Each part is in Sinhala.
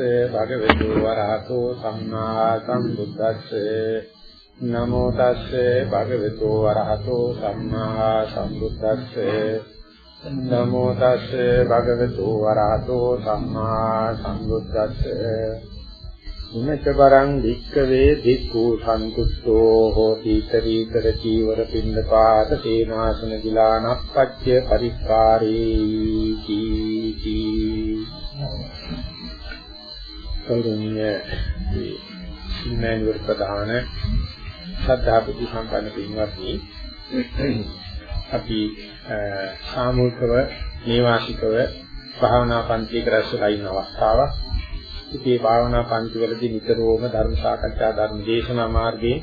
නමෝ තස්සේ භගවතු වරහතෝ සම්මා සම්බුද්දස්සේ නමෝ තස්සේ භගවතු වරහතෝ සම්මා සම්බුද්දස්සේ නමෝ තස්සේ භගවතු වරහතෝ සම්මා සම්බුද්දස්සේ උනච්ච බරං වික්කවේ දික්ඛු සන්තුෂ්ඨෝ හෝති ඊතරීතර චීවර පින්නපාත තේනාසන ගිලානක්පච්ච පරික්කාරේ කෞරණ්‍ය සිනේන්වර ප්‍රධාන ශ්‍රද්ධා බුද්ධ සම්පන්න පින්වත්නි. අපි සාමූහිකව නේවාසිකව භාවනා පන්තියක රැස්වලා ඉන්න අවස්ථාවක්. ඉතී භාවනා පන්තිවලදී නිතරම ධර්ම සාකච්ඡා ධර්ම දේශනා මාර්ගයේ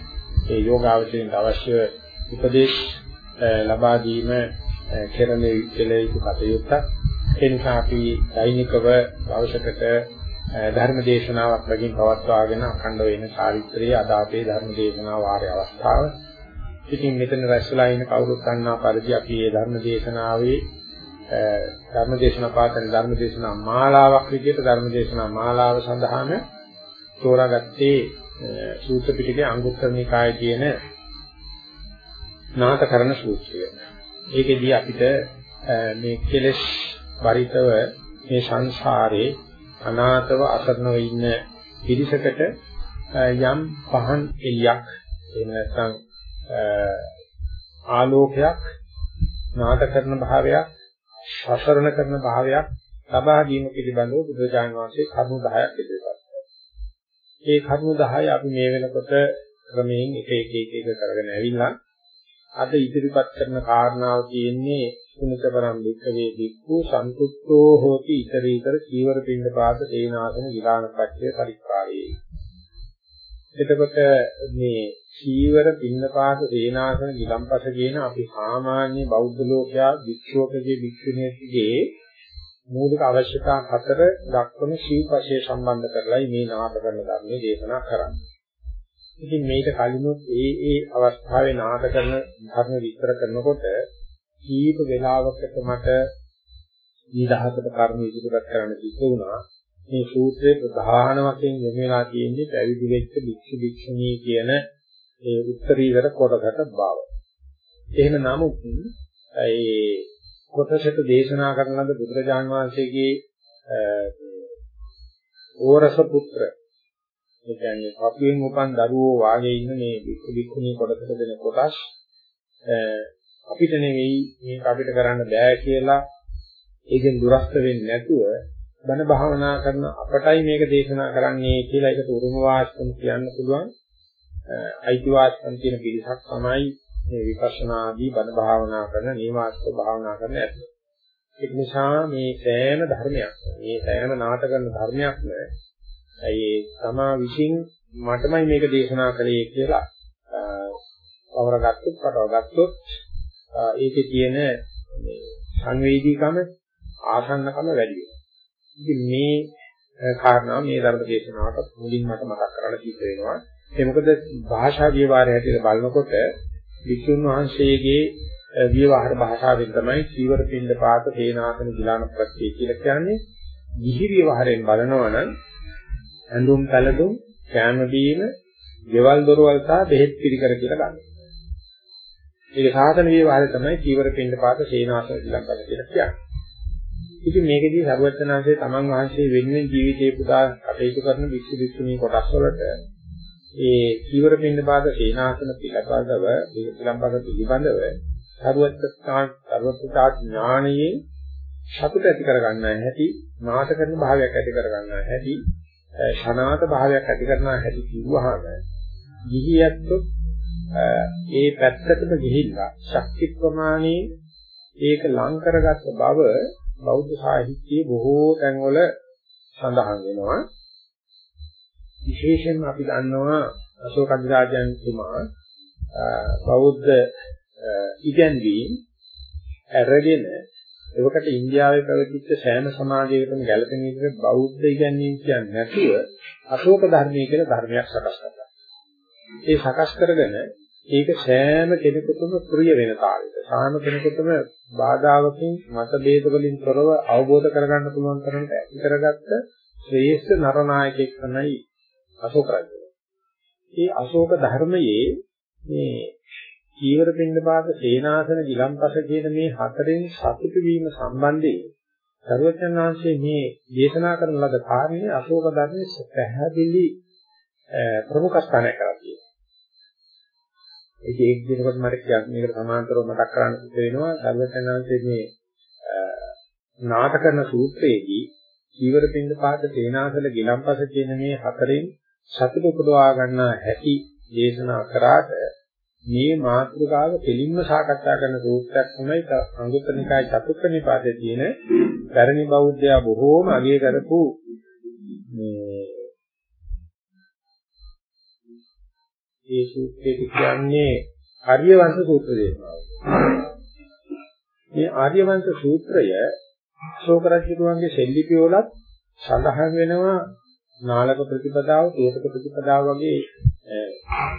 ඒ යෝගාවචරයට අවශ්‍ය උපදේශ ලබා දීම කෙරෙන යුතු කටයුත්තක්. ඒ නිසා අපි දෛනිකව අවශ්‍යකට ධර්ම දේශනාවක් ලගින් පවත්වාගෙන අඛණ්ඩ වෙන චාරිත්‍රයේ අද අපේ ධර්ම දේශනා වාරයේ අවස්ථාව. ඉතින් මෙතන රැස්වලා ඉන්න කවුරුත් දන්නා පරිදි අපි මේ ධර්ම දේශනාවේ ධර්ම දේශනා පාතන ධර්ම දේශනා මාලාවක් විදිහට ධර්ම දේශනා මාලාව සඳහාම තෝරාගත්තේ සූත්‍ර පිටකයේ අංගුත්තර නිකායේ තියෙන නාටකරණ සූත්‍රය. ඒකෙදී අපිට මේ කෙලෙස් වරිතව මේ සංසාරේ අනාතව අසරණව ඉන්න පිරිසකට යම් පහන් එලියක් එහෙම නැත්නම් ආලෝකයක් නාට කරන භාවයක් සසරණ කරන භාවයක් ලබා ගැනීම පිළිබඳව බුදුරජාණන් වහන්සේ කරුණු 10ක් ඉදිරිපත් කළා. ඒ කරුණු 10 අපි මේ වෙනකොට ක්‍රමයෙන් එක එක එක එක කරගෙන ඇවිල්ලා අද ඉදිරිපත් කරන කාරණාව තියෙන්නේ කුණිතපරම් වික්කවේ වික්ඛු සන්තුෂ්ඨෝ හෝති ඊතරීතර චීවර පින්ඩ පාද තේනාසන විලාන පච්චය පරික්කාරේ එතකොට මේ චීවර පින්ඩ පාද තේනාසන විලම්පස කියන අපි සාමාන්‍ය බෞද්ධ ලෝකයා වික්ෂෝපකේ වික්ෂුණියගේ මූලික අවශ්‍යතා හතර දක්වන ශීපශය සම්බන්ධ කරලයි මේ නාම කරන ධර්මයේ දේශනා කරන්නේ. ඉතින් මේක කලිනුත් ඒ ඒ අවස්ථාවේ නාම කරන ධර්ම විස්තර කරනකොට කීප වෙලාවකට මට ඊදහසට කර්ම ඉදිරිපත් කරන්න සිද්ධ වුණා. මේ සූත්‍රයේ ප්‍රධාන වශයෙන් යොමු වෙලා තියෙන්නේ පැවිදි වෙච්ච භික්ෂු භික්ෂුණී කියන ඒ උත්තරීතර කොටකට බව. එහෙම නමුත් ඒ කොටසට දේශනා කරන ලද බුදුරජාන් වහන්සේගේ ඕරස පුත්‍ර ඒ කියන්නේ අපියෙන් උපන් දරුවෝ වාගේ ඉන්න මේ භික්ෂු භික්ෂුණී කොටසට දෙන කොටස් අපිට නෙවෙයි මේක අපිට කරන්න බෑ කියලා ඒකෙන් දුරස්ත වෙන්නේ නැතුව බණ භාවනා කරන අපටයි මේක දේශනා කරන්නේ කියලා ඒකට උරුම වාස්තුම් කියන්න පුළුවන් අයිතිවාසිකම් තියෙන පිරිසක් තමයි මේ විපස්සනා ආදී බණ භාවනා කරන නිවාස්ක භාවනා කරන ඇත්ත. ඒක නිසා මේ සෑම ධර්මයක් මේ සෑම නාට කරන ධර්මයක් නෑ. ඒ තමා විශ්ින් මටමයි මේක දේශනා කළේ කියලා පවරගත්තොත් පටවගත්තොත් ඒකේ තියෙන මේ සංවේදීකම ආසන්නකම වැඩි වෙනවා. ඉතින් මේ කාරණා මේ ධර්ම දේශනාවට මුලින් මට මතක් කරලා සිද්ධ වෙනවා. ඒ මොකද භාෂා විවරය හැටියට බලනකොට විසුණු වහන්සේගේ විවහාර භාෂාවෙන් තමයි චීවර පින්ඩ පාත තේනාසන ගිලාන ප්‍රත්‍ය කියලා කියන්නේ. ගිහි විවහාරයෙන් බලනවා නම් ඇඳුම් පැළඳුම් කෑම බීම, ගෙවල් දොරවල් සහ බෙහෙත් පිළිකර කියලා ගන්නවා. ඒක සාසන විවහාරය තමයි චීවර පින්ඩ පාත තේනාසන ගිලාන ප්‍රත්‍ය කියලා කියන්නේ. ඉතින් මේකදී සරුවචනාංශයේ තමන් වහන්සේ වෙනුවෙන් ජීවිතේ පුදා කටයුතු කරන වික්ෂු වික්ෂුණී කොටස් වලට ඒ චීවර පින්න පාද සේනාසන පිළපදව පිළම්පද පිළිබඳව සරුවචනා සරුවචනා ඥානයේ සතුට ඇති කර ගන්නා හැටි නාට කරන භාවයක් ඇති කර ගන්නා හැටි ශනාත භාවයක් ඇති කරනා හැටි කිව්වහම ගිහියත් ඒ පැත්තටම ගිහිල්ලා ශක්ති ප්‍රමාණේ ඒක ලං කරගත්ත බව බෞද්ධ සාහිත්‍යයේ බොහෝ තැන්වල සඳහන් වෙනවා. විශේෂයෙන්ම අපි දන්නවා අශෝක අධිරාජයන් තුමා බෞද්ධ ඉගැන්වීම් අරගෙන ඒකට ඉන්දියාවේ පැවතිච්ච සෑම සමාජයකටම ගැළපෙන විදිහට බෞද්ධ ඉගැන්වීම් කියන්නේ නැතුව අශෝක ධර්මයේ කියලා ධර්මයක් සකස් කරලා. ඒ සකස් කරගෙන ඒක සෑම කෙනෙකුටම ප්‍රිය වෙන තාලෙට සාම කෙනෙකුටම බාධාවකින් මත ભેද වලින් තොරව අවබෝධ කරගන්න පුළුවන් තරමට ඇති කරගත්ත ශ්‍රේෂ්ඨ නරනායකයෙක් තමයි අශෝක රජු. ඒ අශෝක ධර්මයේ මේ චීවර පින්නපාත සේනාසන ගිලම්පස කියන මේ හතරෙන් සතුටු වීම සම්බන්ධයෙන් සර්වඥාන්සේ මේ දේශනා කරන ලද කාරණේ අශෝක ධර්මයේ පැහැදිලි ප්‍රමුඛ ස්ථානයක් කරලා තියෙනවා. ඒක එක් දිනකට මට කියන්නේ මේකට සමාන්තරව මතක් කරන්න වෙනවා සර්වඥාන්සේ මේ නාට කරන සූත්‍රයේදී චීවර පින්නපාත සේනාසන ගිලම්පස කියන මේ හතරෙන් සතුට උපදවා ගන්න හැටි දේශනා කරාට මේ මාතෘකාව දෙලින්ම සාකච්ඡා කරන සූත්‍රයක් තමයි අංගුත්තර නිකාය චතුක්ක නිපාතයේ තියෙන පැරණි බෞද්ධයා බොහෝම අගය කරපු ඒ සූත්‍රයේ කියන්නේ ආර්යවංශ සූත්‍ර දේශනාව. මේ ආර්යවංශ සූත්‍රය ශෝක රජුගේ සෙල්ලිපි වලත් සඳහන් වෙනවා නාලක ප්‍රතිපදාව, තේසක ප්‍රතිපදාව වගේ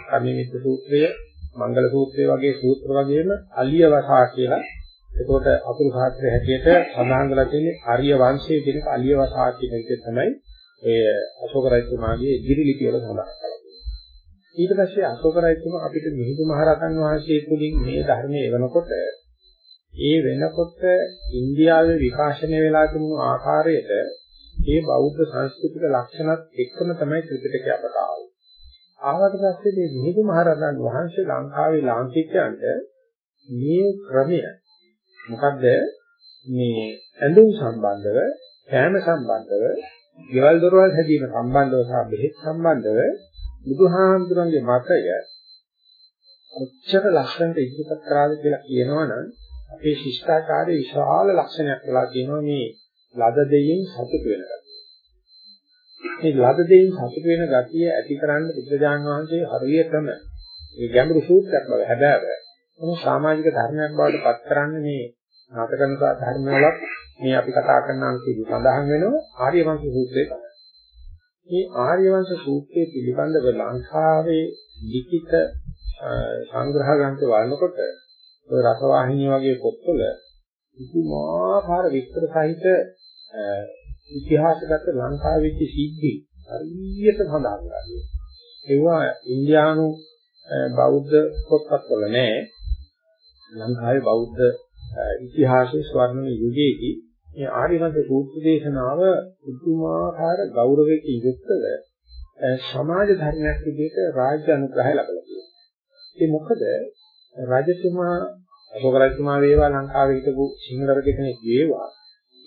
කර්මමිත්‍ර සූත්‍රය මංගල සූත්‍රය වගේ සූත්‍ර වගේම අලිය වසා කියලා එතකොට අතුරු සාත්‍රයේ හැටියට සඳහන් කරලා තියෙන්නේ ආර්ය වංශයේ කියන අලිය වසා කියන එක තමයි ඒ අශෝක රජතුමාගේ ඉදිරි ලිපි වල සඳහන් කරලා ඊට පස්සේ අශෝක රජතුමා අපිට මිහිඳු මහරහතන් වහන්සේ තුලින් මේ ධර්මයේ එවනකොට ඒ වෙනකොට ඉන්දියාවේ විකාශනය වෙලා තිබුණු ආකාරයට ඒ බෞද්ධ සංස්කෘතික ලක්ෂණත් එක්කම තමයි ත්‍රිපිටකය අපට ආවේ. ආවට පස්සේ මේ මිහිඳු මහරහතන් වහන්සේ ලංකාවේ ලාංකිකයන්ට මේ ක්‍රමය මොකද්ද මේ ඇඳුම් සම්බන්ධව, කෑම සම්බන්ධව, ගෙවල් දොරවල් හැදීම සම්බන්ධව සහ බෙහෙත් සම්බන්ධව බුදුහාමුදුරන්ගේ මතය ඔච්චර ලක්ෂණට ඉදිරිපත් කරාද කියලා කියනවනම් අපේ ශිෂ්ටාචාරයේ විශාල ලක්ෂණයක් වෙලා කියනවා මේ ලද දෙයින් සතුට වෙන මේ ලද දෙයින් සතුට වෙන ගතිය ඇතිකරන්න බුදුරජාණන් වහන්සේ හරියටම මේ ගැඹුරු සූත්‍රයක් බව හැබැයි මොන සමාජික ධර්මයක් බවට පත් කරන්නේ මේ නාටකන ධර්මවලත් මේ අපි කතා කරන අංකෙදි සඳහන් වෙනවා ආර්ය වංශ සූත්‍රයේ තමයි. මේ ආර්ය වංශ සූත්‍රයේ පිළිබඳව ලංකාවේ ලිඛිත සංග්‍රහ ග්‍රන්ථ වළනකොට ඔය රසවාහිනිය වගේ පොත්වල පුදුමාකාර විස්තර සහිත ඉතිහාසගත ලංකාවේ සිද්ධි හරියට සඳහන් කරලා ඒවා ඉන්දියානු බෞද්ධ පොත්පත්වල නෑ. ලංකාවේ බෞද්ධ ඉතිහාසයේ ස්වර්ණ යුගයේදී මේ ආර්යවංශ සූත්‍ර දේශනාව පුදුමාකාර ගෞරවයකින් යුක්තව සමාජ ධර්මයක් විදිහට රාජ්‍ය අනුග්‍රහය ලැබලා තියෙනවා. ඒ මොකද රජතුමා අශෝක රජතුමා වේවා ලංකාවේ හිටපු සිංහල රජ කෙනෙක් වේවා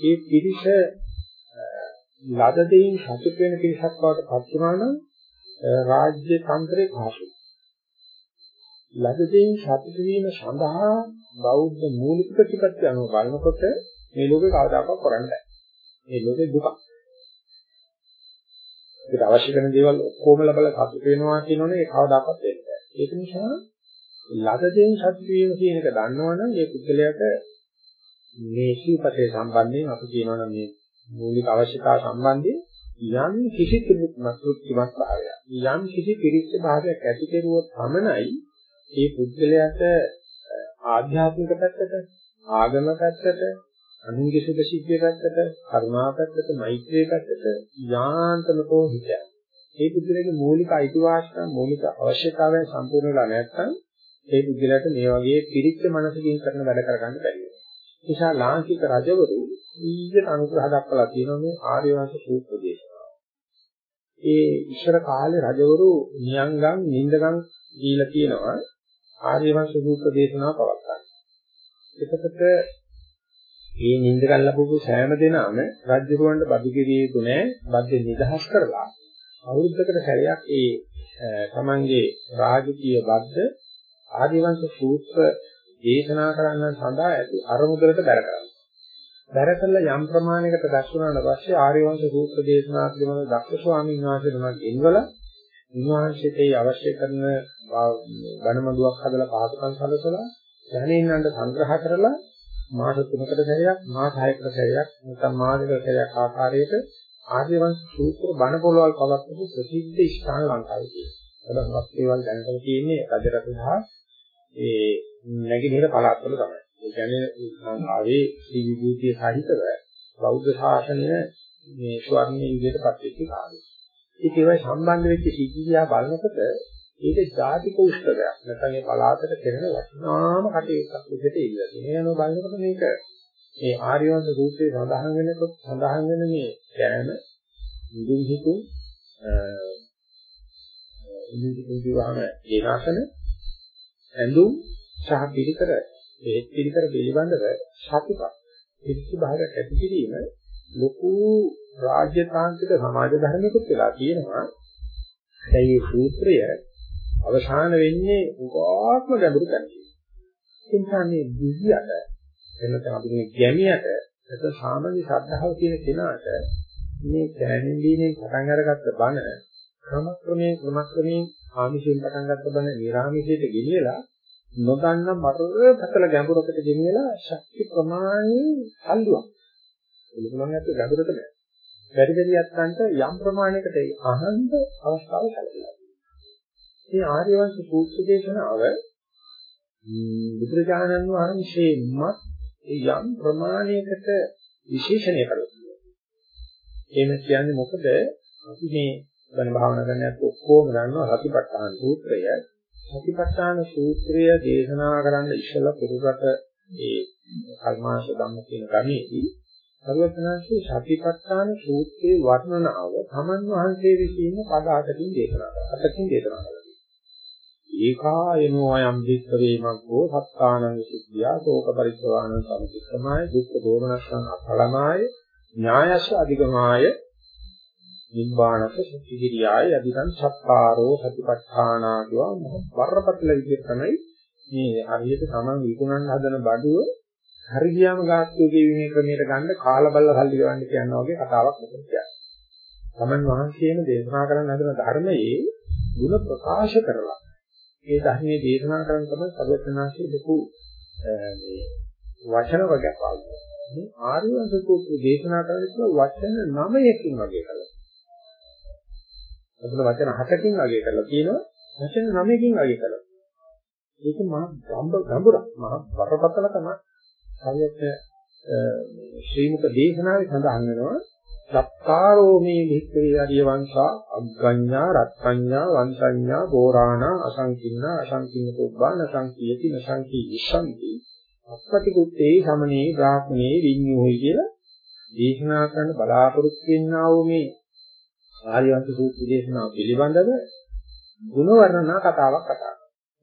ඒ පිරිස ලද දෙයින් සතුට වෙන පිරිසක් බවට පත් වුණා නම් රාජ්‍ය තන්ත්‍රේ පහසුයි. ලද දෙයින් සතුට වීම සඳහා බෞද්ධ මූලික ප්‍රතිපත්ති අනුව බලනකොට මේ ලෝකේ කවදාකවත් කරන්න බෑ. මේ ලෝකේ දුක. ඒකට අවශ්‍ය කරන දේවල් ඔක්කොම ලබලා සතුට වෙනවා කියනෝනේ ඒ කවදාකවත් වෙන්නේ නැහැ. ඒක නිසා ලද දෙයින් සතුට වීම කියන එක දන්නවනම් ඒ පුද්ගලයාට මේ ශීපතේ සම්බන්ධයෙන් අපි කියනවනම් මේ මූලික අවශ්‍යතාව සම්බන්ධයෙන් යම් කිසි තෘප්තිමත් භාවයක් යම් කිසි පිරිච්ච භාවයක් ඇති කෙරුවොත් පමණයි ඒ පුද්ගලයාට ආධ්‍යාත්මික පැත්තට ආගම පැත්තට අනුන්ගේ සුභ සිද්ධිය පැත්තට කරුණා පැත්තට මෛත්‍රිය පැත්තට යාන්තමකෝ හිතයක්. ඒ පුද්ගලයාගේ මූලික අයිතිවාසිකම් මූලික අවශ්‍යතාවයන් සම්පූර්ණ වෙලා නැත්නම් ඒ පුද්ගලයාට මේ වගේ පිරිච්ච මනසකින් කරන වැඩ කරගන්න බැරි වෙනවා. නිසා ලාංකික රජවරු ඊට අනුග්‍රහ දක්වලා තියෙනවා මේ ආර්ය වංශ සූත්‍ර දේශනාව. ඒ ඉස්සර කාලේ රජවරු නියංගම් නින්දගම් දීලා තියෙනවා ආර්ය වංශ සූත්‍ර දේශනාව පවත්වන්න. එතකොට මේ නින්දගම් ලැබපු සෑම දෙනාම රජුරවන්ට බදු ගෙවියේ දුනේ බද්ද නිදහස් කරලා අවුරුද්දකට සැරයක් ඒ තමන්ගේ රාජකීය බද්ද ආර්ය වංශ සූත්‍ර දේශනා කරන්න සඳහා ඇති අරමුදලට බැර කරනවා. බැර කළා යම් ප්‍රමාණයකට දැක්වුණාට පස්සේ ආර්යවංශ සූත්‍ර දේශනා පිළිබඳ දක්ෂ ස්වාමීන් වහන්සේ නමක් එන්වල උන්වහන්සේට අවශ්‍ය කරන ගණමදුවක් හදලා පහසුකම් සැලසලා දැනෙන්නන්ට සංග්‍රහ කරලා මාස 3කට සැරයක් මාස 6කට සැරයක් නැත්නම් මාසයකට සැරයක් ආකාරයට ආර්යවංශ සූත්‍ර බණ පොළවල් පවත්වපු ප්‍රසිද්ධ ස්ථාන ලංකාවේ තියෙනවා. ඒවත් ඒවල් දැනගෙන තියෙන්නේ රජරට සහ ඒ නැගිනහිර පළාත්වල තමයි. ඒ කියන්නේ ලංකාවේ ශ්‍රී විභූතිය සහිතව බෞද්ධ ශාසනය මේ ස්වර්ණීය විදිහටපත් වෙච්ච කාලය. ඒක ඒවයි සම්බන්ධ වෙච්ච සිද්ධියා බලනකොට ඒක ජාතික උත්සවයක්. නැත්නම් ඒ පළාතට කෙරෙන වටිනාම කටයුත්තක් විදිහට ඉල්ලලා. එහෙම බලනකොට මේක මේ ආර්යවංශ සූත්‍රයේ සඳහන් වෙනකොට සඳහන් වෙන මේ ඥාන නිදුන් හිතුන් ඉන්දිකේ කියවහම ඒනාසන ඇඳුම් සහ පිළිකර ඒ පිළිකර පිළිබඳව සතුටක් පිළිසි භාගයක් ඇති කිරීම ලොකු රාජ්‍ය තාන්ත්‍රික සමාජ ධර්මයකට වෙලා තියෙනවා. ඒ සූත්‍රය අවසාන වෙන්නේ උගාත්ම ගැඹුරු තැනක. ඒ නිසා මේ දිවියට එනත අපි මේ ගැමියට ඒක සාමාන්‍ය ශ්‍රද්ධාව කියන කෙනාට මේ දැනෙන දීනේ පටන් අරගත්ත බණ ක්‍රමක්‍රමයෙන් ක්‍රමක්‍රමයෙන් ආමිෂයෙන් පටන් ගත්ත බණ නිර්ආමිෂයට ගෙනියලා නොදන්න මතර පතල ගැඹුරකට ගෙනියලා ශක්ති ප්‍රමාණය අල්ලුවක්. එළුණන් ඇත්ත ගැඹුරට බෑ. බැරි බැරි යත්තන්ට යම් ප්‍රමාණයකට අහන්න අවස්ථාව සැලසෙනවා. මේ ආර්යවංශ සූත්‍ර දේශනාව බුදුරජාණන් වහන්සේමත් යම් ප්‍රමාණයකට විශේෂණය කරලා එහෙම කියන්නේ මොකද අපි මේ බණ භාවනා කරන ඇත්ත ඔක්කොම දන්නවා සතිපට්ඨාන සූත්‍රය. සතිපට්ඨාන සූත්‍රය දේශනා කරන්න ඉස්සෙල්ලා පුරුකට ඒ කර්මාශ ධම්ම කියන ගමේදී සර්වඥාන්සේ සතිපට්ඨාන සූත්‍රයේ වර්ණනාව තමන් වහන්සේ විසින් පද අටකින් දේශනා කරා. අටකින් දේශනා කළා. ඒකායනෝ අයම් වික්ඛවේ මග්ගෝ සත්තානං සිද්ධියා ශෝක පරිස්සවාන සම්පිත්තමාය දුක්ඛ දෝමනස්සං අපලමාය ඥායස්ස අධිගමාය නිබ්බාණක සුඛිරියාය අධිකං සත්කාරෝ සතිපට්ඨානා කියවා වරපතල විදිහට තමයි මේ හරියට තමන් විකුණන්න හදන බඩුව හරි ගියාම ගාස්තු ගෙවීමේ ක්‍රමයට ගන්න කාලා බල්ල සල්ලි ගවන්න කියනවා වගේ කතාවක් මොකද කියන්නේ. තමන් වහන්සේම දේශනා කරන්න හදන ධර්මයේ ಗುಣ ප්‍රකාශ කරලා ඒ ධර්මයේ දේශනා කරන තමයි සර්වඥාන්සේ ලොකු මේ වචන වර්ගයක් පාවිච්චි කරනවා. මේ ආර්ය වංශ සූත්‍ර දේශනා කරන්නේ වචන 9කින් වගේ කරලා. අපිට වචන 7කින් වගේ කරලා තියෙනවා. වචන 9කින් වගේ කරලා. ඒක මහා ගම්බුරක් මහා බරපතල තමයි. හරියට ශ්‍රීමුක දේශනාවේ සඳහන් වෙනවා සත්කාරෝ මේ වික්‍රේ අරිය වංශා අග්ගඤ්ඤා රත්ත්‍ඤ්ඤා වංශඤ්ඤා ගෝරාණා අසංකින්නා අසංකින්න කුබ්බාන සංකීයති නසංකී විසන්ති අපපටිකුත්තේ සමනේ බ්‍රාහ්මනේ විඤ්ඤෝහි කියලා දේශනා කරන බලාපොරොත්තු වෙන්නා වූ මේ ආර්යවංශ සූත්‍ර දේශනාව පිළිබඳව ගුණ වර්ණනා කතාවක් කතා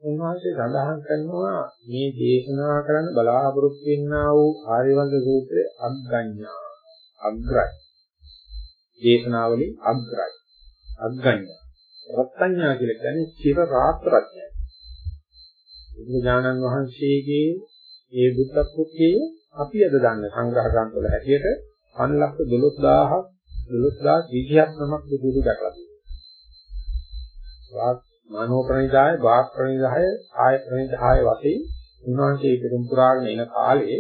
උන්වහන්සේ සඳහන් කරනවා මේ දේශනා කරන්න බලාපොරොත්තු වෙන්නා වූ ආර්යවංශ සූත්‍රයේ අග්ගඤ්ඤා අග්‍රයි. දේශනාවලින් අග්‍රයි. අග්ගඤ්ඤ. රත්ත්‍ඤ්ඤා කියලා කියන්නේ චිර රාත්‍රඥය. බුදුජානන් වහන්සේගේ ඒ බුද්ධ කුක්කේ අපි අද දන්න සංග්‍රහ ග්‍රන්ථ වල හැටියට 512000ක් 12020ක් නමක් බුදුරු දැකලා තියෙනවා. මානව ප්‍රණිදාය, වාක් ප්‍රණිදාය, ආය ප්‍රණිදාය වශයෙන් උන්වහන්සේ පිටුම් පුරාගෙන එන කාලේ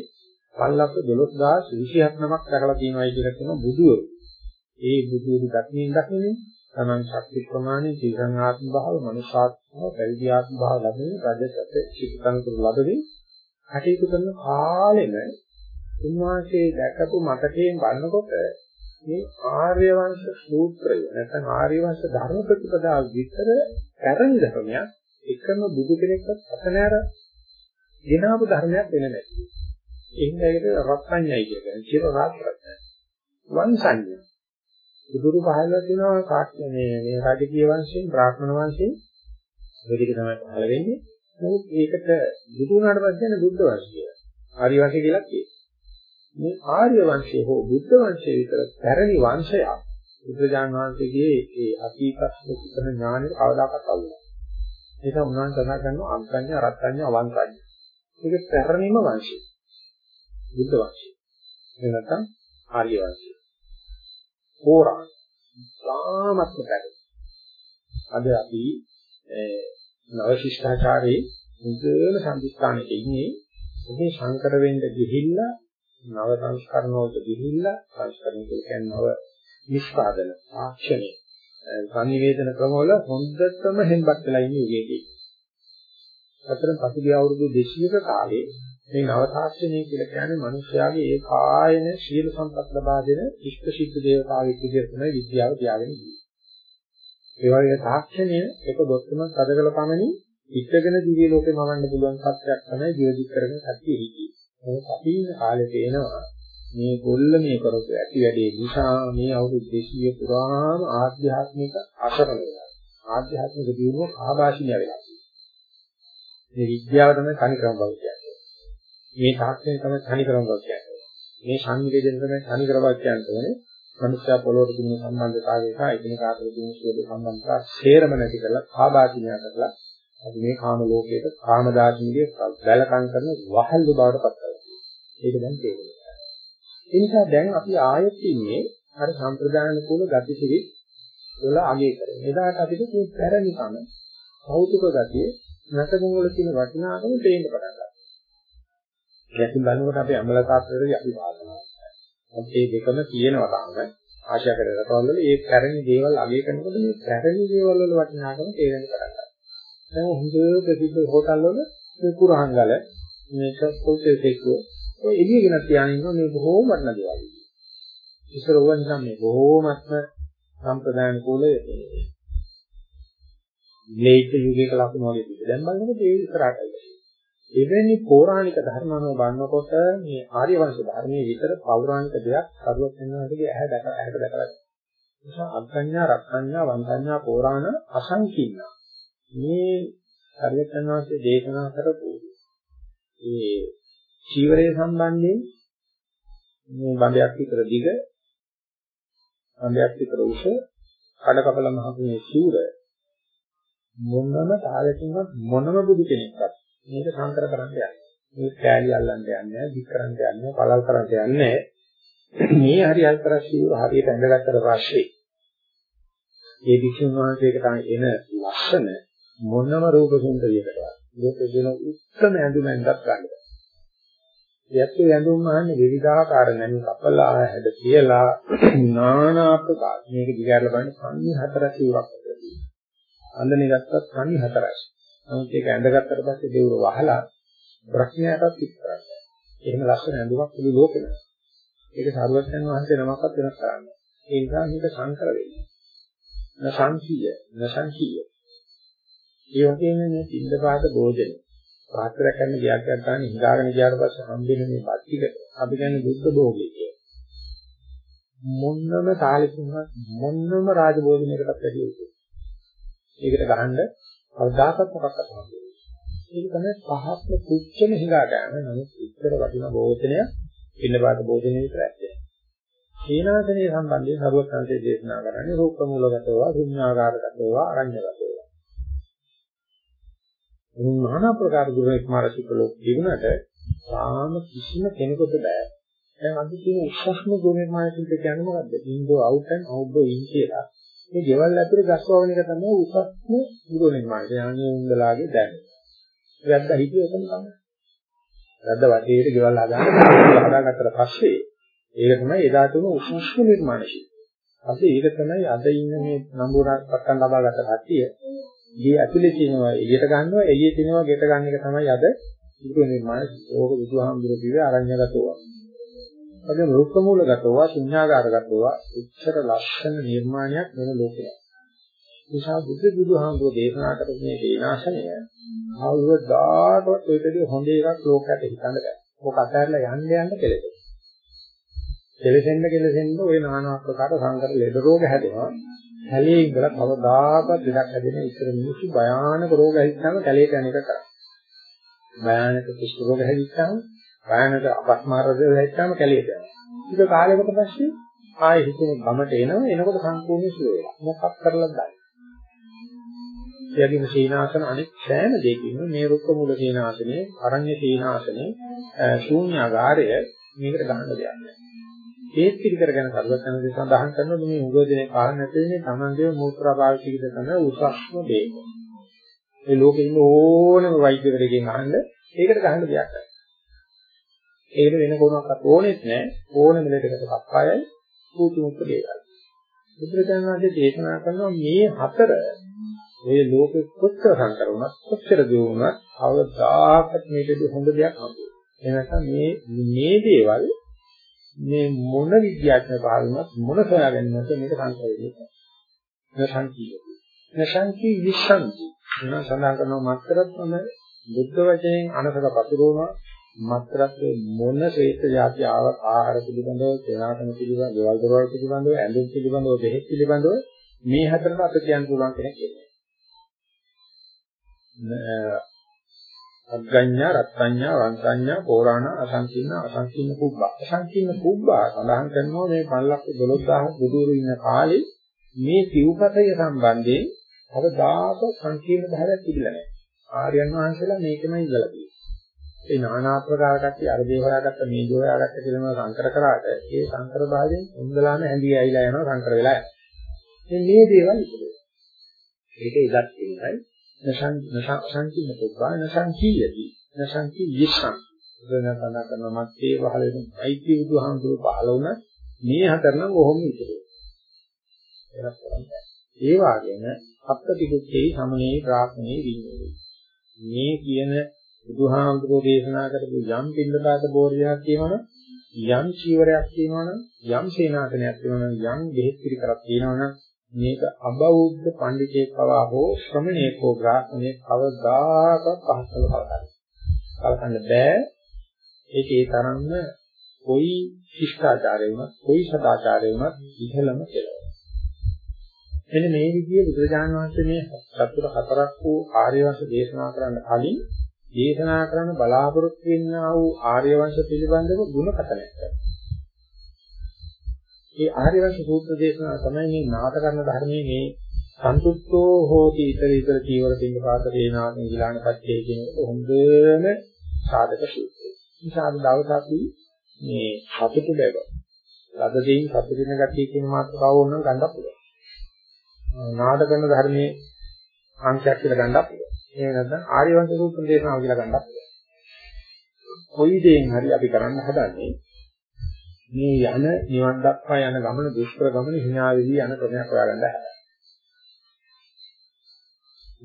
512020ක් නමක් දැකලා තියෙනවායි කියලා කියන බුදුවරු. ඒ බුදුරු දක්මින් දක්මින් තමන් ශක්ති ප්‍රමාණය ජීවන ආත්ම භාව මනුෂ්‍යාත්ම භාව පැවිදි ආත්ම භාව ලැබෙන රජසත චිත්තං කරු ලැබෙමින් කටයුතු කරන කාලෙම උන්වහන්සේ දැකපු මතකයෙන් බලනකොට මේ ආර්ය වංශ සූත්‍රය නැත්නම් ආර්ය වංශ ධර්ම ප්‍රතිපදාව විතර පැරණි ධර්මයක් එකම බුදු කෙනෙක්වත් අතනෑර ගෙනාවු ධර්මයක් වෙන නැති. එහෙනම් ඒකට රත්නඥයි කියන්නේ චිර රාත්‍රඥයි. වංශඥයි බුදුරු පහළ වෙනවා කාක්ෂ මේ මේ රාජකීය වංශයෙන් බ්‍රාහ්මණ වංශයෙන් වෙදික තමයි පහළ වෙන්නේ. නමුත් ඒකට බුදු වුණාට පස්සේ යන බුද්ධ වංශය කියලා. ආර්ය වංශය කියලා කියනවා. මේ ආර්ය වංශය හෝ බුද්ධ වංශය විතර පැරණි වංශයක් බුදුජාන විශ්වයේ ඒ අතීත සුඛන ඥානෙට කවදාකවත් අවුලක්. ඒක උන්වහන්සේ සඳහන් කරනවා අංකඤ්ඤ රත්ත්‍ඤ්ඤ අවංකඤ්ඤ. ඒක පැරණිම වංශය. බුද්ධ වංශය. එහෙම නැත්නම් ආර්ය වංශය. හෝරා සාමත්ම බැරි. අද අපි නව ශිෂ්ටාචාරයේ මුදේන සම්දිස්ථානයේ ඉන්නේ මේ සංකර වෙන්න ගිහිල්ලා නව සංස්කරණ වලට ගිහිල්ලා සංස්කරණ කියන්නේ නිෂ්පාදන ආක්ෂණය සංනිවේදන ක්‍රමවල හොඳටම හෙම්බත් වෙලා ඉන්නේ යුගයේදී. අතර පසුගිය අවුරුදු 200ක කාලේ මේ නව තාක්ෂණය කියලා කියන්නේ මිනිස්යාගේ ඒ කායන සියලු සම්පත් ලබා දෙන ඉෂ්ට සිද්ධ දේවතාවෙක් විදිහට තමයි විද්‍යාව තියාගෙන ඉන්නේ. ඒ වගේ තාක්ෂණය එක බොත්තම කඩකල පමණින් ඉච්ඡගෙන දිව්‍ය ලෝකේ මවන්න පුළුවන් සත්‍යයක් තමයි ජීවිත කරගෙන සත්‍ය හිතේ. ඒක අපි කාලේ පේනවා මේ ගොල්ල මේ කරපු ඇති වැඩේ නිසා මේ අවුරුදු 200 පුරාම ආධ්‍යාත්මික අසරණ වෙනවා. ආධ්‍යාත්මික දියුණුව ආభాෂණය වෙලා. මේ විද්‍යාව තමයි තනිකරම බව කියන්නේ. මේ තාක්ෂණය තමයි තනිකරම බව කියන්නේ. මේ සංවේදනය තමයි තනිකරම බව කියන්නේ. මනුෂ්‍ය පොළොවට තිබෙන සම්බන්ධතාවය සහ එකිනෙකා අතර තියෙන සියලු සම්බන්ධතා ශේරම නැති කරලා ආభాෂණය කරලා අපි මේ කාම ලෝකයට කාම දාර්ශනිකයේ වැලකම් කරන වහල්ලු බවට පත් කරලා. ඒක දැන් තේරෙනවා. ඒ නිසා දැන් අපි ආයෙත් ඉන්නේ අර සම්ප්‍රදාන කුල ගතිසිරි වල අගය කරගෙන. එදාට අපිට මේ පැරණිකම භෞතික ගතිය නැතගුණ වල තියෙන වටිනාකම තේින්න පටන් ගන්නවා. ඒකෙන් බලනකොට අපි අමල තාත්‍රයේදී අපි වාසනාවක්. මේ දෙකම තියෙනවා තාම ආශා කරන රටවල මේ පැරණි දේවල් අගය කරනකොට මේ පැරණි දේවල් වල වටිනාකම තේරෙන්න පටන් ගන්නවා. දැන් හොඳ ප්‍රසිද්ධ හෝටල් වල මේ කුරහංගල මේ සප්පෝටේ තෙක්කෝ ඔය එළියගෙන තියාගෙන ඉන්න මේ බොහෝම වටිනා දේවල්. ඉස්සර ඕවා නිකන් මේ බොහෝමත්ම සම්ප්‍රදාන කුලයේ ලේක යුගයක ලකුණු වගේ තිබ්බ. දැන් බලනකොට ඒ ඉස්සරහටයි. එවැනි පෞරාණික ධර්මනෝ බලනකොට මේ ආර්ය වංශ ධර්මයේ විතර පෞරාණික දෙයක් කරුවක් වෙනවාගේ ඇහැ දැක ඇහැට දැකලා. නිසා අග්ගඤ්ඤා රක්ඛඤ්ඤා වන්දඤ්ඤා පෞරාණ අසංකීර්ණ. මේ සර්වඥාන්සේ දේශනා කරපු ඒ චීවරය සම්බන්ධයෙන් මේ බඳයක් විතර දිග බඳයක් විතර උස කඩ කපල මහපු මේ චීවර මොනම තාලකින්වත් මොනම බුදු කෙනෙක්වත් මේක සංකර කරන්න යන්නේ. මේ කෑලි අල්ලන්න යන්නේ, දික් කරන්න යන්නේ, පළල් කරන්න යන්නේ. මේ හරි අල්තරශීව හරියට ඇඳගත්තට පස්සේ ඒ වික්ෂුන් වහන්සේකට එන ලක්ෂණ මොනම රූප සුන්දරියකටවත් ලෝකේ දෙන උත්තම ඇඳුමෙන්වත් ගන්න බෑ. යැත්තු ඇඳුම් අහන්නේ විවිධාකාර නැමි කපලා හැද කියලා নানা ආකාර මේක දිගහැරලා බලන්න සංනි හතරක් ඉවරක් වෙනවා. අඳනේ ගත්තත් සංනි හතරයි. නමුත් ඒක ඇඳගත්තට පස්සේ දෙවුර වහලා ප්‍රඥාටත් පිට කරන්නේ. එහෙම ලස්සන ඇඳුමක් පුළු ලෝකෙම. ඒක සාරවත්යන් වහන්සේ නමක්වත් වෙනස් කරන්නේ. ඒ නිසා මේක සංකර වෙන්නේ. නසංකීය, නසංකීය. ඒ වගේම මේ පින්දපාත භෝජන පාත්‍ර කරන ගියක් ගන්න හිඟාගෙන ගියාට පස්සේ හම්බෙන මේ බත්තික අපි කියන්නේ බුද්ධ භෝගය කිය. මොන්නම තාලෙකින්වත් මොන්නම රාජභෝජනයකටත් වැඩි උතු. ඒකට ගහන්න අවදාකත් මොකක්ද හම්බෙන්නේ. ඒක තමයි පහත්ම කුච්චම හිඟා ගන්න. නමුත් ඉතර වටින භෝජනය පින්දපාත භෝජනය විතරයි. සීනාසනයේ සම්බන්ධයෙන් හරුවත් සංසේ දේශනා කරන්නේ රූප මූලගතව, ශුන්‍යාකාරගතව, අරඤ්‍යගතව. මේ নানা ප්‍රකාර ගුණයක් මානසික ලෝක ජීවනට සාම කිසිම කෙනෙකුට බෑ. දැන් අද තියෙන උත්සාහම ගුණයක් මානසික කියන්නේ මොකද්ද? ඉන්දෝ අවුට් and outdoor in කියලා. මේ ගෙවල් ඇතුලේ ගස් වවන එක තමයි උසස්ම ගුණ නිර්මාණය. ඥානීය උන්දලාගේ දැන. වැද්දා හිතුවේ එතන තමයි. වැද්දා වටේට ගෙවල් හදාගන්න හදාගත්තට පස්සේ ඒක තමයි එදා තුන උසස්ම නිර්මාණ ශිල්පය. අපි ඒක තමයි අද ඉන්න මේ නම්බුරක් පටන් ලබා ගන්න කට්ටිය ගේ ඇතුලේ තියෙනවා එළියට ගන්නවා එළියේ තියෙනවා ගෙට ගන්න එක තමයි අද ඉතුරු නිර්මාණ ඕක බුදුහාමුදුරුවෝ කිව්වේ අරඤ්‍යගතෝවා. වගේ රූප මූලගතෝවා ශුන්‍යාකාරගතෝවා උච්චර ලක්ෂණ නිර්මාණයක් වෙන ලෝකයක්. නිසා බුදු බුදුහාමුදුරුවෝ දේශනා කරපු මේ දේනාශනය ආවදාටවත් ඔයකදී හොඳ එකක් ලෝකයට හිතන්න බෑ. ඕක අතහැරලා යන්න යන්න කෙලෙස. කෙලෙසෙන්න කෙලෙසෙන්න ওই নানা ආකාර සංකර ලෙඩ රෝග හැදෙනවා. කැලේ ඉඳලා කවදාකවත් දෙයක් හැදෙන ඉතර මිනිස්සු භයානක රෝග හැදිච්චාම කැලේට යන එක කරා. භයානක කුෂ්ඨ රෝග හැදිච්චාම භයානක අපස්මාර රෝග හැදිච්චාම කැලේට යනවා. ඒක කාලයකට පස්සේ ආයෙ හිතේ ගමට එනවා එනකොට සම්පූර්ණ සුව වෙනවා. මොකක් කරලාද දන්නේ. එයාගේම සීනාසන අනෙක් සෑම දෙයකින්ම මේ රුක්ක මූල සීනාසනේ, අරණ්‍ය සීනාසනේ, ශූන්‍යාගාරය මේකට ගන්න දෙයක් නෑ. ඒත් පිළිකරගෙන සර්වඥාන්සේ සඳහන් කරනවා මේ උගෝදේ කාලේ නැතිනේ තමන්ගේ මූත්‍රා පාවිච්චි කිද කරන උසස්ම දේ. මේ ලෝකේ ඉන්න ඕනම වෛද්‍යවරයෙක්ගෙන් අහන්න ඒකට ගහන්න දෙයක් නැහැ. ඒකට වෙන කොනක්වත් ඕනෙත් නැහැ. ඕනෙම දෙයකට සප්පායයි සූතුමුක්ත දේවල්. බුදුරජාණන් වහන්සේ දේශනා කරනවා මේ හතර මේ ලෝකෙ කොච්චර සංකර වුණත් කොච්චර දියුණුවත් අවදාකට මේකදී හොඳ දෙයක් හම්බෙන්නේ. එනකම් මේ මේ දේවල් මේ මොන විද්‍යාත්මක පාලනයක් මොන සොයාගන්නත් මේක සංකේතයක්. නසංකීයයි. නසංකී විසංකී. වෙන සඳහන් කරනවා මත්තරත් තම බුද්ධ වචනයෙන් අනසක පතුරවනවා මත්තරත් මොන ශ්‍රේෂ්ඨ જાති ආහාර පිළිබඳව, සේනාසන පිළිබඳව, ගෙවල් දොරවල් පිළිබඳව, ඇඳුම් පිළිබඳව, බෙහෙත් පිළිබඳව මේ හතරම අප කියන්න පුළුවන් කෙනෙක් ඉන්නේ. අග්ගඤ්ඤා රත්ත්‍ඤ්ඤා වංශඤ්ඤා පෝරාණ අසංකීර්ණ අසංකීර්ණ කුබ්බා. අසංකීර්ණ කුබ්බා සඳහන් කරනවා මේ 512000 බුදුරු ඉන්න කාලේ මේ සිව්පතය සම්බන්ධයෙන් අවදාක සංකීර්ණ භාවයක් තිබිලා නැහැ. ආර්යයන් වහන්සේලා මේකමයි ඉඳලා තියෙන්නේ ඒ নানা ආකාර කට්ටිය අර දේවලාගත්ත මේ දෝයාගත්ත කියලා සංකර කරාට ඒ සංකර භාවයෙන් උන්දලාම ඇඳී ඇවිලා යනවා සංකර වෙලා. යනවා මේ දේවල් ඉතිරි. ඒක ඉදක් තියෙනයි නසං නසංකීන පුබ්බා නසංකීයති නසංකී විස්සං වෙන තන කරන මැත්තේ පහලෙන් අයිති බුදුහාමුදුරු පහල වුණ මේ හතර නම් කොහොම ඉතිරි. වෙනස් කරන්නේ ඒ වගේම අප්‍රතිකුච්චේ සමනේ ප්‍රාඥේ විඤ්ඤාණය. මේ කියන බුදුහාමුදුරෝ දේශනා කරපු යම් පිළිබඳ බෝධියක් කියනවනම් යම් චීවරයක් කියනවනම් යම් සේනාසනයක් කියනවනම් යම් දෙහෙත් පිළිකරක් කියනවනම් මේක අබෞද්ධ පඬිතෙක් පවා හෝ ශ්‍රමණේක හෝ ග්‍රාහකනේ කවදාකවත් පහසුව කලකන්නේ. කලකන්න බෑ. ඒකේ තරම්ම කොයි ශිෂ්ටාචාරය වුණත් කොයි සදාචාරය වුණත් ඉහළම කියලා. මෙන්න මේ විදිහේ බුදුරජාණන් වහන්සේ මේ සතුට හතරක් වූ ආර්ය වංශ දේශනා කරන්න කලින් දේශනා කරන බලාපොරොත්තු වෙන්නා වූ ආර්ය වංශ පිළිබඳව ಗುಣ කතනයක් කරනවා. ඒ ආර්යවංශ සූත්‍ර දේශනාව තමයි මේ නාට කරන ධර්මයේ මේ සන්තුෂ්ඨෝ හෝති ඊතර ඊතර චීවර තින්න පාත දේනාන ඊළාන පච්චේ කියන හොඳම සාධක සූත්‍රය. නිසා අද දවස් අපි මේ සතුට බැව. ලද දෙයින් සතුට වෙන ගැටිය කියන මාතෘකාව ඕනනම් ගන්නත් පුළුවන්. නාට කරන ධර්මයේ අංශයක් කියලා ගන්නත් පුළුවන්. එහෙම නැත්නම් ආර්යවංශ සූත්‍ර දේශනාව කියලා ගන්නත් පුළුවන්. කොයි දෙයින් හරි අපි කරන්න හදන්නේ මේ යන නිවන් දක්වා යන ගමන දුෂ්කර ගමන hina වෙවි යන ක්‍රමයක් හොයාගන්න හැදලා.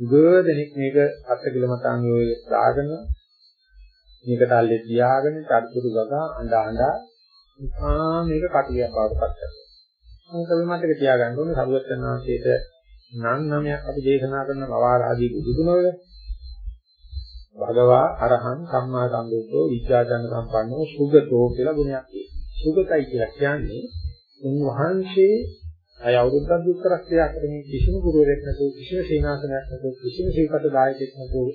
ගොඩනෙක් මේක අත් කිලමතන් ඔය දාගෙන මේක තල්ලේ තියාගෙන චර්චුරු ගගා අඬ අඬ ආ මේක කටියක් බවට පත් කරනවා. මොකද මේ මතක තියාගන්න ඕනේ සරුවචනාංශයේට නම් නමයක් අපි දේශනා කරන මවාරාදී බුදුගුණවල භගවා අරහං සම්මා සම්බුද්ධෝ විද්‍යාඥ සම්පන්නෝ සුගතෝ කියලා ගුණයක් තියෙනවා. සුගතයි කියලා කියන්නේ උන්වහන්සේ අය අවුරුද්දක් දුක් කරක් ක්‍රියා කරමින් කිසිම ගුරුවරයෙක් නැතුව කිසිම සේනාසනයක් නැතුව කිසිම ශිල්පත දායකයෙක් නැතුව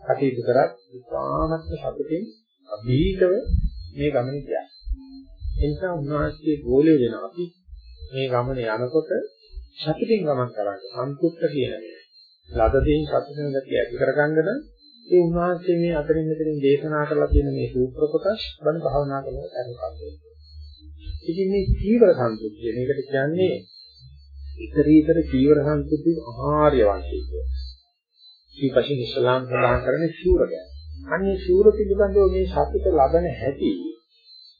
කටයුතු කරත් ඉතාමත්ම සතුටින් අභීතව මේ ගමනේ ගියා. ඒ නිසා උන්වහන්සේ ගෝලේ වෙන අපි මේ ගමනේ යනකොට සතුටින් ගමන් කරන්නේ සන්තුෂ්ට කියන එක. ලද දෙයින් සතුටින් ගතිය ඇති කරගන්න නම් ඒ උන්වහන්සේ මේ අතරින් මෙතනින් දේශනා කරලා තියෙන මේ සූත්‍ර කොටස් බණ භාවනා කරනකොට අරගෙන ඉතින් මේ චීවර සම්පූර්ණය මේකට කියන්නේ ඉතරීතර චීවර සම්පූර්ණි ආහාරය වංශය කියන්නේ. ඊපස්සේ ඉස්ලාම් සඳහන් කරන්නේ ශූර ගැන. අන්නේ ශූර පිළිබඳව මේ සත්‍යත ලබන හැටි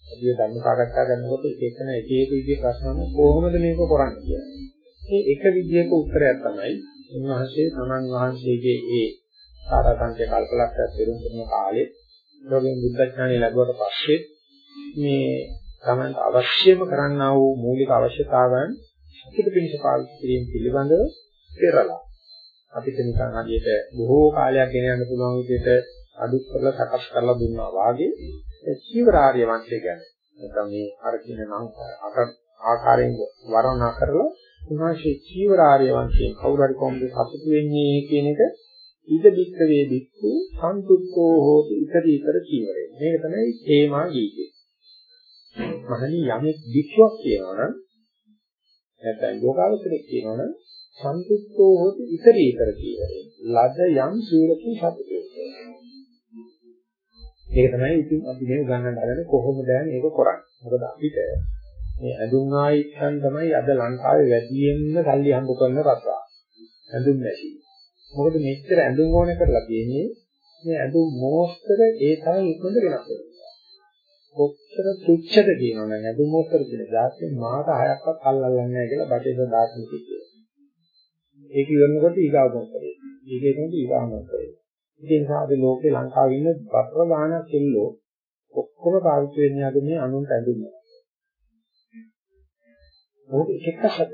අපි ධර්ම සාකච්ඡා කරනකොට එක එකන එක එක විදිහේ ප්‍රශ්න කොහොමද මේක කරන්නේ කියන්නේ. මේ එක විදිහක උත්තරයක් තමයි උන්වහන්සේ තමන් වහන්සේගේ ඒ සාරාංශය කල්පලක්ෂයක් පෙරම් කරන කාලේ ලෝකෙන් බුද්ධ ඥානය ලැබුවට පස්සේ මේ තමන්ට අවශ්‍යම කරන්නා වූ මූලික අවශ්‍යතාවයන් සතුට පිණිස පාවිච්චි කිරීම පිළිබඳව පෙරලා අපිට නිකන් හදියට බොහෝ කාලයක් ගෙන යන්න පුළුවන් විදිහට අඩු කරලා සකස් කරලා දුන්නා වාගේ චීවරාර්ය වංශය ගැන. නැත්නම් මේ අර කියන නම් ආකාරයෙන් වර්ණනා කරලා උන්වහන්සේ චීවරාර්ය වංශයෙන් කවුරු හරි කොහොමද සතුටු වෙන්නේ කියන එක ඉද බික්කවේ බික්කු සන්තුෂ්ඨෝ හෝති ඉතරීතර චීවරේ මේක තමයි හේමා ගීතේ මහණී යමෙක් විශ්වක් කියනවනම් නැත්නම් යෝගාවචරයක් කියනවනම් සන්තුෂ්ඨෝ හොති ඉතරීතර කියවනේ. ලද යම් සූරකින් සතුටේ. ඒක තමයි ඉතින් අපි මේ උගන්වන්න හදන්නේ කොහොමද මේක කරන්නේ. මොකද අපිට මේ ඇඳුම් ආයිත්තන් තමයි අද ලංකාවේ වැඩියෙන්ම සල්ලි හම්බ කරන රටා. ඇඳුම් නැති. මොකද මෙච්චර ඇඳුම් ඕනේ කරලා තියෙන්නේ මේ ඇඳුම් මොස්තර ඒ තරම් ඉක්මනට වෙනස් වෙනවා. කොච්චර තුච්ඡද කියනවනම් ඇඳුම් මොකද කියන දාස්යෙන් මාස 6ක්වත් අල්ලන්නේ නැහැ කියලා බටේට දාස්යෙන් කිව්වා. ඒක ඉවරනකොට ඊගාව මොකදේ? ඊගේ තමයි ඊගාව මොකදේ? ඉතින් සාද ලෝකේ ලංකාවේ ඉන්න බතර ගානක් එල්ලෝ ඔක්කොම පාවිච්චි වෙන්නේ අද මේ අනුන්ට ඇඳුන්නේ. මොකද එක එක සත්‍ය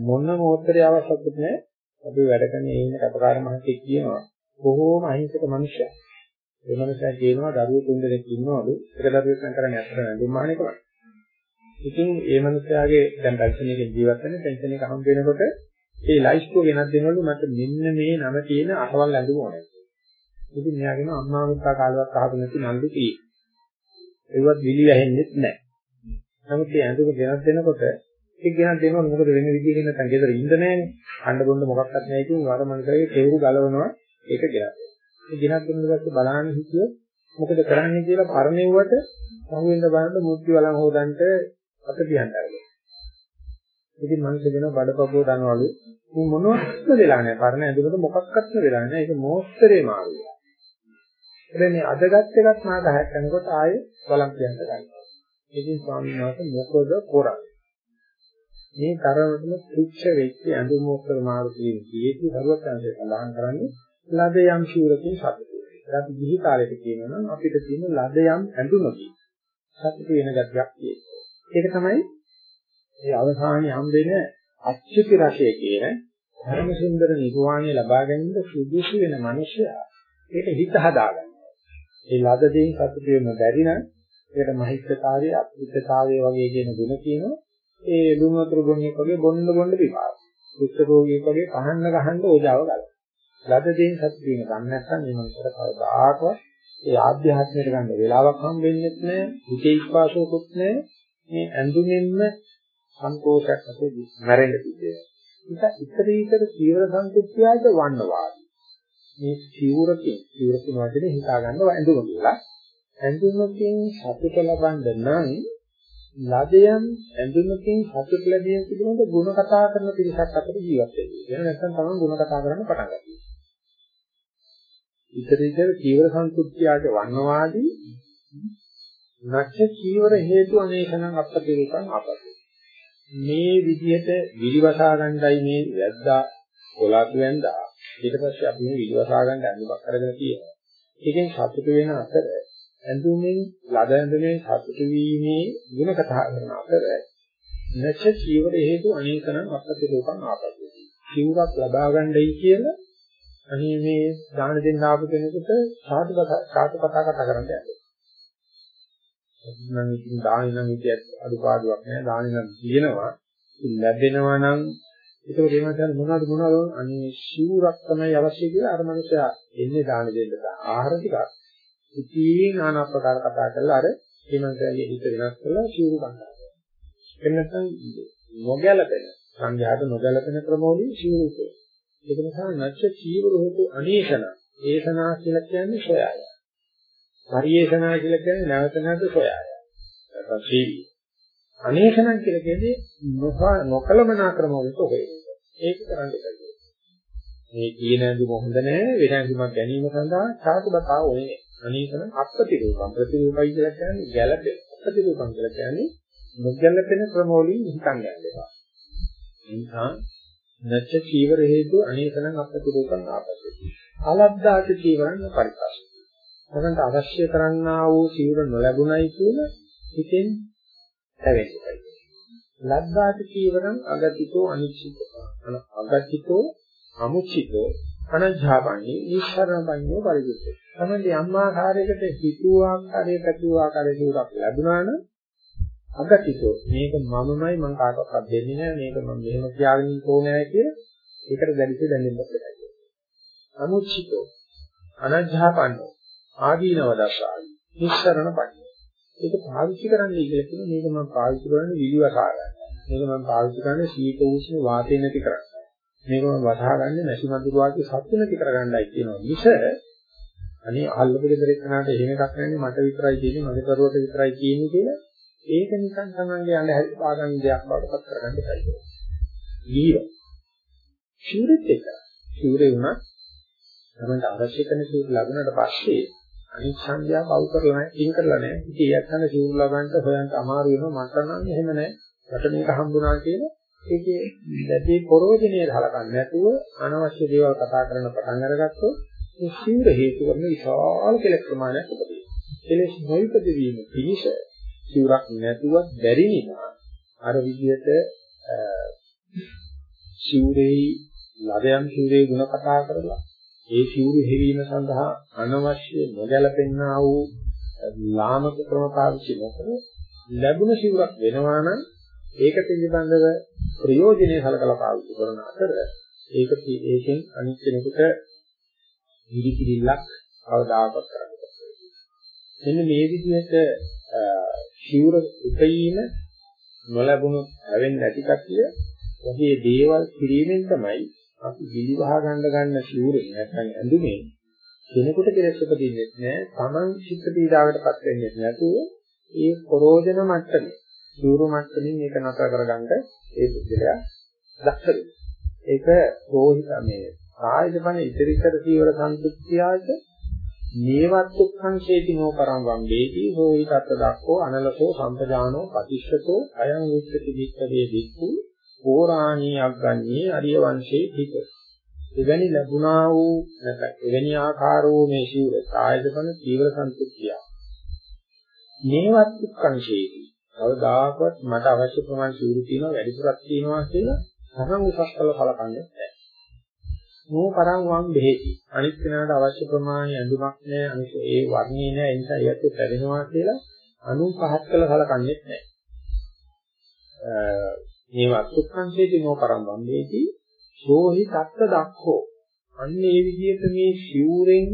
මොන මොහොතේ අවශ්‍යකුත් නැහැ. අපි වැඩ කරන ඉන්න කපකාර මහත්තයෙක් කියනවා බොහෝම අහිංසක මිනිසයා. ඒ මිනිසා කියනවා දරුවෝ තුන් දෙනෙක් ඉන්නවලු එක දරුවෙක් නම් කරන්නේ අතර ඇඳුම් මානේකම. ඉතින් ඒ මිනිස්යාගේ දැන් පෙන්ෂන් එකේ ජීවත් වෙන පෙන්ෂන් එක හම්බ වෙනකොට ඒ ලයිස්ට්කෝ ගෙනත් දෙනවලු මට මෙන්න මේ නම තියෙන අහවල් ඇඳුම ඕනේ. ඉතින් මෙයා කියනවා අම්මා මුත්තා කාලවත් අහපු නැති නන්දු කී. ඒවත් විලි වැහෙන්නේ නැහැ. නමුත් මේ ඇඳුම ගෙනත් දෙනකොට ඒක ගෙනත් දෙනවලු මොකද වෙන විදිහකින් නැත්නම් ගෙදර ඉන්න නැහැනේ. අඬ බොන්න මොකක්වත් නැහැ ඉතින් වර මනසගේ කෙවුරු ගලවනවා ඒක ගෙනත්. ඒ ගෙනත් දෙනුනට බලන්න හිතුව මොකද කරන්නේ කියලා පරණෙව්වට පහුවෙන්ද බලන්න මුක්ති වලන් හොදන්ට අත දිහන්න ආරගෙන. ඉතින් මිනිස්සු දෙනවා බඩපපුව දනවලු. මේ මොනවත්ම වෙලා නැහැ. පරණ ඇඳුමක මොකක්වත්ම වෙලා නැහැ. ඒක මෝස්තරේ මාරුයි. හැබැයි මේ අදගත් එකක් මා 10ක් යනකොට ආයේ බලන් කියන්න ගන්නවා. ඉතින් ස්වාමීන් වහන්සේ මොකද කරන්නේ? මේ තරමටම තුච්ච වෙච්ච ඇඳුම ඔක්කොම මාරු කියන කීයේදී දරුවක් අංශය සඳහන් කරන්නේ ලද යම් ශූරකින් සතුටු. අපි ගිහි කාලෙට කියනවා නම් අපිට තියෙන ලද යම් ඇඳුමකින් සතුටු වෙන ගතියක් තියෙනවා. ඒක තමයි ඒ අවසානයේ හම් වෙන අච්චුති රසය කියන ධර්ම සුන්දර නිර්වාණය ලබා ගැනීම සුදුසු වෙන මිනිසයා ඒක හිත හදාගන්නවා. ඒ ලද දෙයින් සතුට වෙන බැරි නම් ඒකට මහිත්‍යතාවය අපිටතාවය වගේ කියන ගුණ කියනවා. ඒ ලුණු වතුර බොන්නේ වගේ බොන්න බොන්න විපාක. දුක්ඛ රෝගියෙක් වගේ කහන්න ගහන්න ඕජාව ගලන. ලද දෙයින් සතුට වෙන ගන්න නැත්නම් මේ මනසට කවදාකවත් ඒ ආධ්‍යාත්මයට ගන්න වෙලාවක් හම් වෙන්නේ නැහැ. විචේක්ෂාසෝකුත් නැහැ. මේ ඇඳුමින්ම සන්තෝෂයක් නැති මැරෙන්න තිබේ. ඒක ඉතරීතර ජීවන සන්තුෂ්ටියයිද වන්නවාදී. මේ සිවුරකින් සිවුරකින් වචනේ හිතා ගන්න ඇඳුම කියලා. ඇඳුමකින් සතුට ලබන්න නම් ලදයන් ඇඳුමකින් සතුට ලැබෙන පිළිබඳ ගුණ කතා කරන පිරිසක් අතර ජීවත් වෙනවා. එහෙම නැත්නම් තමන් ගුණ කතා කරන්න පටන් ගන්නවා. ඉතර ඉතර චීවර සංකෘතියට වන්නවාදී නැච්ච චීවර හේතු අනේකනම් අපකේකම් අපතේ. මේ විදිහට විලිවසා ගන්නයි මේ වැද්දා කොලාතු වැන්දා. ඊට පස්සේ අපි මේ විලිවසා ගන්න අනුබක් කරගෙන තියෙනවා. ඒකෙන් සතුට වෙන අතර ඇඳුමින් ලද ඇඳුමින් සතුට වීමේ ಗುಣ කතා කරන අතර නැච්ච චීවර හේතු අනේකනම් අපතිරකම් ආපති. චීවරක් ලබා ගන්නයි කියලා අනේ මේ දාන දෙන්න ආපු කෙනෙකුට සාදු සාදු කතා කතා කරන්න යනවා. නම් ඉතින් දාන නම් ඉතින් අඩුපාඩුවක් නෑ. දාන නම් කියනවා ලැබෙනවා නම් ඒක දෙමතන මොනවද මොනවද? අනේ ශූරක් තමයි අවශ්‍ය කියලා අර මනුස්සයා එන්නේ දාන දෙන්න. ආහාර ටිකක්. ඉතින් নানা ආකාර කතා කරලා අර මේ මනුස්සයාගේ හිත වෙනස් කරලා ශූරු ගන්නවා එන්නතන් නොගැලපෙන සංඝයාට නොගැලපෙන ක්‍රමවලින් ශූරුකේ ඒක නිසා නැච්ච චීවර හොතු අනේෂණ ඒසනා කියලා කියන්නේ සොයාය පරිේශනා කියලා කියන්නේ නැවත නැවත සොයාය. නැත්නම් සීවි. අනේෂණම් කියලා කියන්නේ නොකලමනා ක්‍රම වලට හොයන්නේ. ඒක කරන්න බැහැ. මේ කියන ඇඳුම හොඳ නැහැ වෙන ඇඳුමක් ගැනීම සඳහා සාකබතා ඕනේ. අනේෂණ අප්‍රතිරූපම් ප්‍රතිරූපයි කියලා කියන්නේ ගැළපෙන. ප්‍රතිරූපම් කියලා කියන්නේ නොගැලපෙන ක්‍රම වලින් හිතන් ගන්නවා. එනිසා නැච්ච චීවර හේතු අනේෂණ අප්‍රතිරූපම් ආපස්සේ. අලබ්ධාත චීවරණ පරිපස්ස. අපන්ට අවශ්‍ය කරන්නා වූ සිවුර නොලැබුණයි කියන හිතෙන් හැවෙන්නයි. ලද්දාති චීවරං අගතිතෝ අනිච්චිතෝ අගතිතෝ අමුචිතෝ අනජ්ජාපන්නේ ඊශ්වරණපන්නේ පරිදුත්තේ. තමයි අම්මාකාරයකට හිතුව ආකාරයේ පැතුව ආකාරයේ සිවුරක් ලැබුණා නම් අගතිතෝ මේක මමමයි මං කාටවත් දෙන්නේ නැහැ මේක මම මෙහෙම කියාගෙන ඉන්නෝනේ කියලා ඒකට දැනිට දැනෙන්නත් බැහැ. අමුචිතෝ අනජ්ජාපන්නෝ ආදීනව දසාවි. නිස්සරණ පණිය. ඒක පාවිච්චි කරන්නයි කියලා කියන්නේ මේක මම පාවිච්චි කරන්නේ විලිවසා ගන්න. මේක මම පාවිච්චි කරන්නේ සීත උෂ්ණ වාතය නැති කරගන්න. මේක මම වසා ගන්න නැසි මඳුරු වාගේ සත්‍ය නැති කරගන්නයි කියනවා. මිස අනේ අල්ලපු දෙදරේ කනට එහෙම එකක් නැන්නේ මට විතරයි කියන්නේ මගේ දරුවට විතරයි කියන්නේ කියලා ඒක නිකන් තමන්ගේ අඳ හැරි පාගන්න දෙයක් බවට පත් කරගන්න බැහැ. ජීව. ශූරෙත් එක. ශූරේ වුණා තමන්ට අවශ්‍ය කරන සූර ලැබුණාට පස්සේ අනිත් සංඥා බව කරලා නැහැ, ඉන් කරලා නැහැ. ඉතින් ඒත් අන්න සිවුරු ලබන්න හොයන්න අමාරු වෙනවා. මට නම් එහෙම නැහැ. මට මේක හම්බුණා කියලා ඒකේ ලැබී ප්‍රෝජනේ හලකන්නේ නැතුව අනවශ්‍ය දේවල් කතා කරන පටන් අරගත්තොත් මේ සිවුර හේතු කරන විශාල කෙලෙස් ප්‍රමාණයක් උපදිනවා. කෙලෙස් නොයිපද වීම පිණිස සිවුරක් නැතුවත් බැරි නිසා අර විදිහට සිවුරේ ලදයන් සිවුරේ ಗುಣ කතා කරලා ඒ සිවුරු හෙවීම සඳහා අනවශ්‍ය නොගැලපෙන්නා වූ ලාමක ක්‍රම පාවිච්චි නොකර ලැබුණ සිවුරක් වෙනවා නම් ඒක පිළිබඳව ප්‍රයෝජනෙයි සලකලා පාවිච්චි කරන අතර ඒක ඒකෙන් අනිත් කෙනෙකුට නිදිකිරිල්ලක් අවදාපත් කරගන්නවා. මෙන්න මේ විදිහට සිවුර උපයීම නොලැබුණු හැවෙන්නේ නැති කතිය ඔහේ දේවල් කිරීමෙන් තමයි අපි විලිවහ ගන්න ගන්න සිවුරේ නැත්නම් ඇඳුමේ කෙනෙකුට කෙලෙස් උපදින්නේ නැහැ. Taman චිත්ත පීඩාවටපත් වෙන්නේ නැතුව ඒ ප්‍රෝජන මට්ටමේ සිවුරු මට්ටමින් මේක නතර කරගන්න ඒ බුද්ධලයා දක්ෂ ඒක රෝහිත මේ කායදපන ඉදිරිතර සීවර සම්පත්‍යාද නේවත් උක්ඛංශේතිනෝ පරම් වම්බේති රෝහිතත් දක්කෝ අනලසෝ සම්පජානෝ පතිෂ්ඨතෝ අයං උච්චති වික්කවේ වික්ඛු පෝරාණී අග්ගඤ්ඤේ අරිය වංශේ හිත. එවැනි ලැබුණා වූ නැත්නම් එවැනි ආකාරෝ මේ ශීල කායදපන තීව්‍ර සම්පූර්ණිය. මේවත් උත්කංශේති. කවදාකවත් මට අවශ්‍ය ප්‍රමාණ ශීල තියෙනවා වැඩිපුරක් තියෙනවා කියලා තරම් උසස් කළ කලකන්නේ නැහැ. නෝ පරම් වම් බෙහෙති. අනිත් කෙනාට අවශ්‍ය ප්‍රමාණය ඇඳුමක් නැහැ. අනිත් ඒ වර්ණේ නැහැ. ඒ නිසා ඒත් පැරෙනවා කියලා අනු පහත් කළ කලකන්නේ නැහැ. මේ වස්තුක්ඛංශේති නෝ පරම් වම්මේති සෝහි තත්ත දක්ඛෝ අන්න ඒ විදිහට මේ සිවුරෙන්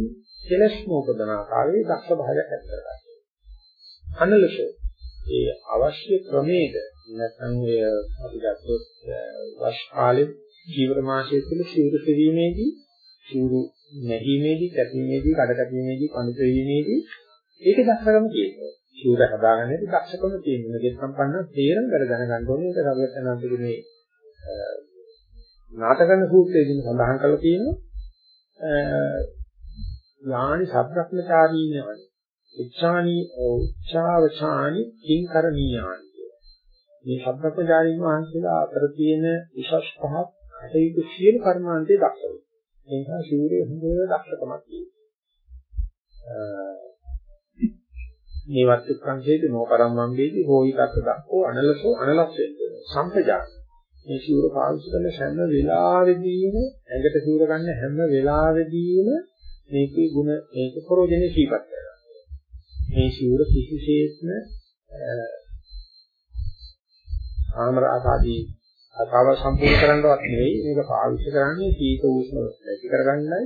කෙලස් මොකදන ආකාරයේ දක්ෂ භාගයක් ඇති කරගන්නවා අනලස ඒ අවශ්‍ය ක්‍රමයේද නැත්නම් ඔය අපි ගත්තොත් වස් කාලේ ජීවර මාසයේ තුල සිවුරු සෙවීමේදී සිවුරු නැහිමේදී කැපීමේදී කඩ කැපීමේදී කණු සෙවීමේදී ඒක දක්ෂකම කියනවා ශූර හදාගන්නේ දක්ෂකම තියෙන මේ සම්පන්න තේරෙන කර දැනගන්න ඕනේ. ඒක සර්වඥාන්තගේ මේ නාටකන සූත්‍රයේදී සඳහන් කරලා තියෙනවා. යානි සබ්‍රක්‍මචාරීනවනි උච්චානි උච්චාවචානි කිංකරණීයානි මේ සබ්‍රක්‍මචාරීන් වහන්සේලා අතර තියෙන විශේෂ පහක් කටයුතු සියලු කර්මාන්තේ දක්වනවා. ඒ නිසා ශූරයේ හොඳ දක්ෂකමක් තියෙනවා. මේ වස්තුක්ඛංශයේදී නෝකරම් වම්බේදී හෝයිකත් දක්වෝ අනලසෝ අනලස් වෙන්නේ සම්පජාන. මේ සිවුර පාවිච්චි කරන හැම වෙලාවෙදීම ඇඟට සිවුර ගන්න හැම වෙලාවෙදීම මේකේ ಗುಣ මේක ප්‍රෝජනේ සීපත් කරනවා මේ සිවුර කිසිසේත්ම ආමර ආදී අතාව සම්පූර්ණ කරන්නවත් නෙවෙයි. මේක පාවිච්චි කරන්නේ සීත උෂ්ණ නැති කරගන්නයි.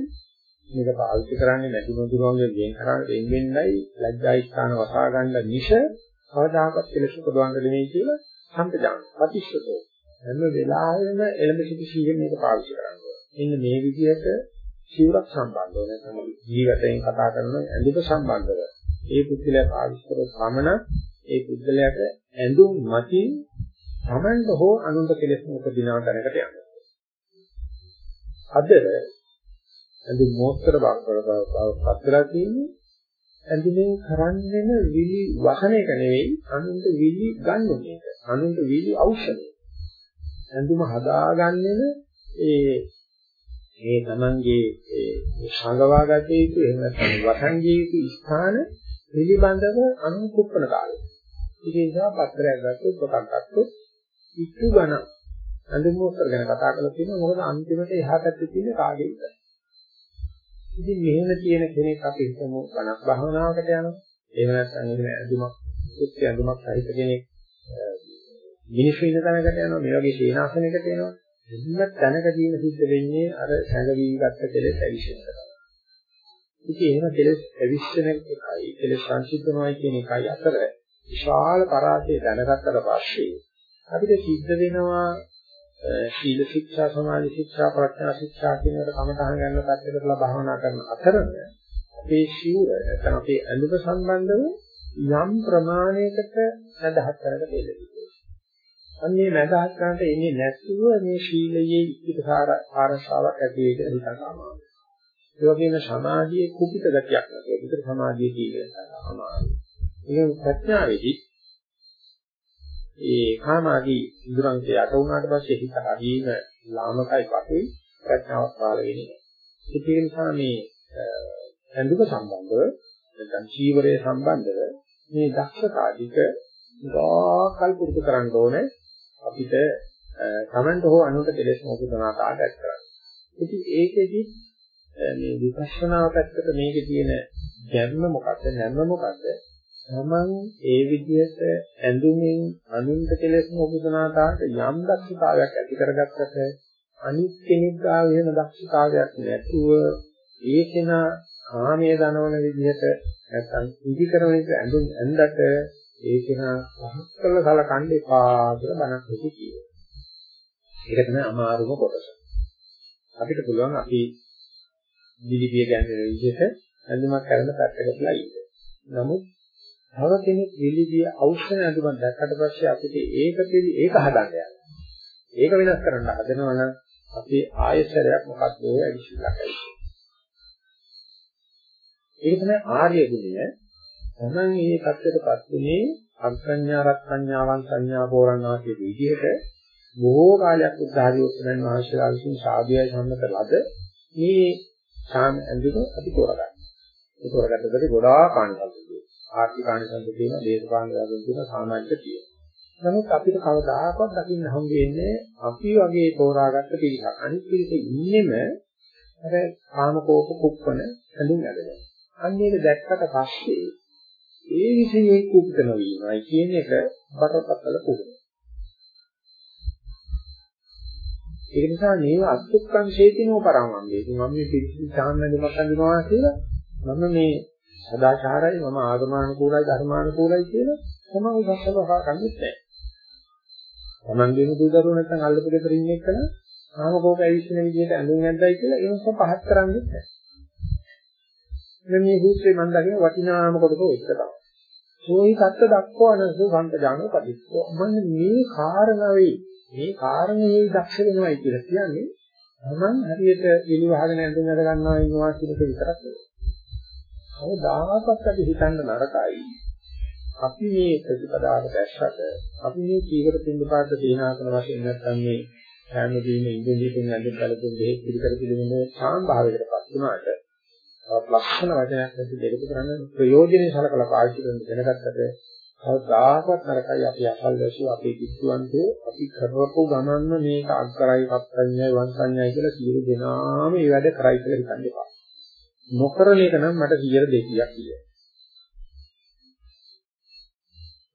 මේක පාවිච්චි කරන්නේ නැති මොදුරෝන්ගේ වෙන් කරන්න වෙන් වෙන්නයි. ලැජ්ජා ස්ථාන වසා ගන්න නිෂ කවදාකවත් කෙලෙස පොදවන්න දෙන්නේ කියලා සම්පදාන. ප්‍රතිශතෝ හැම වෙලාවෙම එළඹ සිටි සීයෙන් මේක පාවිච්චි කරනවා. එන්න මේ විදිහට සිවුරක් සම්බන්ධව නැත්නම් ජීවිතයෙන් කතා කරන ඇඳුම සම්බන්ධව ඒ පුද්ගලයා පාවිච්චි කරන සමන ඒ පුද්ගලයාට ඇඳුම් මතින් තමන්ට හෝ අනුන්ට කෙලෙස් උපදිනා දැනකට යනවා. අද ඇඳුම් මොස්තර බාරපත් කරලා තියෙන්නේ ඇඳුමෙන් කරන්නේ විලි වහන එක නෙවෙයි අනුන්ට විලි ගන්න එක. අනුන්ට විලි ඖෂධය. ඇඳුම හදාගන්නෙම ඒ ඒ තමන්ගේ ඒ සංගවාගත යුතු එහෙම නැත්නම් වසංගී යුතු ස්ථාන පිළිබඳව අනුකුප්පන කාලය. ඒක නිසා පත්‍රයක් ගත්තොත් පොතක් ගත්තොත් ඉක්තු ගණ ඇඳුම් මොස්තර ගැන කතා කරලා තියෙනවා මොකද අන්තිමට එහා පැත්තේ තියෙන කාගේ විතරයි. ඉතින් මෙහෙම තියෙන කෙනෙක් අපි හිතමු බණක් භාවනාවකට යනවා. එහෙම නැත්නම් එහෙම ඇඳුමක් කුච්චි ඇඳුමක් සහිත කෙනෙක් මිනිස්සු ඉන්න තැනකට යනවා. මේ වගේ සීනාසනයකට එනවා. එන්න තැනකදීම සිද්ධ වෙන්නේ අර සැඟවී ගත්ත කෙලෙස් ඇවිස්සෙන එක. ඉතින් එහෙම කෙලෙස් ඇවිස්සෙන එකයි කෙලෙස් සංසිද්ධමයි කියන එකයි අතර විශාල පරාසය දැනගත්තට පස්සේ අපිට සිද්ධ වෙනවා ශීල ශික්ෂා සමාධි ශික්ෂා ප්‍රඥා ශික්ෂා කියන එක කමතහන් ගන්න පැත්තකටලා භාවනා කරන අතරම අපේ ශීල නැත්නම් අපේ ඇඳුම සම්බන්ධව යම් ප්‍රමාණයකට අදහස් කරගෙන දෙන්නේ. අන්නේ නැදහස් කරන්නට එන්නේ නැතුව මේ ශීලයේ ඉතිසාර ආරක්ෂාවක් ඇති වෙයි කියලා හිතන්න අමාරුයි. ඒ වගේම සමාධියේ කුපිත ගතියක් නැතුව විතර සමාධියේ තියෙන අමාරුයි. ඒක ප්‍රඥාවේදී ඒ කාමාදී ඉඳුරන්ට යට වුණාට පස්සේ හිත හරීම ලාමකයි පටවි ප්‍රඥාවක් පාල වෙන්නේ. ඒක නිසා මේ ඇඳුම සම්බන්ධව නැත්නම් චීවරය සම්බන්ධව මේ දක්ෂතා ටික ගාකල් පුරුදු කරන්න ඕනේ අපිට තමන්ට හෝ අනුන්ට කෙලෙස් මොකදනාට ආඩක් කරන්න. ඉතින් ඒකෙදි මේ විපස්සනා පැත්තට මේකේ තියෙන ගැම්ම මොකක්ද නැම්ම මොකක්ද? තමන් ඒ විදිහට ඇඳුමින් අනුන්ට කෙලෙස් මොකදනාට යම් දක්ෂතාවයක් ඇති කරගත්තට අනිත් කෙනෙක් ගාව වෙන දක්ෂතාවයක් නැතුව ඒ කෙනා කාමයේ දනවන විදිහට නැත්නම් ඉදි කරන එක ඇඳුම් ඇඳට ඒ කෙනා පහත් කරලා සලකන්න එපා කියලා බණක් හිතේ කියනවා. ඒක තමයි අමාරුම කොටස. අපිට පුළුවන් අපි දිලිපිය ගැන්වෙන විදිහට ඇඳුමක් කරන පැත්තකටලා ඉන්න. නමුත් තව කෙනෙක් දිලිපිය අවශ්‍ය ඇඳුමක් දැක්කට පස්සේ අපිට ඒක පිළි ඒක හදන්න යනවා. ඒක වෙනස් කරන්න හදනවා නම් අපි ආයතරයක් මොකක්ද ඔය ඇවිස්සලා ඒක තමයි ආර්ය ගුණය. තමන් මේ පැත්තටපත් වෙන්නේ අඥාන රත්ඥාවන් සංඥා පෝරණාගේ විදිහට බොහෝ කාලයක් උදාහරණ උත්තරන් මහර්ෂිලා විසින් සාධ්‍යය සම්මත ලද මේ සාම ඇඳුම අපි තෝරගන්න. ඒ තෝරගත්තට ගොඩාක් ආනිසංස තියෙනවා. ආර්ථික ආනිසංස තියෙනවා, දේශපාලන ආනිසංස තියෙනවා, සමාජික තියෙනවා. නමුත් අපිට කවදාකවත් දකින්න හම් වෙන්නේ අපි වගේ තෝරාගත්ත පිළිසක්. අනිත් පිළිස ඉන්නෙම අර කාමකෝප කුප්පන ඇඳුම් ඇඳගෙන. අන්න ඒක දැක්කට පස්සේ ඒ විෂයේ කුප්ප නොවීමයි කියන එක බරපතල පුදුම. ඒක නිසා මේව අත්ුක්කං ශේතිනෝ පරමංගේ. ඉතින් මම මේ පිළිසිදු සාහනදමක් අඳිනවා කියලා මම මේ සදාචාරයි මම ආගමානුකූලයි ධර්මානුකූලයි කියලා තමයි උදස්සව හොයාගන්නේ නැහැ. Taman දෙන දුදරුව නැත්නම් අල්ලපු දෙතර ඉන්න එක්කන ආම කෝක ඇවිස්සෙන විදිහට ඇඳුම් ඇඳයි කියලා ඒක පහත් කරන්නේ නැහැ. මේ සූත්‍රේ මම දකින වටිනාම කොටස ඒක තමයි. සෝයි තත්ත දක්වන සුසංකජාන පදිස්සෝ. මම මේ කාරණාවේ මේ කාරණේ දක්ෂ වෙනවයි කියලා කියන්නේ තමන් හරියට එළි වහගෙන ඇඳුම් අර ගන්නවා ඉන්නවා කියන එක විතරක් නෙවෙයි. කවදාකවත් අපි හිතන්න නරකයි. අපි මේ ප්‍රතිපදාවට දැක්කට අපි මේ කීවර පින්දපාත තේනාසන වශයෙන් නැත්නම් මේ හැම දින ඉන්දියාවෙන් ඇඳුම් කලකින් දෙහි පිළිකර පිළිමේ සාම්භාවයකටපත් වුණාට ලක්ෂණ වචනයක් නැති දෙකට කරන්න ප්‍රයෝජනෙයි සලකලා පාවිච්චි කරන දැනගත්තට කවදාකවත් නරකයි අපි අසල්වැසි අපේ කිත්තුවන්තෝ අපි කරවපු ගමන්ම මේක අග්ගරයි කප්පඤ්ඤයි වංශඤ්ඤයි කියලා සියලු දෙනාම මේ වැඩ කරයි කියලා හිතන්න එපා. නොකරන එක නම් මට 100 200ක් කියයි.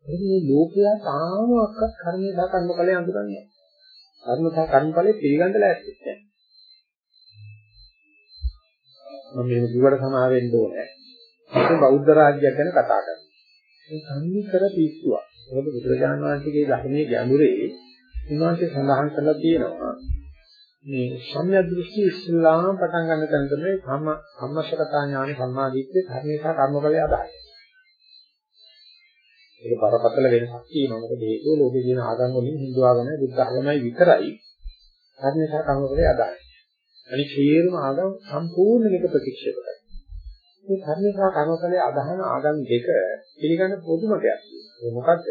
මේ ලෝකයා තාම අක්ක කර්මයේ දා කර්මඵලයේ අඳුරන්නේ. කර්ම සහ කර්මඵලයේ පිළිගන්න ලෑස්ති නැහැ. මම මේ විවර සමා වෙන්න ඕනේ. ඒක බෞද්ධ රාජ්‍යයක් ගැන කතා කරනවා. ඒ සම්නිකර පිස්සුවක්. මොකද බුදුරජාණන් වහන්සේගේ ධර්මයේ ගැඹුරේ උන්වහන්සේ සඳහන් කරලා තියෙනවා මේ සම්‍යක් දෘෂ්ටි ඉස්ලාම පටන් ගන්න තැන තමයි කම්ම කම්මශකතා ඥාන සම්මාදිට්ඨිය ධර්මයේ සහ කර්මඵලයේ අදාළයි. ඒක බරපතල වෙනසක් තියෙනවා. මොකද හේතුව ලෝකේ තියෙන ආගම් වලින් හින්දු ආගමයි බුද්ධ ආගමයි විතරයි ධර්මයේ සහ කර්මඵලයේ අදාළයි. අනිත් සියලුම ආගම් සම්පූර්ණ එක ප්‍රතික්ෂේප කරනවා. මේ ධර්මයේ සහ කර්මඵලයේ අදහන ආගම් දෙක පිළිගන්න පොදුම දෙයක් තියෙනවා. ඒ මොකද